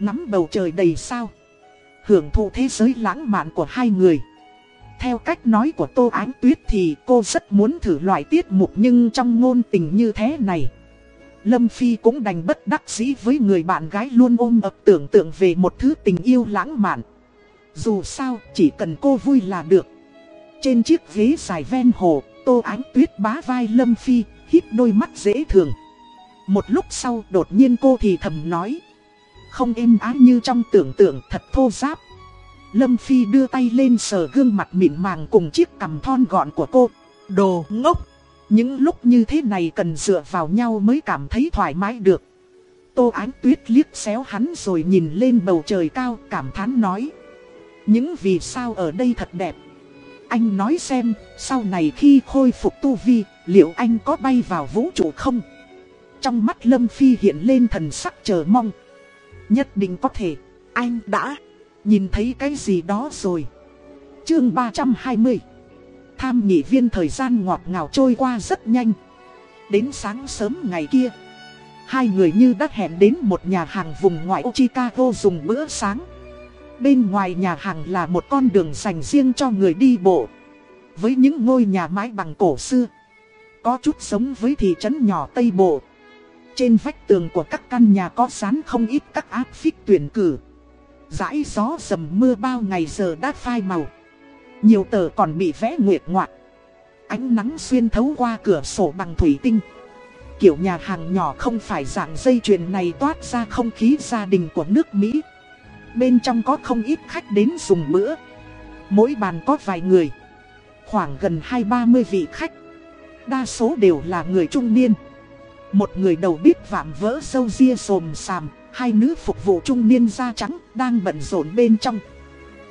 Ngắm bầu trời đầy sao Hưởng thụ thế giới lãng mạn của hai người Theo cách nói của Tô Ánh Tuyết thì cô rất muốn thử loại tiết mục nhưng trong ngôn tình như thế này Lâm Phi cũng đành bất đắc dĩ với người bạn gái luôn ôm ập tưởng tượng về một thứ tình yêu lãng mạn. Dù sao, chỉ cần cô vui là được. Trên chiếc ghế dài ven hồ, Tô Ánh Tuyết bá vai Lâm Phi, hít đôi mắt dễ thường Một lúc sau, đột nhiên cô thì thầm nói. Không êm ái như trong tưởng tượng, thật thô giáp. Lâm Phi đưa tay lên sờ gương mặt mịn màng cùng chiếc cằm thon gọn của cô. Đồ ngốc! Những lúc như thế này cần dựa vào nhau mới cảm thấy thoải mái được Tô Ánh Tuyết liếc xéo hắn rồi nhìn lên bầu trời cao cảm thán nói Những vì sao ở đây thật đẹp Anh nói xem, sau này khi khôi phục tu vi, liệu anh có bay vào vũ trụ không? Trong mắt Lâm Phi hiện lên thần sắc chờ mong. Nhất định có thể, anh đã nhìn thấy cái gì đó rồi. Chương 320 Tham nghị viên thời gian ngọt ngào trôi qua rất nhanh. Đến sáng sớm ngày kia, hai người như đã hẹn đến một nhà hàng vùng ngoại Chicago dùng bữa sáng. Bên ngoài nhà hàng là một con đường dành riêng cho người đi bộ. Với những ngôi nhà mái bằng cổ xưa. Có chút giống với thị trấn nhỏ Tây Bộ. Trên vách tường của các căn nhà có dán không ít các áp phích tuyển cử. Rãi gió dầm mưa bao ngày giờ đã phai màu. Nhiều tờ còn bị vẽ nguyệt ngoạc. Ánh nắng xuyên thấu qua cửa sổ bằng thủy tinh. Kiểu nhà hàng nhỏ không phải dạng dây chuyền này toát ra không khí gia đình của nước Mỹ. Bên trong có không ít khách đến dùng bữa. Mỗi bàn có vài người. Khoảng gần hai ba mươi vị khách. Đa số đều là người trung niên. Một người đầu bếp vạm vỡ sâu ria sồm sàm. Hai nữ phục vụ trung niên da trắng đang bận rộn bên trong.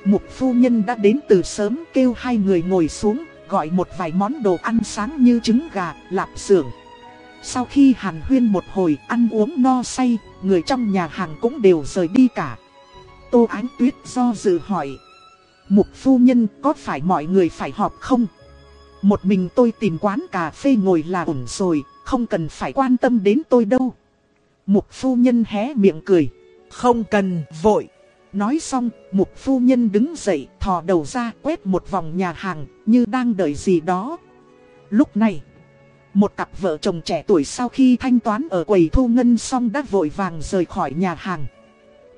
Mục phu nhân đã đến từ sớm kêu hai người ngồi xuống. Gọi một vài món đồ ăn sáng như trứng gà, lạp xưởng. Sau khi hàn huyên một hồi ăn uống no say, người trong nhà hàng cũng đều rời đi cả. Tô Ánh Tuyết do dự hỏi. Mục phu nhân có phải mọi người phải họp không? Một mình tôi tìm quán cà phê ngồi là ổn rồi, không cần phải quan tâm đến tôi đâu. Mục phu nhân hé miệng cười. Không cần vội. Nói xong, mục phu nhân đứng dậy, thò đầu ra quét một vòng nhà hàng, như đang đợi gì đó. Lúc này, một cặp vợ chồng trẻ tuổi sau khi thanh toán ở quầy thu ngân xong đã vội vàng rời khỏi nhà hàng.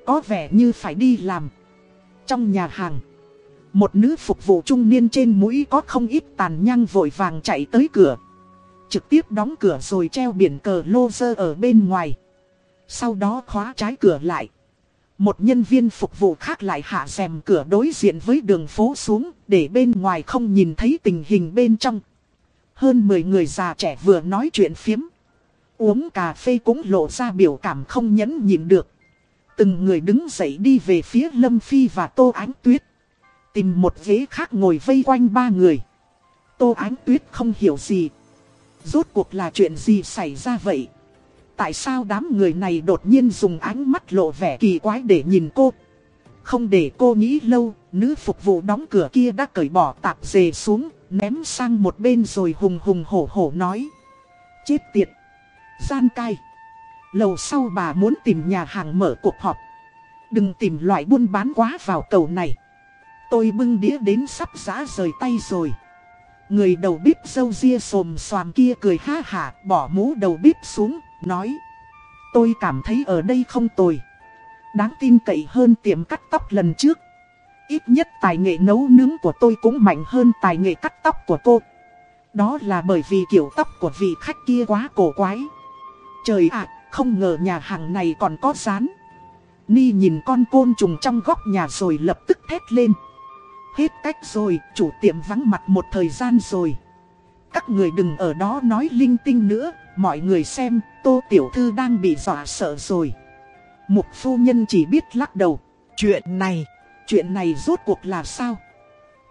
Có vẻ như phải đi làm. Trong nhà hàng, một nữ phục vụ trung niên trên mũi có không ít tàn nhang vội vàng chạy tới cửa. Trực tiếp đóng cửa rồi treo biển cờ lô dơ ở bên ngoài. Sau đó khóa trái cửa lại. Một nhân viên phục vụ khác lại hạ rèm cửa đối diện với đường phố xuống để bên ngoài không nhìn thấy tình hình bên trong. Hơn 10 người già trẻ vừa nói chuyện phiếm. Uống cà phê cũng lộ ra biểu cảm không nhẫn nhịn được. Từng người đứng dậy đi về phía Lâm Phi và Tô Ánh Tuyết. Tìm một ghế khác ngồi vây quanh ba người. Tô Ánh Tuyết không hiểu gì. Rốt cuộc là chuyện gì xảy ra vậy? Tại sao đám người này đột nhiên dùng ánh mắt lộ vẻ kỳ quái để nhìn cô? Không để cô nghĩ lâu, nữ phục vụ đóng cửa kia đã cởi bỏ tạp dề xuống, ném sang một bên rồi hùng hùng hổ hổ nói. Chết tiệt! Gian cai! Lầu sau bà muốn tìm nhà hàng mở cuộc họp. Đừng tìm loại buôn bán quá vào cầu này. Tôi bưng đĩa đến sắp giá rời tay rồi. Người đầu bếp dâu ria xồm xoàm kia cười ha hả bỏ mũ đầu bếp xuống, nói. Tôi cảm thấy ở đây không tồi. Đáng tin cậy hơn tiệm cắt tóc lần trước. Ít nhất tài nghệ nấu nướng của tôi cũng mạnh hơn tài nghệ cắt tóc của cô. Đó là bởi vì kiểu tóc của vị khách kia quá cổ quái. Trời ạ, không ngờ nhà hàng này còn có rán. Ni nhìn con côn trùng trong góc nhà rồi lập tức thét lên. Hết cách rồi, chủ tiệm vắng mặt một thời gian rồi. Các người đừng ở đó nói linh tinh nữa, mọi người xem, tô tiểu thư đang bị dọa sợ rồi. Mục phu nhân chỉ biết lắc đầu. Chuyện này, chuyện này rốt cuộc là sao?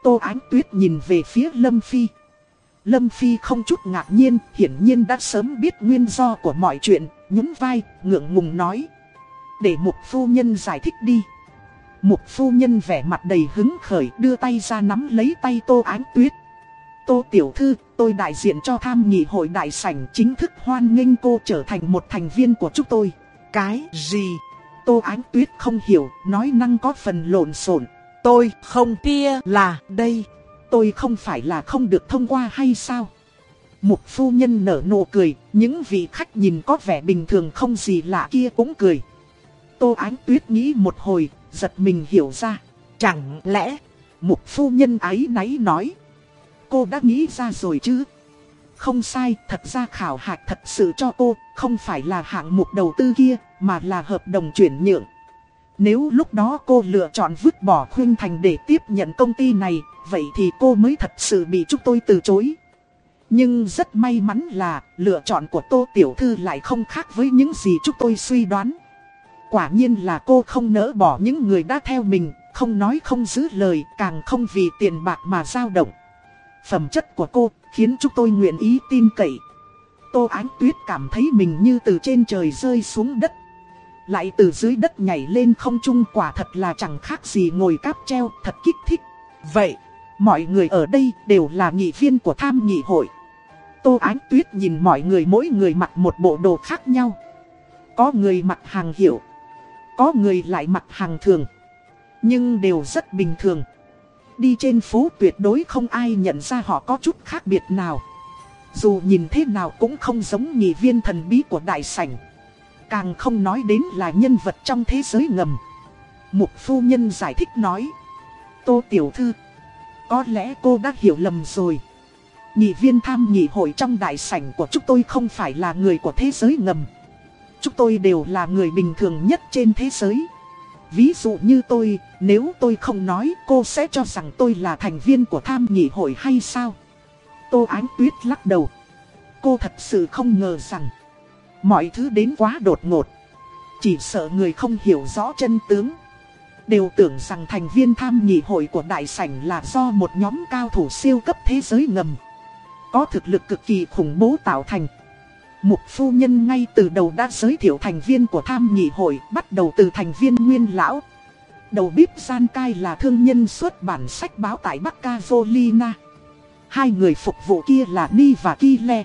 Tô Ánh Tuyết nhìn về phía Lâm Phi. Lâm Phi không chút ngạc nhiên, hiển nhiên đã sớm biết nguyên do của mọi chuyện, nhún vai, ngượng ngùng nói. Để mục phu nhân giải thích đi. Mục phu nhân vẻ mặt đầy hứng khởi đưa tay ra nắm lấy tay Tô Ánh Tuyết. Tô Tiểu Thư, tôi đại diện cho tham nghị hội đại sảnh chính thức hoan nghênh cô trở thành một thành viên của chúng tôi. Cái gì? Tô Ánh Tuyết không hiểu, nói năng có phần lộn xộn. Tôi không kia là đây. Tôi không phải là không được thông qua hay sao? Mục phu nhân nở nụ cười, những vị khách nhìn có vẻ bình thường không gì lạ kia cũng cười. Tô Ánh Tuyết nghĩ một hồi, giật mình hiểu ra. Chẳng lẽ Mục phu nhân ấy náy nói. Cô đã nghĩ ra rồi chứ? Không sai, thật ra khảo hạch thật sự cho cô, không phải là hạng mục đầu tư kia, mà là hợp đồng chuyển nhượng. Nếu lúc đó cô lựa chọn vứt bỏ khuyên Thành để tiếp nhận công ty này, vậy thì cô mới thật sự bị chúng tôi từ chối. Nhưng rất may mắn là lựa chọn của Tô Tiểu Thư lại không khác với những gì chúng tôi suy đoán. Quả nhiên là cô không nỡ bỏ những người đã theo mình, không nói không giữ lời, càng không vì tiền bạc mà dao động. Phẩm chất của cô khiến chúng tôi nguyện ý tin cậy. Tô Ánh Tuyết cảm thấy mình như từ trên trời rơi xuống đất. Lại từ dưới đất nhảy lên không trung quả thật là chẳng khác gì ngồi cáp treo thật kích thích. Vậy, mọi người ở đây đều là nghị viên của tham nghị hội. Tô Ánh Tuyết nhìn mọi người mỗi người mặc một bộ đồ khác nhau. Có người mặc hàng hiệu, có người lại mặc hàng thường. Nhưng đều rất bình thường. Đi trên phố tuyệt đối không ai nhận ra họ có chút khác biệt nào. Dù nhìn thế nào cũng không giống nhị viên thần bí của đại sảnh. Càng không nói đến là nhân vật trong thế giới ngầm. Mục phu nhân giải thích nói. Tô Tiểu Thư. Có lẽ cô đã hiểu lầm rồi. Nhị viên tham nhị hội trong đại sảnh của chúng tôi không phải là người của thế giới ngầm. Chúng tôi đều là người bình thường nhất trên thế giới. Ví dụ như tôi, nếu tôi không nói cô sẽ cho rằng tôi là thành viên của tham nghị hội hay sao? Tô Ánh Tuyết lắc đầu. Cô thật sự không ngờ rằng mọi thứ đến quá đột ngột. Chỉ sợ người không hiểu rõ chân tướng. Đều tưởng rằng thành viên tham nghị hội của đại sảnh là do một nhóm cao thủ siêu cấp thế giới ngầm. Có thực lực cực kỳ khủng bố tạo thành. Mục phu nhân ngay từ đầu đã giới thiệu thành viên của tham nghị hội bắt đầu từ thành viên nguyên lão. Đầu bếp Gian Cai là thương nhân xuất bản sách báo tại Bắc Carolina. Hai người phục vụ kia là Ni và Kile.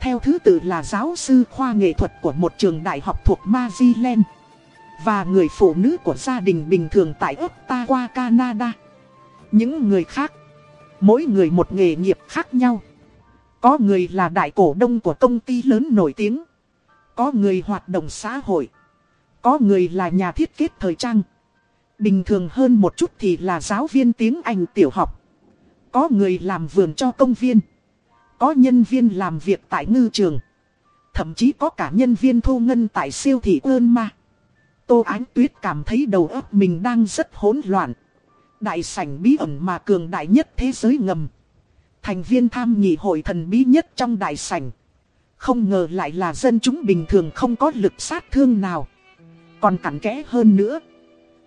Theo thứ tự là giáo sư khoa nghệ thuật của một trường đại học thuộc Maryland. Và người phụ nữ của gia đình bình thường tại Ottawa, Canada. Những người khác, mỗi người một nghề nghiệp khác nhau. Có người là đại cổ đông của công ty lớn nổi tiếng. Có người hoạt động xã hội. Có người là nhà thiết kế thời trang. Bình thường hơn một chút thì là giáo viên tiếng Anh tiểu học. Có người làm vườn cho công viên. Có nhân viên làm việc tại ngư trường. Thậm chí có cả nhân viên thu ngân tại siêu thị ơn ma. Tô Ánh Tuyết cảm thấy đầu óc mình đang rất hỗn loạn. Đại sảnh bí ẩn mà cường đại nhất thế giới ngầm. Thành viên tham nghị hội thần bí nhất trong đại sảnh. Không ngờ lại là dân chúng bình thường không có lực sát thương nào. Còn cặn kẽ hơn nữa.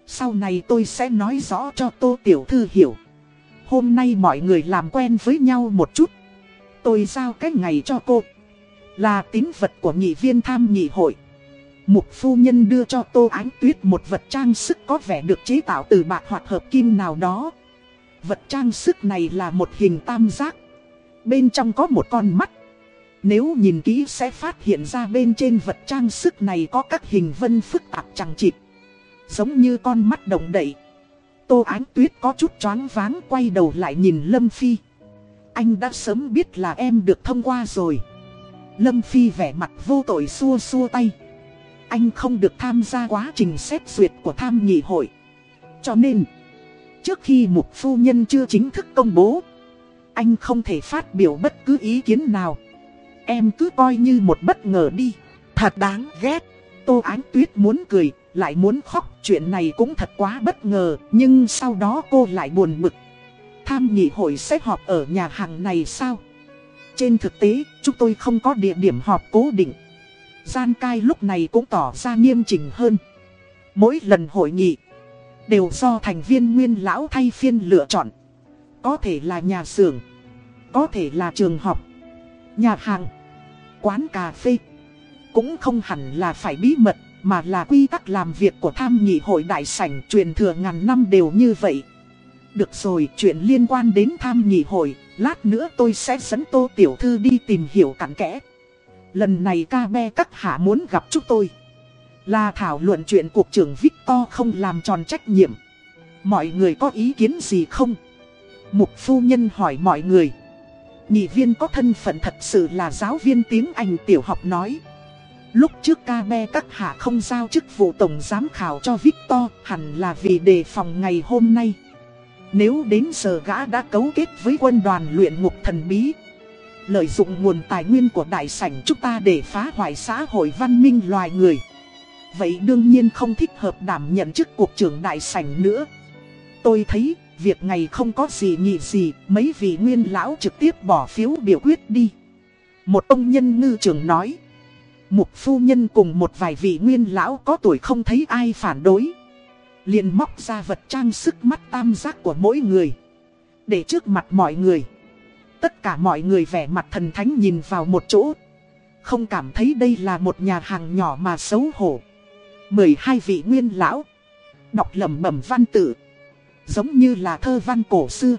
Sau này tôi sẽ nói rõ cho Tô Tiểu Thư hiểu. Hôm nay mọi người làm quen với nhau một chút. Tôi giao cái ngày cho cô. Là tín vật của nghị viên tham nghị hội. Mục phu nhân đưa cho Tô Ánh Tuyết một vật trang sức có vẻ được chế tạo từ bạc hoặc hợp kim nào đó. Vật trang sức này là một hình tam giác. Bên trong có một con mắt. Nếu nhìn kỹ sẽ phát hiện ra bên trên vật trang sức này có các hình vân phức tạp chẳng chịt. Giống như con mắt động đậy. Tô Ánh Tuyết có chút choáng váng quay đầu lại nhìn Lâm Phi. Anh đã sớm biết là em được thông qua rồi. Lâm Phi vẻ mặt vô tội xua xua tay. Anh không được tham gia quá trình xét duyệt của tham nghị hội. Cho nên... Trước khi mục phu nhân chưa chính thức công bố. Anh không thể phát biểu bất cứ ý kiến nào. Em cứ coi như một bất ngờ đi. Thật đáng ghét. Tô Ánh Tuyết muốn cười, Lại muốn khóc. Chuyện này cũng thật quá bất ngờ, Nhưng sau đó cô lại buồn bực. Tham nhị hội sẽ họp ở nhà hàng này sao? Trên thực tế, Chúng tôi không có địa điểm họp cố định. Gian cai lúc này cũng tỏ ra nghiêm chỉnh hơn. Mỗi lần hội nghị Đều do thành viên nguyên lão thay phiên lựa chọn. Có thể là nhà xưởng, Có thể là trường học, Nhà hàng, Quán cà phê. Cũng không hẳn là phải bí mật, Mà là quy tắc làm việc của tham nghị hội đại sảnh truyền thừa ngàn năm đều như vậy. Được rồi, chuyện liên quan đến tham nghị hội, Lát nữa tôi sẽ dẫn tô tiểu thư đi tìm hiểu cặn kẽ. Lần này ca be các hạ muốn gặp chúng tôi. Là thảo luận chuyện cuộc trưởng Victor không làm tròn trách nhiệm. Mọi người có ý kiến gì không? Mục phu nhân hỏi mọi người. Nhị viên có thân phận thật sự là giáo viên tiếng Anh tiểu học nói. Lúc trước ca me các hạ không giao chức vụ tổng giám khảo cho Victor, hẳn là vì đề phòng ngày hôm nay. Nếu đến giờ gã đã cấu kết với quân đoàn luyện ngục thần bí, Lợi dụng nguồn tài nguyên của đại sảnh chúng ta để phá hoại xã hội văn minh loài người Vậy đương nhiên không thích hợp đảm nhận chức cuộc trưởng đại sảnh nữa. Tôi thấy, việc này không có gì nhị gì, Mấy vị nguyên lão trực tiếp bỏ phiếu biểu quyết đi. Một ông nhân ngư trưởng nói, Mục phu nhân cùng một vài vị nguyên lão có tuổi không thấy ai phản đối. Liền móc ra vật trang sức mắt tam giác của mỗi người, Để trước mặt mọi người. Tất cả mọi người vẻ mặt thần thánh nhìn vào một chỗ, Không cảm thấy đây là một nhà hàng nhỏ mà xấu hổ. 12 vị nguyên lão. Đọc lầm bẩm văn tự. Giống như là thơ văn cổ xưa.